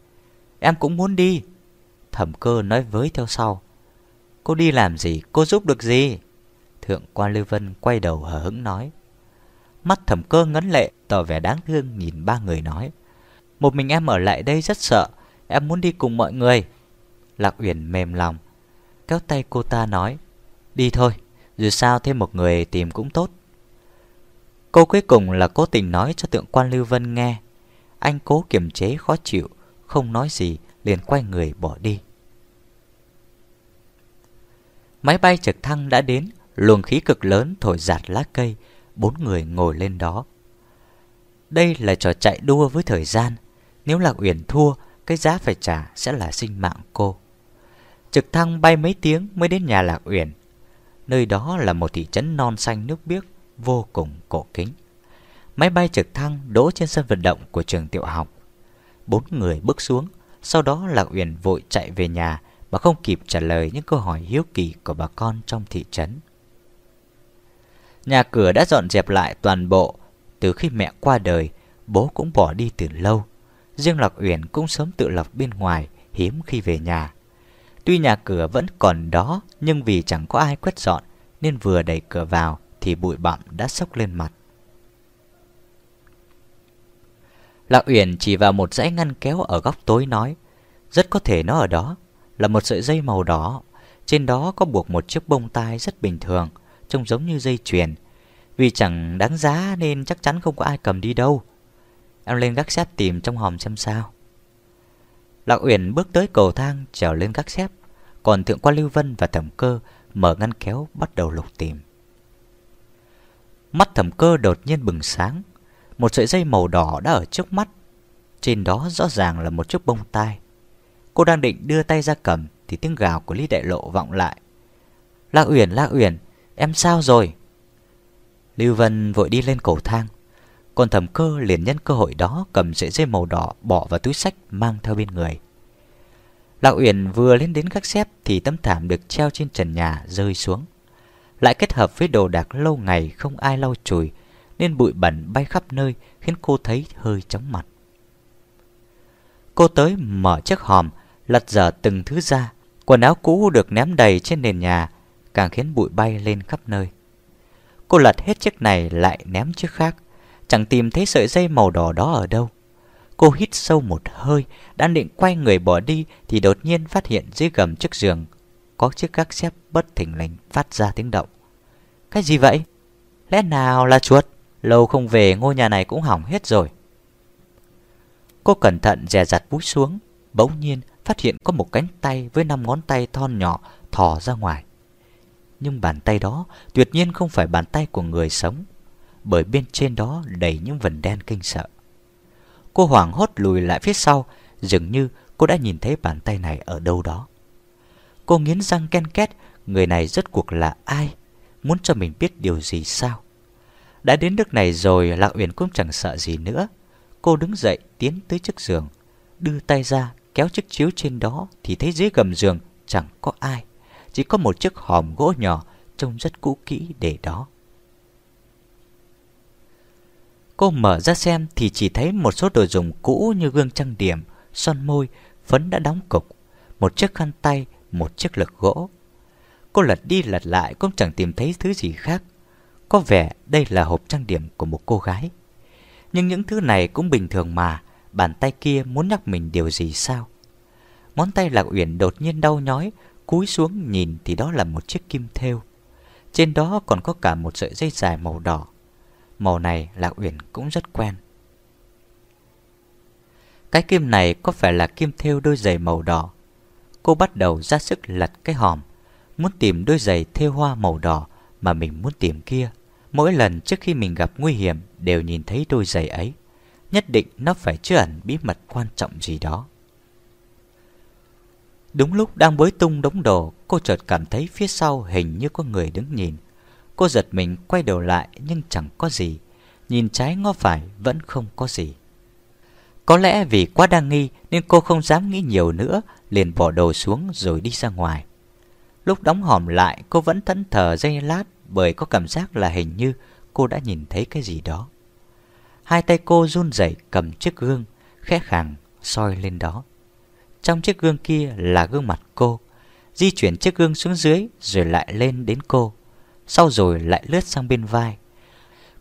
Em cũng muốn đi. Thẩm cơ nói với theo sau. Cô đi làm gì? Cô giúp được gì? Thượng quan Lê Vân quay đầu hờ hững nói. Mắt thẩm cơ ngấn lệ, tỏ vẻ đáng thương nhìn ba người nói. Một mình em ở lại đây rất sợ, em muốn đi cùng mọi người. Lạc Uyển mềm lòng, kéo tay cô ta nói. Đi thôi, dù sao thêm một người tìm cũng tốt. Câu cuối cùng là cố tình nói cho tượng quan Lưu Vân nghe. Anh cố kiềm chế khó chịu, không nói gì, liền quay người bỏ đi. Máy bay trực thăng đã đến, luồng khí cực lớn thổi giạt lá cây, bốn người ngồi lên đó. Đây là trò chạy đua với thời gian, nếu Lạc Uyển thua, cái giá phải trả sẽ là sinh mạng cô. Trực thăng bay mấy tiếng mới đến nhà Lạc Uyển. Nơi đó là một thị trấn non xanh nước biếc, vô cùng cổ kính. Máy bay trực thăng đỗ trên sân vận động của trường tiểu học. Bốn người bước xuống, sau đó Lạc Uyển vội chạy về nhà mà không kịp trả lời những câu hỏi hiếu kỳ của bà con trong thị trấn. Nhà cửa đã dọn dẹp lại toàn bộ, từ khi mẹ qua đời, bố cũng bỏ đi từ lâu. Riêng Lạc Uyển cũng sớm tự lập bên ngoài, hiếm khi về nhà. Tuy nhà cửa vẫn còn đó, nhưng vì chẳng có ai quét dọn, nên vừa đẩy cửa vào thì bụi bặm đã sốc lên mặt. Lạc Uyển chỉ vào một dãy ngăn kéo ở góc tối nói, rất có thể nó ở đó, là một sợi dây màu đỏ. Trên đó có buộc một chiếc bông tai rất bình thường, trông giống như dây chuyền. Vì chẳng đáng giá nên chắc chắn không có ai cầm đi đâu. Em lên gác xếp tìm trong hòm xem sao. Lạc Uyển bước tới cầu thang trèo lên gác xếp, còn Thượng quan Lưu Vân và Thẩm Cơ mở ngăn kéo bắt đầu lục tìm. Mắt Thẩm Cơ đột nhiên bừng sáng, một sợi dây màu đỏ đã ở trước mắt. Trên đó rõ ràng là một chiếc bông tai. Cô đang định đưa tay ra cầm thì tiếng gào của Lý Đại Lộ vọng lại. Lạc Uyển, Lạc Uyển, em sao rồi? Lưu Vân vội đi lên cầu thang. Còn thẩm cơ liền nhân cơ hội đó cầm sợi dây màu đỏ bỏ vào túi sách mang theo bên người. Lạc Uyển vừa lên đến gác xếp thì tấm thảm được treo trên trần nhà rơi xuống. Lại kết hợp với đồ đạc lâu ngày không ai lau chùi nên bụi bẩn bay khắp nơi khiến cô thấy hơi chóng mặt. Cô tới mở chiếc hòm, lật dở từng thứ ra. Quần áo cũ được ném đầy trên nền nhà, càng khiến bụi bay lên khắp nơi. Cô lật hết chiếc này lại ném chiếc khác, chẳng tìm thấy sợi dây màu đỏ đó ở đâu. Cô hít sâu một hơi, đang định quay người bỏ đi thì đột nhiên phát hiện dưới gầm chiếc giường có chiếc gác xếp bất thình lình phát ra tiếng động. Cái gì vậy? Lẽ nào là chuột? Lâu không về ngôi nhà này cũng hỏng hết rồi. Cô cẩn thận dè dặt búi xuống, bỗng nhiên phát hiện có một cánh tay với năm ngón tay thon nhỏ thò ra ngoài. Nhưng bàn tay đó tuyệt nhiên không phải bàn tay của người sống, bởi bên trên đó đầy những vần đen kinh sợ. Cô hoảng hốt lùi lại phía sau, dường như cô đã nhìn thấy bàn tay này ở đâu đó. Cô nghiến răng ken két, người này rốt cuộc là ai? Muốn cho mình biết điều gì sao? Đã đến nước này rồi, Lạc Uyển cũng chẳng sợ gì nữa. Cô đứng dậy tiến tới chiếc giường, đưa tay ra kéo chiếc chiếu trên đó thì thấy dưới gầm giường chẳng có ai, chỉ có một chiếc hòm gỗ nhỏ trông rất cũ kỹ để đó. Cô mở ra xem thì chỉ thấy một số đồ dùng cũ như gương trang điểm, son môi, phấn đã đóng cục, một chiếc khăn tay, một chiếc lực gỗ. Cô lật đi lật lại cũng chẳng tìm thấy thứ gì khác. Có vẻ đây là hộp trang điểm của một cô gái. Nhưng những thứ này cũng bình thường mà, bàn tay kia muốn nhắc mình điều gì sao? Ngón tay Lạc Uyển đột nhiên đau nhói, cúi xuống nhìn thì đó là một chiếc kim thêu. Trên đó còn có cả một sợi dây dài màu đỏ. Màu này Lạc Uyển cũng rất quen. Cái kim này có phải là kim thêu đôi giày màu đỏ? Cô bắt đầu ra sức lật cái hòm, muốn tìm đôi giày thêu hoa màu đỏ mà mình muốn tìm kia. Mỗi lần trước khi mình gặp nguy hiểm đều nhìn thấy đôi giày ấy. Nhất định nó phải chứa ẩn bí mật quan trọng gì đó. Đúng lúc đang bối tung đống đồ, cô chợt cảm thấy phía sau hình như có người đứng nhìn. Cô giật mình quay đầu lại nhưng chẳng có gì. Nhìn trái ngó phải vẫn không có gì. Có lẽ vì quá đa nghi nên cô không dám nghĩ nhiều nữa, liền bỏ đồ xuống rồi đi ra ngoài. Lúc đóng hòm lại, cô vẫn thẫn thờ dây lát bởi có cảm giác là hình như cô đã nhìn thấy cái gì đó. Hai tay cô run rẩy cầm chiếc gương, khẽ khàng soi lên đó. Trong chiếc gương kia là gương mặt cô. Di chuyển chiếc gương xuống dưới rồi lại lên đến cô. Sau rồi lại lướt sang bên vai.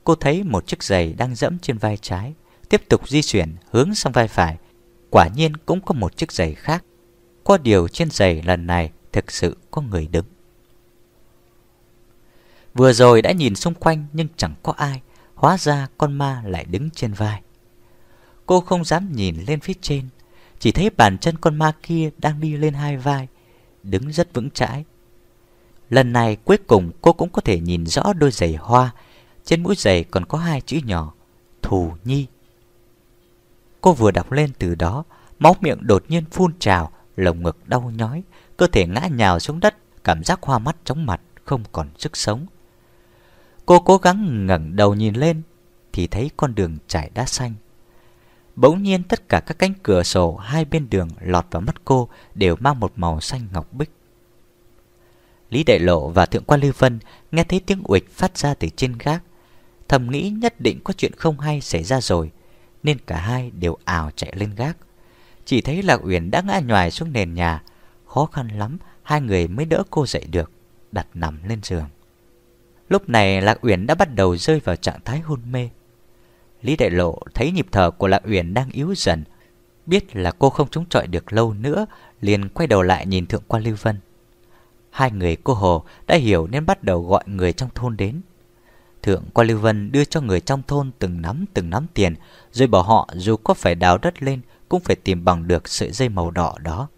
Cô thấy một chiếc giày đang dẫm trên vai trái. Tiếp tục di chuyển hướng sang vai phải. Quả nhiên cũng có một chiếc giày khác. Có điều trên giày lần này, thực sự có người đứng. Vừa rồi đã nhìn xung quanh nhưng chẳng có ai. Hóa ra con ma lại đứng trên vai. Cô không dám nhìn lên phía trên, Chỉ thấy bàn chân con ma kia đang đi lên hai vai, Đứng rất vững chãi Lần này cuối cùng cô cũng có thể nhìn rõ đôi giày hoa. Trên mũi giày còn có hai chữ nhỏ, Thù Nhi. Cô vừa đọc lên từ đó, Máu miệng đột nhiên phun trào, Lồng ngực đau nhói, Cơ thể ngã nhào xuống đất, Cảm giác hoa mắt chóng mặt, Không còn sức sống. Cô cố gắng ngẩng đầu nhìn lên, Thì thấy con đường trải đá xanh. Bỗng nhiên tất cả các cánh cửa sổ hai bên đường lọt vào mắt cô đều mang một màu xanh ngọc bích. Lý Đại Lộ và Thượng quan Lưu Vân nghe thấy tiếng uịch phát ra từ trên gác. Thầm nghĩ nhất định có chuyện không hay xảy ra rồi, nên cả hai đều ảo chạy lên gác. Chỉ thấy Lạc Uyển đã ngã nhòi xuống nền nhà. Khó khăn lắm, hai người mới đỡ cô dậy được, đặt nằm lên giường. Lúc này Lạc Uyển đã bắt đầu rơi vào trạng thái hôn mê. Lý Đại Lộ thấy nhịp thở của Lạc Uyển đang yếu dần, biết là cô không chống chọi được lâu nữa, liền quay đầu lại nhìn Thượng quan Lưu Vân. Hai người cô Hồ đã hiểu nên bắt đầu gọi người trong thôn đến. Thượng quan Lưu Vân đưa cho người trong thôn từng nắm từng nắm tiền, rồi bảo họ dù có phải đào đất lên cũng phải tìm bằng được sợi dây màu đỏ đó.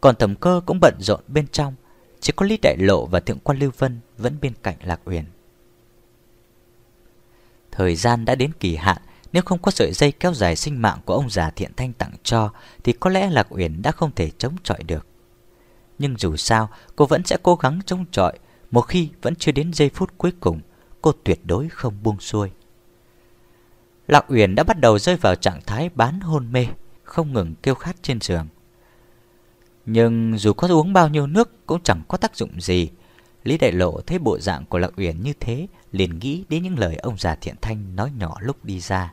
Còn thẩm cơ cũng bận rộn bên trong, chỉ có Lý Đại Lộ và Thượng quan Lưu Vân vẫn bên cạnh Lạc Uyển. Thời gian đã đến kỳ hạn, nếu không có sợi dây kéo dài sinh mạng của ông già thiện thanh tặng cho, thì có lẽ Lạc Uyển đã không thể chống chọi được. Nhưng dù sao, cô vẫn sẽ cố gắng chống chọi, một khi vẫn chưa đến giây phút cuối cùng, cô tuyệt đối không buông xuôi. Lạc Uyển đã bắt đầu rơi vào trạng thái bán hôn mê, không ngừng kêu khát trên giường. Nhưng dù có uống bao nhiêu nước cũng chẳng có tác dụng gì. Lý Đại Lộ thấy bộ dạng của Lạc Uyển như thế liền nghĩ đến những lời ông già thiện thanh nói nhỏ lúc đi ra.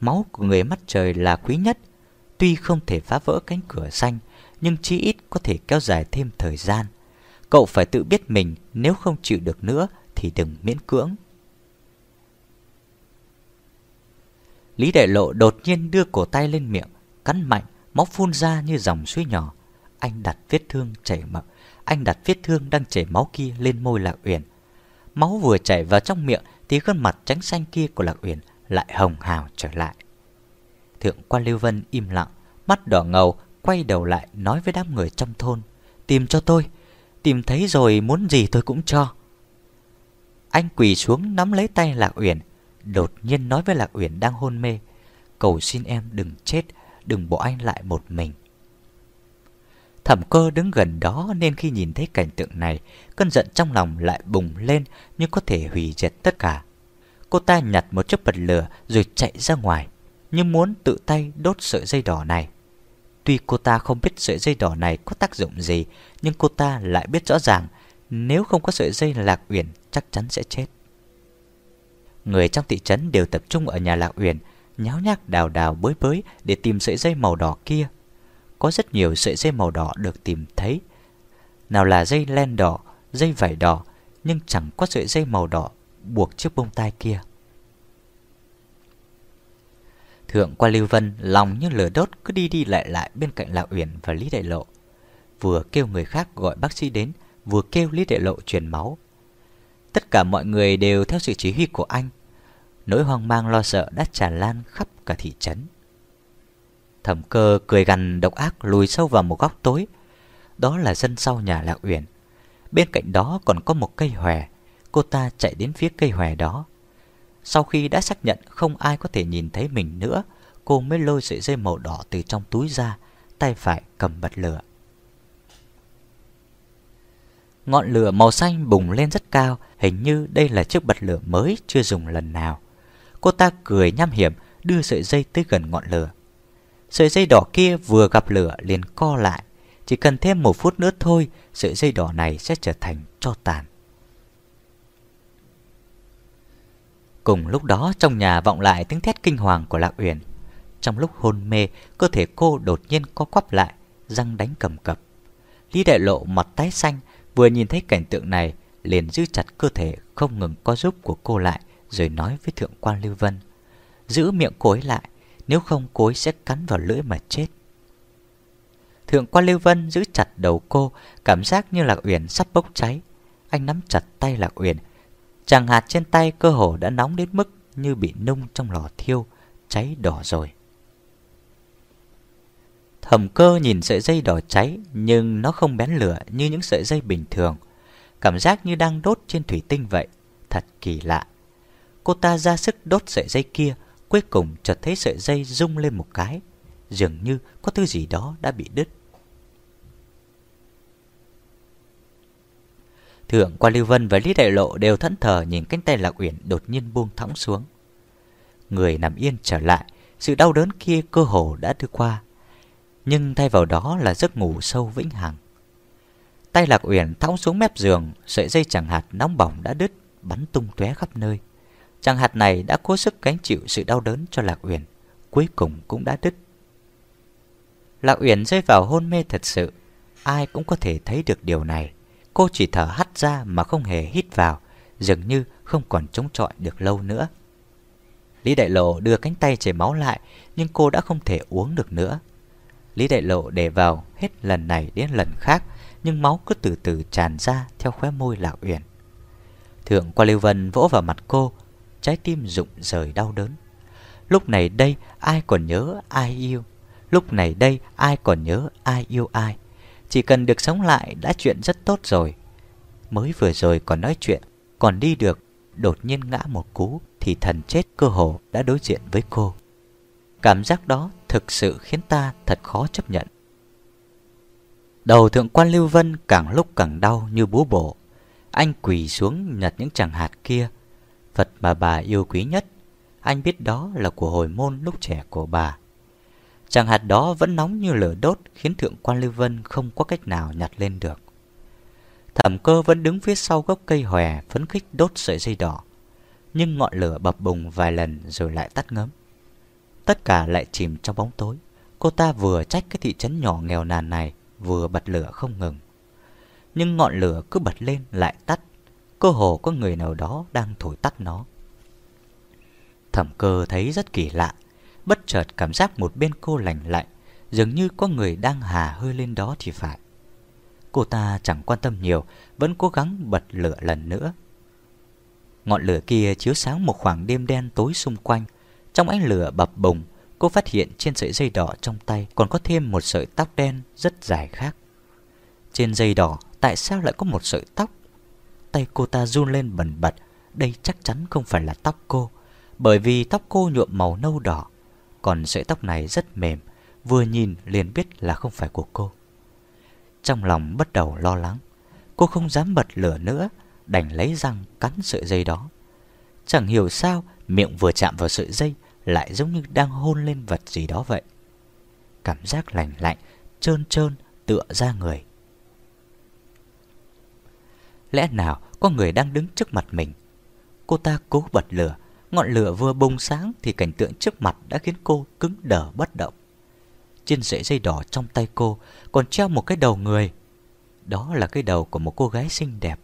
Máu của người mắt trời là quý nhất, tuy không thể phá vỡ cánh cửa xanh, nhưng chí ít có thể kéo dài thêm thời gian. Cậu phải tự biết mình nếu không chịu được nữa thì đừng miễn cưỡng. Lý Đại Lộ đột nhiên đưa cổ tay lên miệng, cắn mạnh, máu phun ra như dòng suối nhỏ. Anh đặt vết thương chảy mập, anh đặt vết thương đang chảy máu kia lên môi Lạc Uyển. Máu vừa chảy vào trong miệng Thì gương mặt trắng xanh kia của Lạc Uyển Lại hồng hào trở lại Thượng quan Lưu Vân im lặng Mắt đỏ ngầu quay đầu lại Nói với đám người trong thôn Tìm cho tôi Tìm thấy rồi muốn gì tôi cũng cho Anh quỳ xuống nắm lấy tay Lạc Uyển Đột nhiên nói với Lạc Uyển đang hôn mê Cầu xin em đừng chết Đừng bỏ anh lại một mình Thẩm cơ đứng gần đó nên khi nhìn thấy cảnh tượng này, cơn giận trong lòng lại bùng lên như có thể hủy diệt tất cả. Cô ta nhặt một chiếc bật lửa rồi chạy ra ngoài, nhưng muốn tự tay đốt sợi dây đỏ này. Tuy cô ta không biết sợi dây đỏ này có tác dụng gì, nhưng cô ta lại biết rõ ràng nếu không có sợi dây Lạc Uyển chắc chắn sẽ chết. Người trong thị trấn đều tập trung ở nhà Lạc Uyển, nháo nhác đào đào bới bới để tìm sợi dây màu đỏ kia có rất nhiều sợi dây màu đỏ được tìm thấy. Nào là dây len đỏ, dây vải đỏ, nhưng chẳng có sợi dây màu đỏ buộc chiếc bông tai kia. Thượng qua Lưu Vân lòng như lửa đốt cứ đi đi lại lại bên cạnh Lạc Uyển và Lý Đại Lộ. Vừa kêu người khác gọi bác sĩ đến, vừa kêu Lý Đại Lộ truyền máu. Tất cả mọi người đều theo sự chỉ huy của anh. Nỗi hoang mang lo sợ đã tràn lan khắp cả thị trấn. Thẩm cơ cười gằn độc ác lùi sâu vào một góc tối. Đó là sân sau nhà Lạc Uyển. Bên cạnh đó còn có một cây hòe. Cô ta chạy đến phía cây hòe đó. Sau khi đã xác nhận không ai có thể nhìn thấy mình nữa, cô mới lôi sợi dây màu đỏ từ trong túi ra, tay phải cầm bật lửa. Ngọn lửa màu xanh bùng lên rất cao, hình như đây là chiếc bật lửa mới chưa dùng lần nào. Cô ta cười nham hiểm, đưa sợi dây tới gần ngọn lửa. Sợi dây đỏ kia vừa gặp lửa liền co lại Chỉ cần thêm một phút nữa thôi Sợi dây đỏ này sẽ trở thành cho tàn Cùng lúc đó trong nhà vọng lại tiếng thét kinh hoàng của Lạc Uyển Trong lúc hôn mê, cơ thể cô đột nhiên co quắp lại, răng đánh cầm cập. Lý Đại Lộ mặt tái xanh, vừa nhìn thấy cảnh tượng này, liền giữ chặt cơ thể không ngừng co giúp của cô lại, rồi nói với Thượng quan Lưu Vân. Giữ miệng cô ấy lại, nếu không cô ấy sẽ cắn vào lưỡi mà chết. Thượng quan Lưu Vân giữ chặt đầu cô, cảm giác như Lạc Uyển sắp bốc cháy. Anh nắm chặt tay Lạc Uyển. Chàng hạt trên tay cơ hồ đã nóng đến mức như bị nung trong lò thiêu, cháy đỏ rồi. Thẩm cơ nhìn sợi dây đỏ cháy nhưng nó không bén lửa như những sợi dây bình thường. Cảm giác như đang đốt trên thủy tinh vậy. Thật kỳ lạ. Cô ta ra sức đốt sợi dây kia, cuối cùng chợt thấy sợi dây rung lên một cái. Dường như có thứ gì đó đã bị đứt. Thượng qua Lưu Vân và Lý Đại Lộ đều thẫn thờ nhìn cánh tay Lạc Uyển đột nhiên buông thõng xuống. Người nằm yên trở lại, sự đau đớn kia cơ hồ đã đi qua. Nhưng thay vào đó là giấc ngủ sâu vĩnh hằng. Tay Lạc Uyển thõng xuống mép giường, sợi dây chẳng hạt nóng bỏng đã đứt, bắn tung tóe khắp nơi. Chẳng hạt này đã cố sức gánh chịu sự đau đớn cho Lạc Uyển, cuối cùng cũng đã đứt. Lạc Uyển rơi vào hôn mê thật sự, ai cũng có thể thấy được điều này. Cô chỉ thở hắt ra mà không hề hít vào, dường như không còn chống chọi được lâu nữa. Lý Đại Lộ đưa cánh tay chảy máu lại, nhưng cô đã không thể uống được nữa. Lý Đại Lộ để vào hết lần này đến lần khác, nhưng máu cứ từ từ tràn ra theo khóe môi Lạc Uyển. Thượng qua Lưu Vân vỗ vào mặt cô, trái tim rụng rời đau đớn. Lúc này đây ai còn nhớ ai yêu, lúc này đây ai còn nhớ ai yêu ai. Chỉ cần được sống lại đã chuyện rất tốt rồi. Mới vừa rồi còn nói chuyện, còn đi được, đột nhiên ngã một cú thì thần chết cơ hồ đã đối diện với cô. Cảm giác đó thực sự khiến ta thật khó chấp nhận. Đầu thượng quan Lưu Vân càng lúc càng đau như búa bổ. Anh quỳ xuống nhặt những chẳng hạt kia. Vật mà bà yêu quý nhất. Anh biết đó là của hồi môn lúc trẻ của bà. Chẳng hạt đó vẫn nóng như lửa đốt, khiến thượng quan Lưu Vân không có cách nào nhặt lên được. Thẩm cơ vẫn đứng phía sau gốc cây hòe, phấn khích đốt sợi dây đỏ. Nhưng ngọn lửa bập bùng vài lần rồi lại tắt ngấm. Tất cả lại chìm trong bóng tối. Cô ta vừa trách cái thị trấn nhỏ nghèo nàn này, vừa bật lửa không ngừng. Nhưng ngọn lửa cứ bật lên lại tắt. Cơ hồ có người nào đó đang thổi tắt nó. Thẩm cơ thấy rất kỳ lạ. Bất chợt cảm giác một bên cô lành lạnh, Dường như có người đang hà hơi lên đó thì phải. Cô ta chẳng quan tâm nhiều, Vẫn cố gắng bật lửa lần nữa. Ngọn lửa kia chiếu sáng một khoảng đêm đen tối xung quanh. Trong ánh lửa bập bùng, Cô phát hiện trên sợi dây đỏ trong tay Còn có thêm một sợi tóc đen rất dài khác. Trên dây đỏ, Tại sao lại có một sợi tóc? Tay cô ta run lên bần bật, Đây chắc chắn không phải là tóc cô, Bởi vì tóc cô nhuộm màu nâu đỏ còn sợi tóc này rất mềm, Vừa nhìn liền biết là không phải của cô. Trong lòng bắt đầu lo lắng, Cô không dám bật lửa nữa, Đành lấy răng cắn sợi dây đó. Chẳng hiểu sao Miệng vừa chạm vào sợi dây Lại giống như đang hôn lên vật gì đó vậy. Cảm giác lành lạnh, Trơn trơn tựa ra người. Lẽ nào có người đang đứng trước mặt mình? Cô ta cố bật lửa Ngọn lửa vừa bùng sáng thì cảnh tượng trước mặt đã khiến cô cứng đờ bất động. Trên sợi dây đỏ trong tay cô còn treo một cái đầu người. Đó là cái đầu của một cô gái xinh đẹp,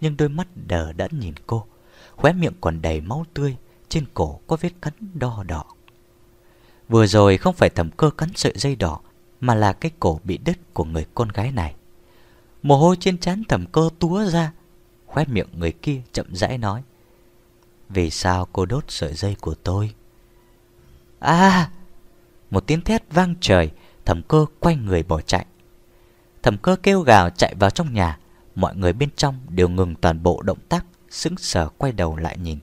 nhưng đôi mắt đờ đẫn nhìn cô. Khóe miệng còn đầy máu tươi, trên cổ có vết cắn đo đỏ. Vừa rồi không phải thầm cơ cắn sợi dây đỏ, mà là cái cổ bị đứt của người con gái này. Mồ hôi trên trán thầm cơ túa ra, khóe miệng người kia chậm rãi nói. Vì sao cô đốt sợi dây của tôi? À Một tiếng thét vang trời Thẩm cơ quay người bỏ chạy. Thẩm cơ kêu gào chạy vào trong nhà, Mọi người bên trong đều ngừng toàn bộ động tác, Sững sờ quay đầu lại nhìn.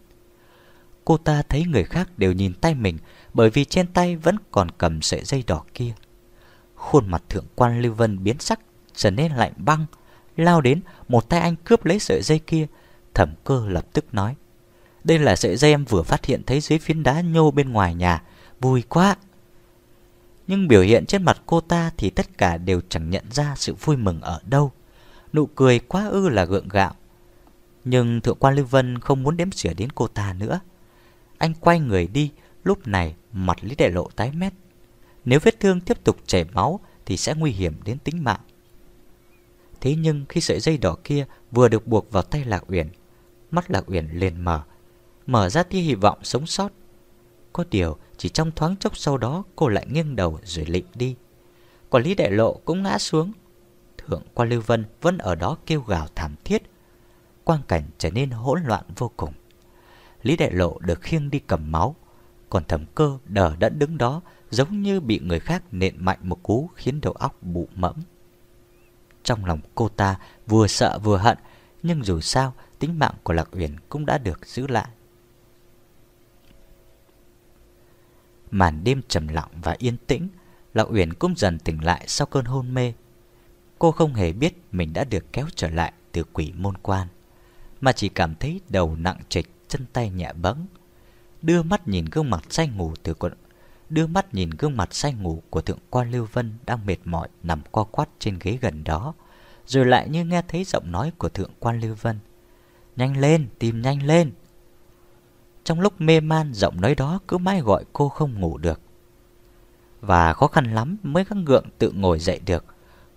Cô ta thấy người khác đều nhìn tay mình, Bởi vì trên tay vẫn còn cầm sợi dây đỏ kia. Khuôn mặt thượng quan Lưu Vân biến sắc, Trở nên lạnh băng, Lao đến, một tay anh cướp lấy sợi dây kia. Thẩm cơ lập tức nói đây là sợi dây em vừa phát hiện thấy dưới phiến đá nhô bên ngoài nhà. Vui quá! Nhưng biểu hiện trên mặt cô ta thì tất cả đều chẳng nhận ra sự vui mừng ở đâu. Nụ cười quá ư là gượng gạo. Nhưng Thượng quan Lưu Vân không muốn đếm xỉa đến cô ta nữa. Anh quay người đi, lúc này mặt Lý Đại Lộ tái mét. Nếu vết thương tiếp tục chảy máu thì sẽ nguy hiểm đến tính mạng. Thế nhưng khi sợi dây đỏ kia vừa được buộc vào tay Lạc Uyển, mắt Lạc Uyển liền mở, mở ra tia hy vọng sống sót. Có điều, chỉ trong thoáng chốc sau đó cô lại nghiêng đầu rồi lịnh đi. quản Lý Đại Lộ cũng ngã xuống. Thượng quan Lưu Vân vẫn ở đó kêu gào thảm thiết. Quang cảnh trở nên hỗn loạn vô cùng. Lý Đại Lộ được khiêng đi cầm máu, còn thẩm cơ đờ đẫn đứng đó giống như bị người khác nện mạnh một cú khiến đầu óc bụ mẫm. Trong lòng cô ta vừa sợ vừa hận, nhưng dù sao tính mạng của Lạc Uyển cũng đã được giữ lại. Màn đêm trầm lặng và yên tĩnh, lão Uyển cũng dần tỉnh lại sau cơn hôn mê. Cô không hề biết mình đã được kéo trở lại từ quỷ môn quan, mà chỉ cảm thấy đầu nặng trịch, chân tay nhẹ bẫng. Đưa mắt nhìn gương mặt say ngủ từ quận đưa mắt nhìn gương mặt say ngủ của thượng quan Lưu Vân đang mệt mỏi nằm co quắt trên ghế gần đó, rồi lại như nghe thấy giọng nói của thượng quan Lưu Vân. Nhanh lên, tìm nhanh lên. Trong lúc mê man, giọng nói đó cứ mãi gọi cô không ngủ được. Và khó khăn lắm mới gắng gượng tự ngồi dậy được.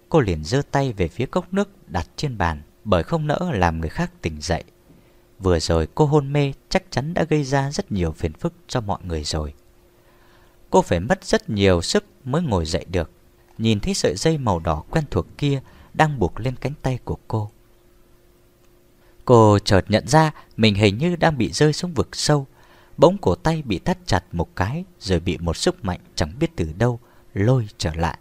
Cô liền giơ tay về phía cốc nước đặt trên bàn, bởi không nỡ làm người khác tỉnh dậy. Vừa rồi cô hôn mê chắc chắn đã gây ra rất nhiều phiền phức cho mọi người rồi. Cô phải mất rất nhiều sức mới ngồi dậy được Nhìn thấy sợi dây màu đỏ quen thuộc kia Đang buộc lên cánh tay của cô Cô chợt nhận ra Mình hình như đang bị rơi xuống vực sâu. Bỗng cổ tay bị thắt chặt một cái, Rồi bị một sức mạnh chẳng biết từ đâu Lôi trở lại.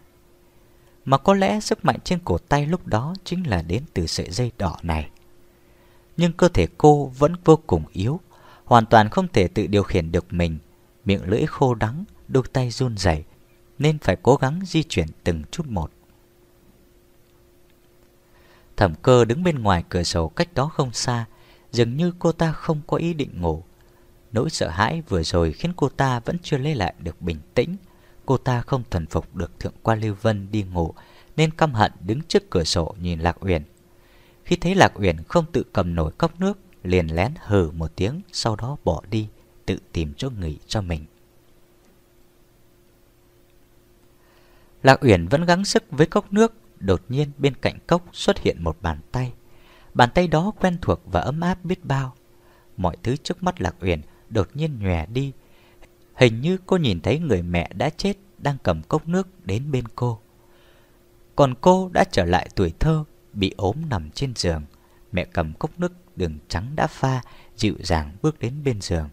Mà có lẽ sức mạnh trên cổ tay lúc đó Chính là đến từ sợi dây đỏ này. Nhưng cơ thể cô vẫn vô cùng yếu, Hoàn toàn không thể tự điều khiển được mình. Miệng lưỡi khô đắng, đôi tay run rẩy, nên phải cố gắng di chuyển từng chút một. Thẩm cơ đứng bên ngoài cửa sổ cách đó không xa, dường như cô ta không có ý định ngủ. Nỗi sợ hãi vừa rồi khiến cô ta vẫn chưa lấy lại được bình tĩnh. Cô ta không thuần phục được Thượng quan Lưu Vân đi ngủ, nên căm hận đứng trước cửa sổ nhìn Lạc Uyển. Khi thấy Lạc Uyển không tự cầm nổi cốc nước, liền lén hừ một tiếng, sau đó bỏ đi, tự tìm chỗ nghỉ cho mình. Lạc Uyển vẫn gắng sức với cốc nước Đột nhiên bên cạnh cốc xuất hiện một bàn tay. Bàn tay đó quen thuộc và ấm áp biết bao. Mọi thứ trước mắt Lạc Uyển đột nhiên nhòe đi. Hình như cô nhìn thấy người mẹ đã chết Đang cầm cốc nước đến bên cô. Còn cô đã trở lại tuổi thơ Bị ốm nằm trên giường. Mẹ cầm cốc nước đường trắng đã pha Dịu dàng bước đến bên giường.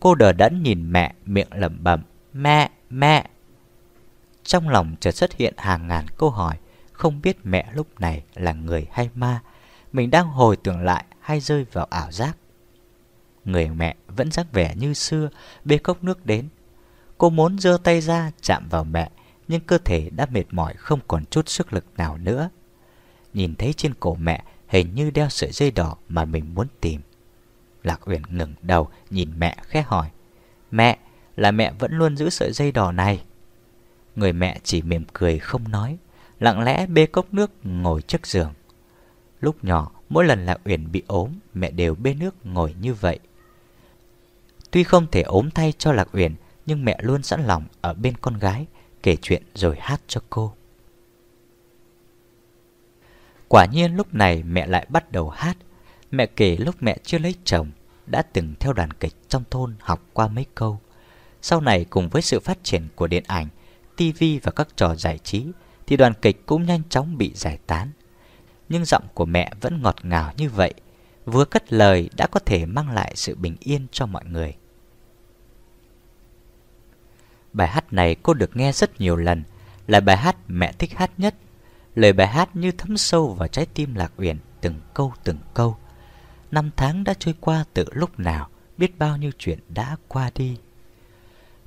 Cô đờ đẫn nhìn mẹ miệng lẩm bẩm Mẹ, mẹ trong lòng chợt xuất hiện hàng ngàn câu hỏi Không biết mẹ lúc này là người hay ma. Mình đang hồi tưởng lại hay rơi vào ảo giác. Người mẹ vẫn dáng vẻ như xưa Bê cốc nước đến. Cô muốn giơ tay ra chạm vào mẹ Nhưng cơ thể đã mệt mỏi không còn chút sức lực nào nữa. Nhìn thấy trên cổ mẹ Hình như đeo sợi dây đỏ mà mình muốn tìm. Lạc Uyển ngừng đầu nhìn mẹ khẽ hỏi Mẹ, là mẹ vẫn luôn giữ sợi dây đỏ này? Người mẹ chỉ mỉm cười không nói, Lặng lẽ bê cốc nước ngồi trước giường. Lúc nhỏ, Mỗi lần Lạc Uyển bị ốm, Mẹ đều bê nước ngồi như vậy. Tuy không thể ốm thay cho Lạc Uyển, Nhưng mẹ luôn sẵn lòng Ở bên con gái, Kể chuyện rồi hát cho cô. Quả nhiên lúc này mẹ lại bắt đầu hát. Mẹ kể lúc mẹ chưa lấy chồng, Đã từng theo đoàn kịch trong thôn học qua mấy câu. Sau này cùng với sự phát triển của điện ảnh tivi và các trò giải trí thì đoàn kịch cũng nhanh chóng bị giải tán. Nhưng giọng của mẹ vẫn ngọt ngào như vậy, vừa cất lời đã có thể mang lại sự bình yên cho mọi người. Bài hát này cô được nghe rất nhiều lần, là bài hát mẹ thích hát nhất. Lời bài hát như thấm sâu vào trái tim Lạc Uyển từng câu từng câu. Năm tháng đã trôi qua từ lúc nào, biết bao nhiêu chuyện đã qua đi.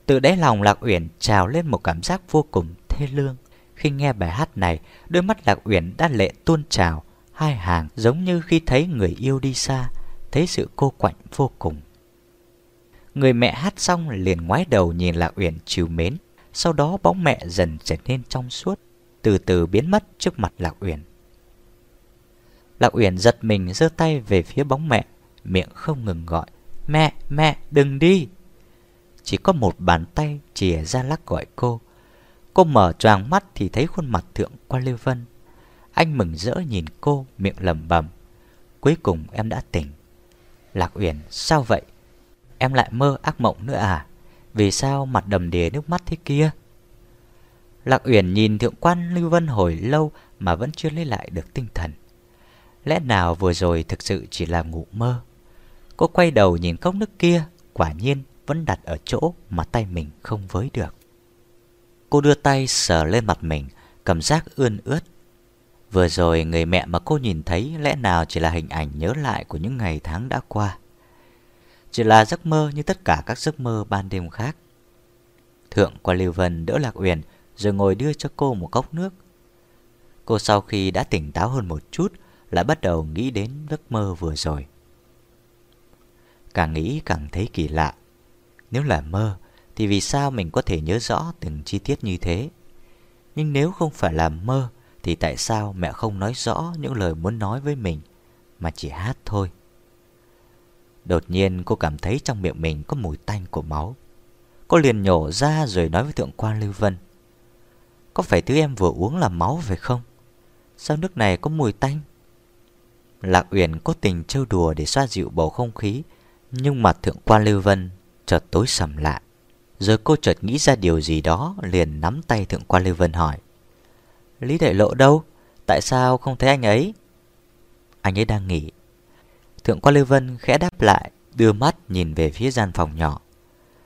Từ đáy lòng Lạc Uyển trào lên một cảm giác vô cùng thê lương. Khi nghe bài hát này, đôi mắt Lạc Uyển đã lệ tuôn trào, hai hàng giống như khi thấy người yêu đi xa, thấy sự cô quạnh vô cùng. Người mẹ hát xong liền ngoái đầu nhìn Lạc Uyển chiều mến, sau đó bóng mẹ dần trở nên trong suốt, từ từ biến mất trước mặt Lạc Uyển. Lạc Uyển giật mình giơ tay về phía bóng mẹ, miệng không ngừng gọi: "Mẹ, mẹ, đừng đi!" Chỉ có một bàn tay chìa ra lắc gọi cô. Cô mở choàng mắt thì thấy khuôn mặt thượng quan Lưu Vân. Anh mừng rỡ nhìn cô, miệng lẩm bẩm. Cuối cùng em đã tỉnh. Lạc Uyển, sao vậy? Em lại mơ ác mộng nữa à? Vì sao mặt đầm đìa nước mắt thế kia? Lạc Uyển nhìn thượng quan Lưu Vân hồi lâu mà vẫn chưa lấy lại được tinh thần. Lẽ nào vừa rồi thực sự chỉ là ngủ mơ? Cô quay đầu nhìn cốc nước kia, quả nhiên vẫn đặt ở chỗ mà tay mình không với được. Cô đưa tay sờ lên mặt mình, cảm giác ươn ướt. Vừa rồi người mẹ mà cô nhìn thấy lẽ nào chỉ là hình ảnh nhớ lại của những ngày tháng đã qua. Chỉ là giấc mơ như tất cả các giấc mơ ban đêm khác. Thượng qua Lưu Vân đỡ Lạc Uyển rồi ngồi đưa cho cô một cốc nước. Cô sau khi đã tỉnh táo hơn một chút lại bắt đầu nghĩ đến giấc mơ vừa rồi. Càng nghĩ càng thấy kỳ lạ. Nếu là mơ thì vì sao mình có thể nhớ rõ từng chi tiết như thế? Nhưng nếu không phải là mơ thì tại sao mẹ không nói rõ những lời muốn nói với mình mà chỉ hát thôi? Đột nhiên cô cảm thấy trong miệng mình có mùi tanh của máu. Cô liền nhổ ra rồi nói với thượng quan Lưu Vân. Có phải thứ em vừa uống là máu phải không? Sao nước này có mùi tanh? Lạc Uyển cố tình trêu đùa để xoa dịu bầu không khí, nhưng mặt thượng quan Lưu Vân chợt tối sầm lại. Rồi cô chợt nghĩ ra điều gì đó, liền nắm tay thượng quan Lưu Vân hỏi. Lý Đại Lộ đâu? Tại sao không thấy anh ấy? Anh ấy đang nghỉ. Thượng quan Lưu Vân khẽ đáp lại, đưa mắt nhìn về phía gian phòng nhỏ.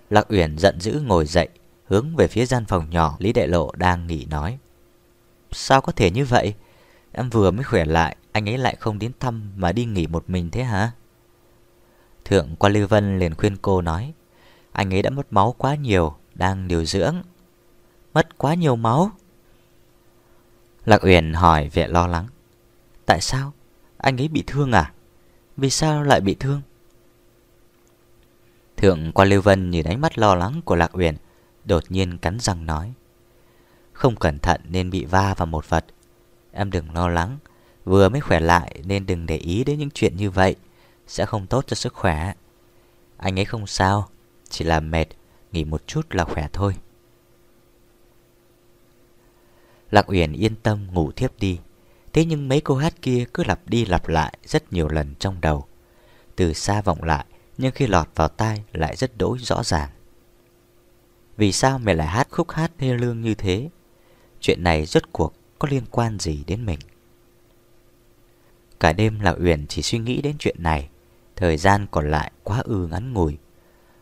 Lạc Uyển giận dữ ngồi dậy, hướng về phía gian phòng nhỏ Lý Đại Lộ đang nghỉ nói. Sao có thể như vậy? Em vừa mới khỏe lại, anh ấy lại không đến thăm mà đi nghỉ một mình thế hả? Thượng quan Lưu Vân liền khuyên cô nói, anh ấy đã mất máu quá nhiều, đang điều dưỡng. Mất quá nhiều máu? Lạc Uyển hỏi vẻ lo lắng. Tại sao? Anh ấy bị thương à? Vì sao lại bị thương? Thượng quan Lưu Vân nhìn ánh mắt lo lắng của Lạc Uyển, đột nhiên cắn răng nói. Không cẩn thận nên bị va vào một vật. Em đừng lo lắng, vừa mới khỏe lại nên đừng để ý đến những chuyện như vậy, sẽ không tốt cho sức khỏe. Anh ấy không sao, chỉ là mệt, nghỉ một chút là khỏe thôi. Lạc Uyển yên tâm ngủ thiếp đi. Thế nhưng mấy câu hát kia cứ lặp đi lặp lại rất nhiều lần trong đầu. Từ xa vọng lại, nhưng khi lọt vào tai lại rất đỗi rõ ràng. Vì sao mẹ lại hát khúc hát thê lương như thế? Chuyện này rốt cuộc có liên quan gì đến mình? Cả đêm là Uyển chỉ suy nghĩ đến chuyện này. Thời gian còn lại quá ư ngắn ngủi.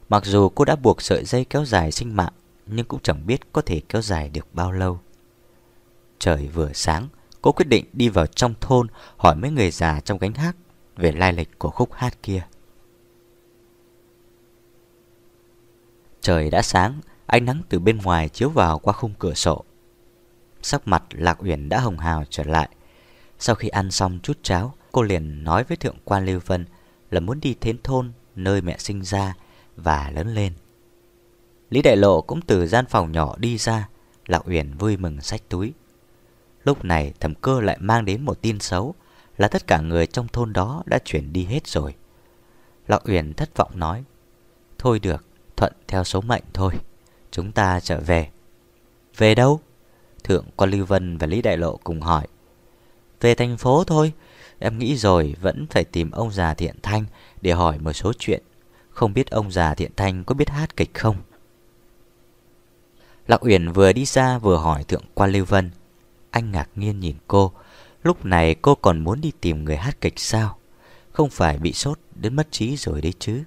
Mặc dù cô đã buộc sợi dây kéo dài sinh mạng, nhưng cũng chẳng biết có thể kéo dài được bao lâu. Trời vừa sáng, cô quyết định đi vào trong thôn hỏi mấy người già trong gánh hát về lai lịch của khúc hát kia. Trời đã sáng, ánh nắng từ bên ngoài chiếu vào qua khung cửa sổ. Sắc mặt Lạc Uyển đã hồng hào trở lại. Sau khi ăn xong chút cháo, cô liền nói với thượng quan Lưu Vân là muốn đi đến thôn nơi mẹ sinh ra và lớn lên. Lý Đại Lộ cũng từ gian phòng nhỏ đi ra, Lạc Uyển vui mừng sách túi. Lúc này thẩm cơ lại mang đến một tin xấu là tất cả người trong thôn đó đã chuyển đi hết rồi. Lạc Uyển thất vọng nói, Thôi được, thuận theo số mệnh thôi, chúng ta trở về. Về đâu? Thượng quan Lưu Vân và Lý Đại Lộ cùng hỏi. Về thành phố thôi, em nghĩ rồi vẫn phải tìm ông già Thiện Thanh để hỏi một số chuyện. Không biết ông già Thiện Thanh có biết hát kịch không? Lạc Uyển vừa đi ra vừa hỏi Thượng quan Lưu Vân. Anh ngạc nhiên nhìn cô. Lúc này cô còn muốn đi tìm người hát kịch sao? Không phải bị sốt đến mất trí rồi đấy chứ.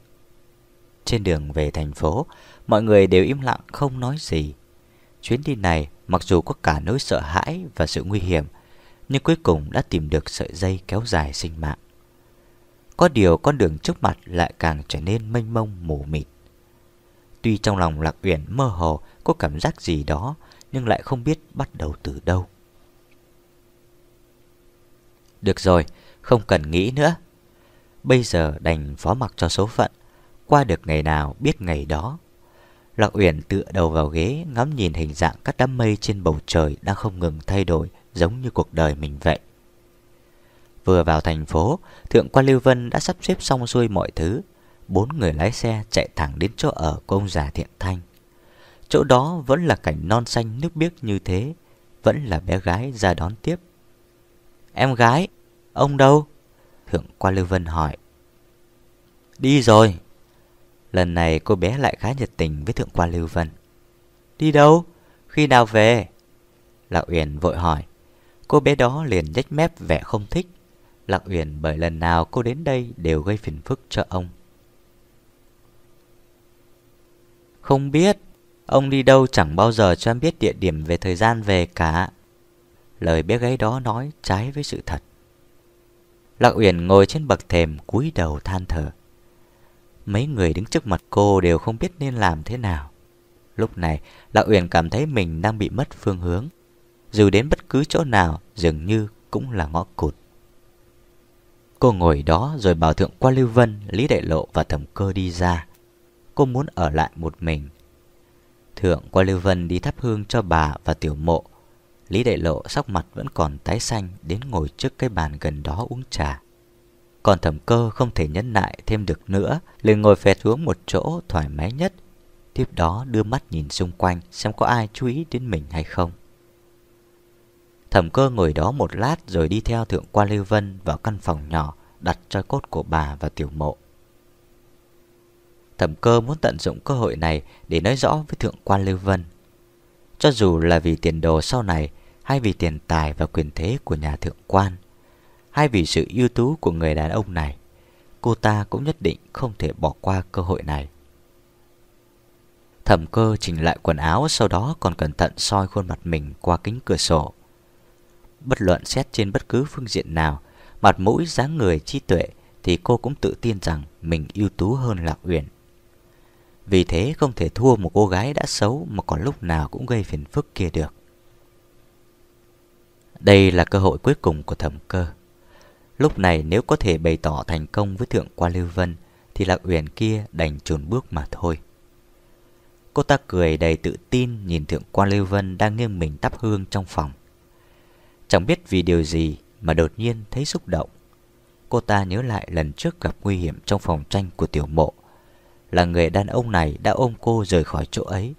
Trên đường về thành phố, mọi người đều im lặng không nói gì. Chuyến đi này mặc dù có cả nỗi sợ hãi và sự nguy hiểm, nhưng cuối cùng đã tìm được sợi dây kéo dài sinh mạng. Có điều con đường trước mặt lại càng trở nên mênh mông mù mịt. Tuy trong lòng Lạc Uyển mơ hồ có cảm giác gì đó, nhưng lại không biết bắt đầu từ đâu. Được rồi, không cần nghĩ nữa. Bây giờ đành phó mặc cho số phận, qua được ngày nào biết ngày đó. Lạc Uyển tựa đầu vào ghế ngắm nhìn hình dạng các đám mây trên bầu trời đang không ngừng thay đổi giống như cuộc đời mình vậy. Vừa vào thành phố, Thượng quan Lưu Vân đã sắp xếp xong xuôi mọi thứ. bốn người lái xe chạy thẳng đến chỗ ở của ông già Thiện Thanh. Chỗ đó vẫn là cảnh non xanh nước biếc như thế, vẫn là bé gái ra đón tiếp. Em gái, ông đâu? Thượng quan Lưu Vân hỏi. Đi rồi. Lần này cô bé lại khá nhiệt tình với Thượng quan Lưu Vân. Đi đâu? Khi nào về? lão Uyển vội hỏi. Cô bé đó liền nhếch mép vẻ không thích. Lạc Uyển bởi lần nào cô đến đây đều gây phiền phức cho ông. Không biết, ông đi đâu chẳng bao giờ cho em biết địa điểm về thời gian về cả. Lời bé gái đó nói trái với sự thật. Lạc Uyển ngồi trên bậc thềm cúi đầu than thở. Mấy người đứng trước mặt cô đều không biết nên làm thế nào. Lúc này, Lạc Uyển cảm thấy mình đang bị mất phương hướng. Dù đến bất cứ chỗ nào, dường như cũng là ngõ cụt. Cô ngồi đó rồi bảo thượng qua Lưu Vân, Lý Đại Lộ và Thẩm Cơ đi ra. Cô muốn ở lại một mình. Thượng qua Lưu Vân đi thắp hương cho bà và tiểu mộ. Lý Đại Lộ sắc mặt vẫn còn tái xanh đến ngồi trước cái bàn gần đó uống trà. Còn thẩm cơ không thể nhẫn nại thêm được nữa, liền ngồi phẹt xuống một chỗ thoải mái nhất. Tiếp đó đưa mắt nhìn xung quanh xem có ai chú ý đến mình hay không. Thẩm cơ ngồi đó một lát rồi đi theo thượng quan Lưu Vân vào căn phòng nhỏ đặt cho cốt của bà và tiểu mộ. Thẩm cơ muốn tận dụng cơ hội này để nói rõ với thượng quan Lưu Vân. Cho dù là vì tiền đồ sau này hay vì tiền tài và quyền thế của nhà thượng quan, hay vì sự ưu tú của người đàn ông này, cô ta cũng nhất định không thể bỏ qua cơ hội này. Thẩm cơ chỉnh lại quần áo sau đó còn cẩn thận soi khuôn mặt mình qua kính cửa sổ. Bất luận xét trên bất cứ phương diện nào, mặt mũi dáng người chi tuệ thì cô cũng tự tin rằng mình ưu tú hơn Lạc Uyển. Vì thế không thể thua một cô gái đã xấu mà còn lúc nào cũng gây phiền phức kia được. Đây là cơ hội cuối cùng của thẩm cơ. Lúc này nếu có thể bày tỏ thành công với Thượng quan Lưu Vân thì Lạc Uyển kia đành chùn bước mà thôi. Cô ta cười đầy tự tin nhìn Thượng quan Lưu Vân đang nghiêng mình tắp hương trong phòng. Chẳng biết vì điều gì mà đột nhiên thấy xúc động. Cô ta nhớ lại lần trước gặp nguy hiểm trong phòng tranh của tiểu mộ. Là người đàn ông này đã ôm cô rời khỏi chỗ ấy.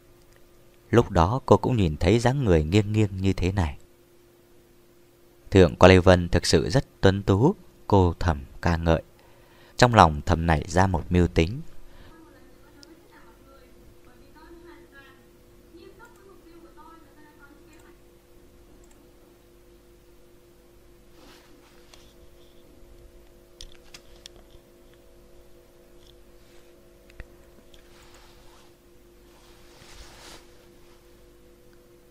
Lúc đó cô cũng nhìn thấy dáng người nghiêng nghiêng như thế này. Thượng quan Lê Vân thực sự rất tuấn tú, cô thầm ca ngợi. Trong lòng thầm nảy ra một mưu tính.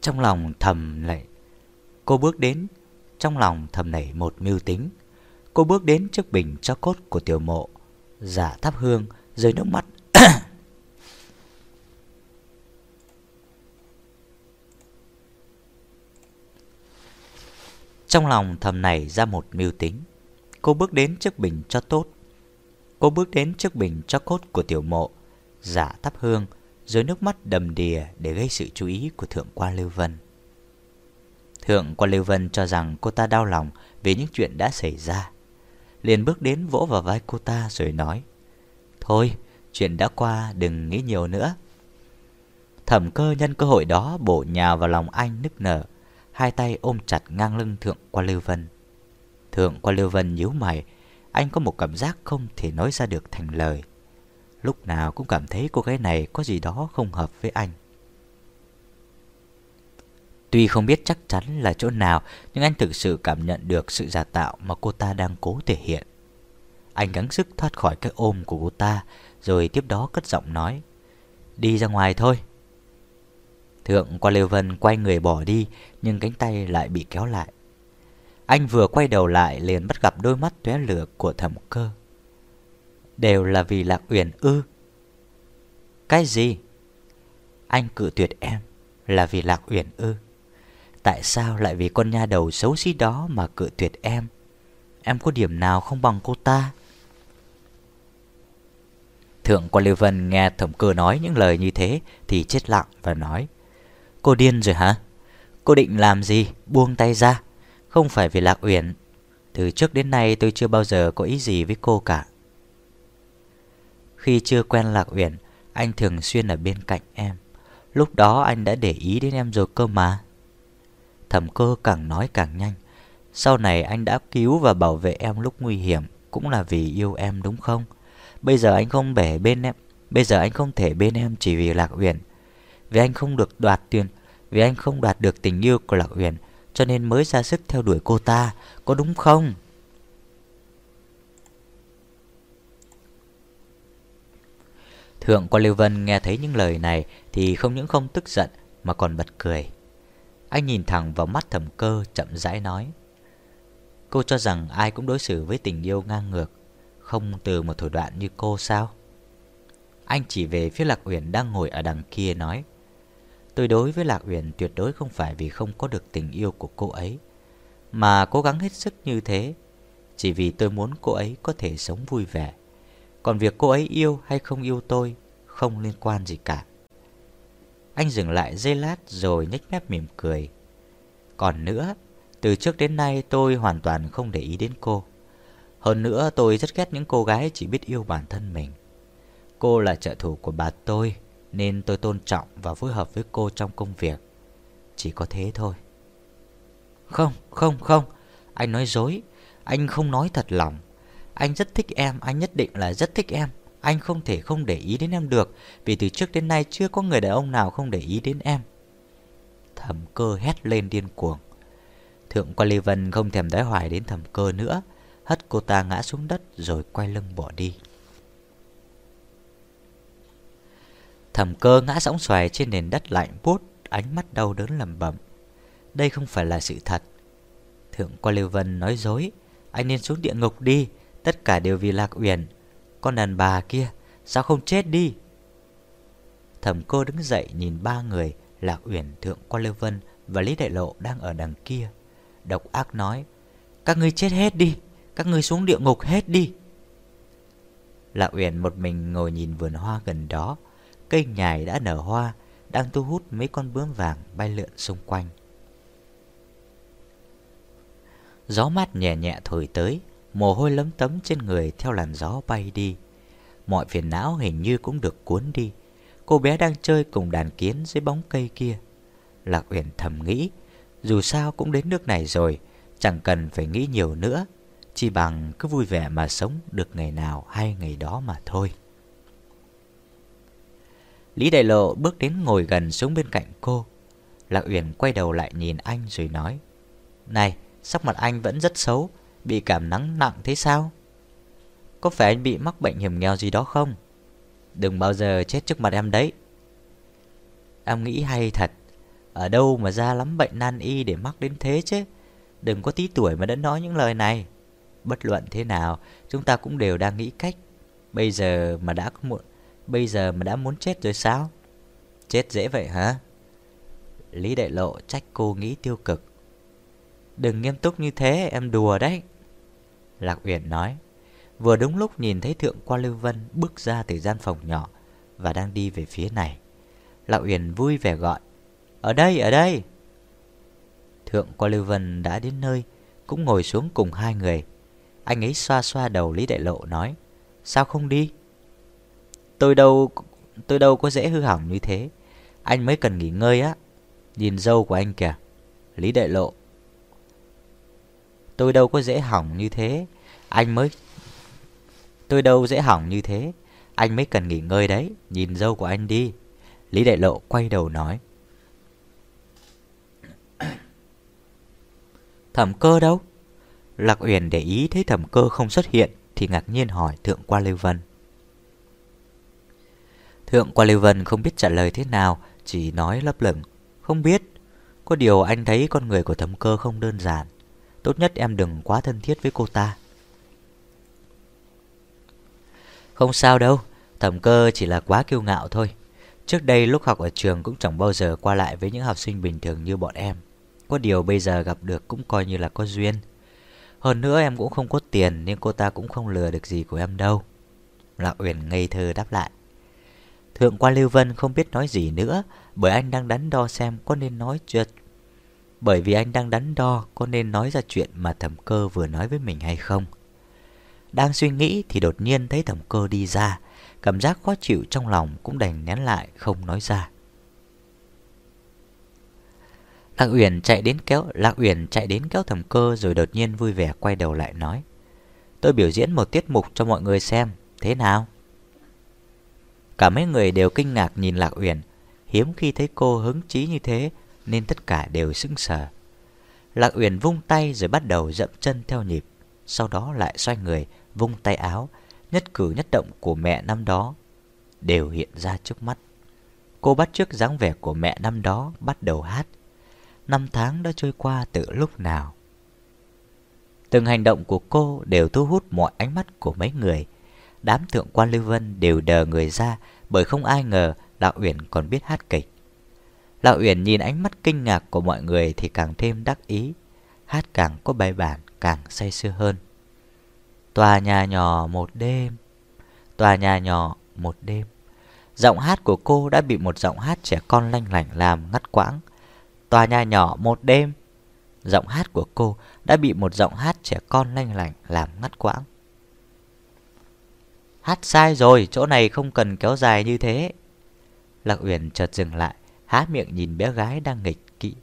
Trong lòng thầm lại Cô bước đến, trong lòng thầm nảy một mưu tính. Cô bước đến trước bình cho cốt của tiểu mộ, Giả thắp hương Rơi nước mắt. Trong lòng thầm nảy ra một mưu tính. Cô bước đến trước bình cho tốt. Cô bước đến trước bình cho cốt của tiểu mộ, Giả thắp hương dưới nước mắt đầm đìa Để gây sự chú ý của Thượng quan Lưu Vân Thượng quan Lưu Vân cho rằng cô ta đau lòng vì những chuyện đã xảy ra. Liền bước đến vỗ vào vai cô ta rồi nói Thôi, chuyện đã qua đừng nghĩ nhiều nữa. Thẩm cơ nhân cơ hội đó bổ nhào vào lòng anh nức nở, hai tay ôm chặt ngang lưng Thượng quan Lưu Vân. Thượng quan Lưu Vân nhíu mày, anh có một cảm giác không thể nói ra được thành lời. Lúc nào cũng cảm thấy cô gái này có gì đó không hợp với anh. Tuy không biết chắc chắn là chỗ nào, nhưng anh thực sự cảm nhận được sự giả tạo mà cô ta đang cố thể hiện. Anh gắng sức thoát khỏi cái ôm của cô ta, rồi tiếp đó cất giọng nói. Đi ra ngoài thôi. Thượng qua Liêu Vân quay người bỏ đi, nhưng cánh tay lại bị kéo lại. Anh vừa quay đầu lại liền bắt gặp đôi mắt tóe lửa của thẩm cơ. Đều là vì Lạc Uyển ư. Cái gì? Anh cự tuyệt em là vì Lạc Uyển ư. Tại sao lại vì con nha đầu xấu xí đó mà cự tuyệt em? Em có điểm nào không bằng cô ta? Thượng quan Lưu Vân nghe thẩm cơ nói những lời như thế Thì chết lặng và nói, Cô điên rồi hả? Cô định làm gì? Buông tay ra. Không phải vì Lạc Uyển. Từ trước đến nay tôi chưa bao giờ có ý gì với cô cả. Khi chưa quen Lạc Uyển, anh thường xuyên ở bên cạnh em. Lúc đó anh đã để ý đến em rồi cơ mà. Thẩm cơ càng nói càng nhanh. Sau này anh đã cứu và bảo vệ em lúc nguy hiểm cũng là vì yêu em đúng không? Bây giờ anh không bể bên em, bây giờ anh không thể bên em chỉ vì Lạc Uyển. Vì anh không được đoạt tiền, vì anh không đoạt được tình yêu của Lạc Uyển, cho nên mới ra sức theo đuổi cô ta, có đúng không? Thượng quan Lưu Vân nghe thấy những lời này thì không những không tức giận mà còn bật cười. Anh nhìn thẳng vào mắt Thẩm cơ chậm rãi nói. Cô cho rằng ai cũng đối xử với tình yêu ngang ngược, không từ một thủ đoạn như cô sao? Anh chỉ về phía Lạc Uyển đang ngồi ở đằng kia nói. Tôi đối với Lạc Uyển tuyệt đối không phải vì không có được tình yêu của cô ấy, mà cố gắng hết sức như thế, chỉ vì tôi muốn cô ấy có thể sống vui vẻ. Còn việc cô ấy yêu hay không yêu tôi Không liên quan gì cả. Anh dừng lại giây lát rồi nhếch mép mỉm cười. Còn nữa Từ trước đến nay tôi hoàn toàn không để ý đến cô. Hơn nữa tôi rất ghét những cô gái chỉ biết yêu bản thân mình. Cô là trợ thủ của bà tôi Nên tôi tôn trọng và phối hợp với cô trong công việc. Chỉ có thế thôi. Không, không, không. Anh nói dối. Anh không nói thật lòng anh rất thích em, anh nhất định là rất thích em. Anh không thể không để ý đến em được Vì từ trước đến nay chưa có người đàn ông nào không để ý đến em. Thẩm cơ hét lên điên cuồng. Thượng quan Lê Vân không thèm đái hoài đến thẩm cơ nữa. Hất cô ta ngã xuống đất rồi quay lưng bỏ đi. Thẩm cơ ngã sóng xoài trên nền đất lạnh buốt Ánh mắt đau đớn lầm bẩm. Đây không phải là sự thật. Thượng quan Liêu Vân nói dối. Anh nên xuống địa ngục đi. Tất cả đều vì Lạc Uyển. Con đàn bà kia Sao không chết đi? Thẩm cô đứng dậy nhìn ba người Lạc Uyển, Thượng Quan Lê Vân Và Lý Đại Lộ đang ở đằng kia. Độc ác nói Các ngươi chết hết đi Các ngươi xuống địa ngục hết đi. Lạc Uyển một mình ngồi nhìn vườn hoa gần đó. Cây nhài đã nở hoa Đang thu hút mấy con bướm vàng bay lượn xung quanh. Gió mát nhẹ nhẹ thổi tới Mồ hôi lấm tấm trên người theo làn gió bay đi. Mọi phiền não hình như cũng được cuốn đi. Cô bé đang chơi cùng đàn kiến dưới bóng cây kia. Lạc Uyển thầm nghĩ Dù sao cũng đến nước này rồi Chẳng cần phải nghĩ nhiều nữa. Chỉ bằng cứ vui vẻ mà sống được ngày nào hay ngày đó mà thôi. Lý Đại Lộ bước đến ngồi gần xuống bên cạnh cô. Lạc Uyển quay đầu lại nhìn anh rồi nói Này, sắc mặt anh vẫn rất xấu. Bị cảm nắng nặng thế sao? Có phải anh bị mắc bệnh hiểm nghèo gì đó không? Đừng bao giờ chết trước mặt em đấy. Em nghĩ hay thật. Ở đâu mà ra lắm bệnh nan y để mắc đến thế chứ? Đừng có tí tuổi mà đã nói những lời này. Bất luận thế nào, Chúng ta cũng đều đang nghĩ cách. Bây giờ mà đã muộn Bây giờ mà đã muốn chết rồi sao? Chết dễ vậy hả? Lý Đại Lộ trách cô nghĩ tiêu cực. Đừng nghiêm túc như thế, em đùa đấy. Lạc Uyển nói. Vừa đúng lúc nhìn thấy Thượng Quan Lưu Vân bước ra từ gian phòng nhỏ Và đang đi về phía này. Lạc Uyển vui vẻ gọi. Ở đây, ở đây. Thượng Quan Lưu Vân đã đến nơi Cũng ngồi xuống cùng hai người. Anh ấy xoa xoa đầu Lý Đại Lộ nói Sao không đi? Tôi đâu Tôi đâu có dễ hư hỏng như thế. Anh mới cần nghỉ ngơi á. Nhìn dâu của anh kìa. Lý Đại Lộ Tôi đâu có dễ hỏng như thế. Anh mới Tôi đâu dễ hỏng như thế. Anh mới cần nghỉ ngơi đấy. Nhìn dâu của anh đi. Lý Đại Lộ quay đầu nói. Thẩm cơ đâu? Lạc Uyển để ý thấy thẩm cơ không xuất hiện Thì ngạc nhiên hỏi Thượng qua Lưu Vân. Thượng qua Lưu Vân không biết trả lời thế nào, Chỉ nói lấp lửng. Không biết. Có điều anh thấy con người của thẩm cơ không đơn giản. Tốt nhất em đừng quá thân thiết với cô ta. Không sao đâu, Thẩm cơ chỉ là quá kiêu ngạo thôi. Trước đây lúc học ở trường cũng chẳng bao giờ qua lại với những học sinh bình thường như bọn em. Có điều bây giờ gặp được cũng coi như là có duyên. Hơn nữa em cũng không có tiền Nên cô ta cũng không lừa được gì của em đâu. Lạc Uyển ngây thơ đáp lại. Thượng quan Lưu Vân không biết nói gì nữa, Bởi anh đang đắn đo xem có nên nói chuyện bởi vì anh đang đắn đo có nên nói ra chuyện mà thẩm cơ vừa nói với mình hay không. Đang suy nghĩ thì đột nhiên thấy thẩm cơ đi ra. Cảm giác khó chịu trong lòng cũng đành nén lại, không nói ra Lạc Uyển chạy đến kéo Lạc Uyển chạy đến kéo thẩm cơ Rồi đột nhiên vui vẻ quay đầu lại nói, Tôi biểu diễn một tiết mục cho mọi người xem, Thế nào Cả mấy người đều kinh ngạc nhìn Lạc Uyển, Hiếm khi thấy cô hứng chí như thế nên tất cả đều sững sờ. Lạc Uyển vung tay rồi bắt đầu dậm chân theo nhịp, Sau đó lại xoay người, Vung tay áo, Nhất cử nhất động của mẹ năm đó Đều hiện ra trước mắt. Cô bắt chước dáng vẻ của mẹ năm đó Bắt đầu hát, Năm tháng đã trôi qua từ lúc nào? Từng hành động của cô đều thu hút mọi ánh mắt của mấy người. Đám thượng quan Lưu Vân đều đờ người ra Bởi không ai ngờ Lạc Uyển còn biết hát kịch. Lão Uyển nhìn ánh mắt kinh ngạc của mọi người Thì càng thêm đắc ý. Hát càng có bài bản càng say sưa hơn. Tòa nhà nhỏ một đêm Tòa nhà nhỏ một đêm. Giọng hát của cô đã bị một giọng hát trẻ con lanh lảnh làm ngắt quãng. Tòa nhà nhỏ một đêm Giọng hát của cô đã bị một giọng hát trẻ con lanh lảnh làm ngắt quãng. Hát sai rồi, chỗ này không cần kéo dài như thế. Lạc Uyển chợt dừng lại. Há miệng nhìn bé gái đang nghịch kỵ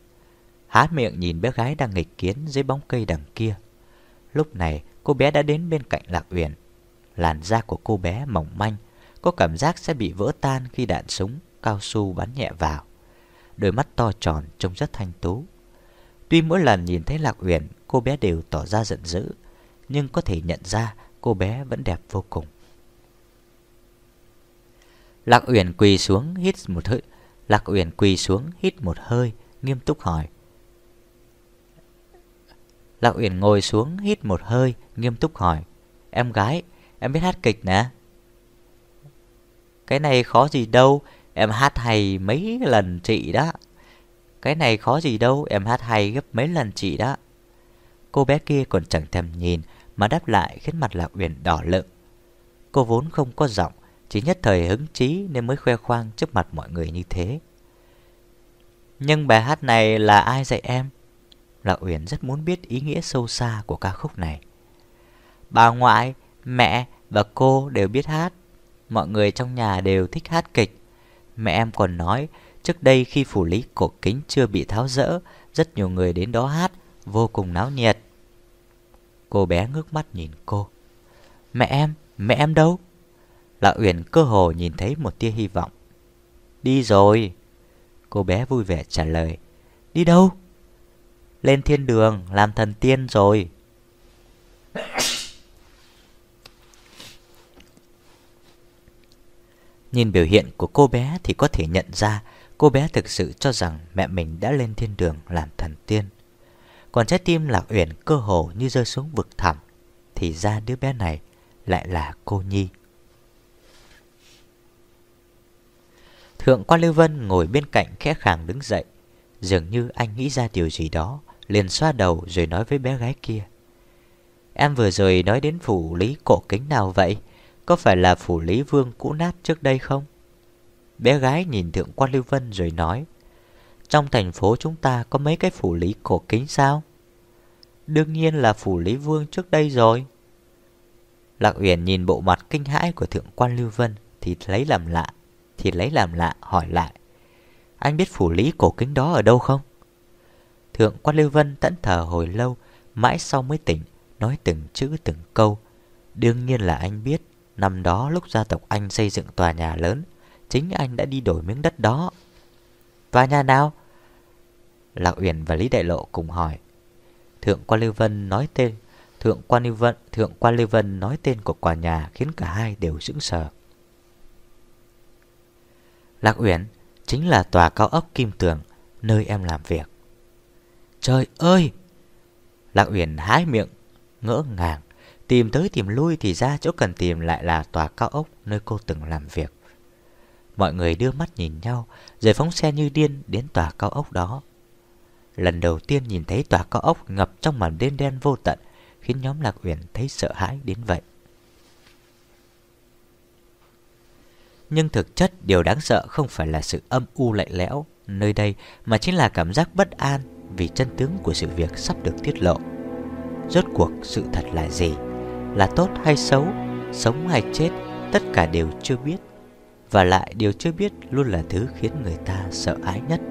Há miệng nhìn bé gái đang nghịch kiến dưới bóng cây đằng kia. Lúc này, cô bé đã đến bên cạnh Lạc Uyển. Làn da của cô bé mỏng manh, Có cảm giác sẽ bị vỡ tan khi đạn súng, cao su bắn nhẹ vào. Đôi mắt to tròn trông rất thanh tú. Tuy mỗi lần nhìn thấy Lạc Uyển, Cô bé đều tỏ ra giận dữ, Nhưng có thể nhận ra cô bé vẫn đẹp vô cùng. Lạc Uyển quỳ xuống, hít một hơi. Lạc Uyển quỳ xuống, hít một hơi, Nghiêm túc hỏi. Lạc Uyển ngồi xuống, hít một hơi, Nghiêm túc hỏi. Em gái, em biết hát kịch nè. Cái này khó gì đâu, Em hát hay mấy lần chị đó. Cái này khó gì đâu, Em hát hay gấp mấy lần chị đó. Cô bé kia còn chẳng thèm nhìn, Mà đáp lại khiến mặt Lạc Uyển đỏ lựng. Cô vốn không có giọng chỉ nhất thời hứng chí Nên mới khoe khoang trước mặt mọi người như thế. Nhưng bài hát này là ai dạy em? Lạc Uyển rất muốn biết ý nghĩa sâu xa của ca khúc này. Bà ngoại, mẹ và cô đều biết hát. Mọi người trong nhà đều thích hát kịch. Mẹ em còn nói Trước đây khi phủ lý cổ kính chưa bị tháo rỡ Rất nhiều người đến đó hát Vô cùng náo nhiệt. Cô bé ngước mắt nhìn cô. Mẹ em, mẹ em đâu? Lạ Uyển cơ hồ nhìn thấy một tia hy vọng Đi rồi Cô bé vui vẻ trả lời Đi đâu? Lên thiên đường làm thần tiên rồi Nhìn biểu hiện của cô bé thì có thể nhận ra cô bé thực sự cho rằng mẹ mình đã lên thiên đường làm thần tiên. Còn trái tim Lạc Uyển cơ hồ như rơi xuống vực thẳm, thì ra đứa bé này lại là cô Nhi. Thượng quan Lưu Vân ngồi bên cạnh khẽ khàng đứng dậy, dường như anh nghĩ ra điều gì đó, liền xoa đầu rồi nói với bé gái kia. Em vừa rồi nói đến phủ lý cổ kính nào vậy? Có phải là phủ Lý Vương cũ nát trước đây không? Bé gái nhìn thượng quan Lưu Vân rồi nói Trong thành phố chúng ta có mấy cái phủ lý cổ kính sao? Đương nhiên là phủ Lý Vương trước đây rồi Lạc Uyển nhìn bộ mặt kinh hãi của thượng quan Lưu Vân Thì lấy làm lạ thì lấy làm lạ, hỏi lại. Anh biết phủ lý cổ kính đó ở đâu không? Thượng quan Lưu Vân tẫn thờ hồi lâu, Mãi sau mới tỉnh, Nói từng chữ từng câu. Đương nhiên là anh biết, Năm đó lúc gia tộc anh xây dựng tòa nhà lớn, Chính anh đã đi đổi miếng đất đó. Tòa nhà nào? Lạc Uyển và Lý Đại Lộ cùng hỏi. Thượng quan Lưu Vân nói tên, Thượng quan Lưu Vân, Thượng quan Lưu Vân nói tên của tòa nhà Khiến cả hai đều sững sờ. Lạc Uyển Chính là tòa cao ốc Kim Tường Nơi em làm việc Trời ơi Lạc Uyển hái miệng Ngỡ ngàng Tìm tới tìm lui thì ra chỗ cần tìm lại là tòa cao ốc nơi cô từng làm việc. Mọi người đưa mắt nhìn nhau, rồi phóng xe như điên đến tòa cao ốc đó. Lần đầu tiên nhìn thấy tòa cao ốc ngập trong màn đêm đen vô tận, khiến nhóm Lạc Uyển thấy sợ hãi đến vậy. Nhưng thực chất điều đáng sợ không phải là sự âm u lạnh lẽo nơi đây mà chính là cảm giác bất an vì chân tướng của sự việc sắp được tiết lộ. Rốt cuộc sự thật là gì? là tốt hay xấu, sống hay chết tất cả đều chưa biết. Và lại điều chưa biết luôn là thứ khiến người ta sợ ái nhất.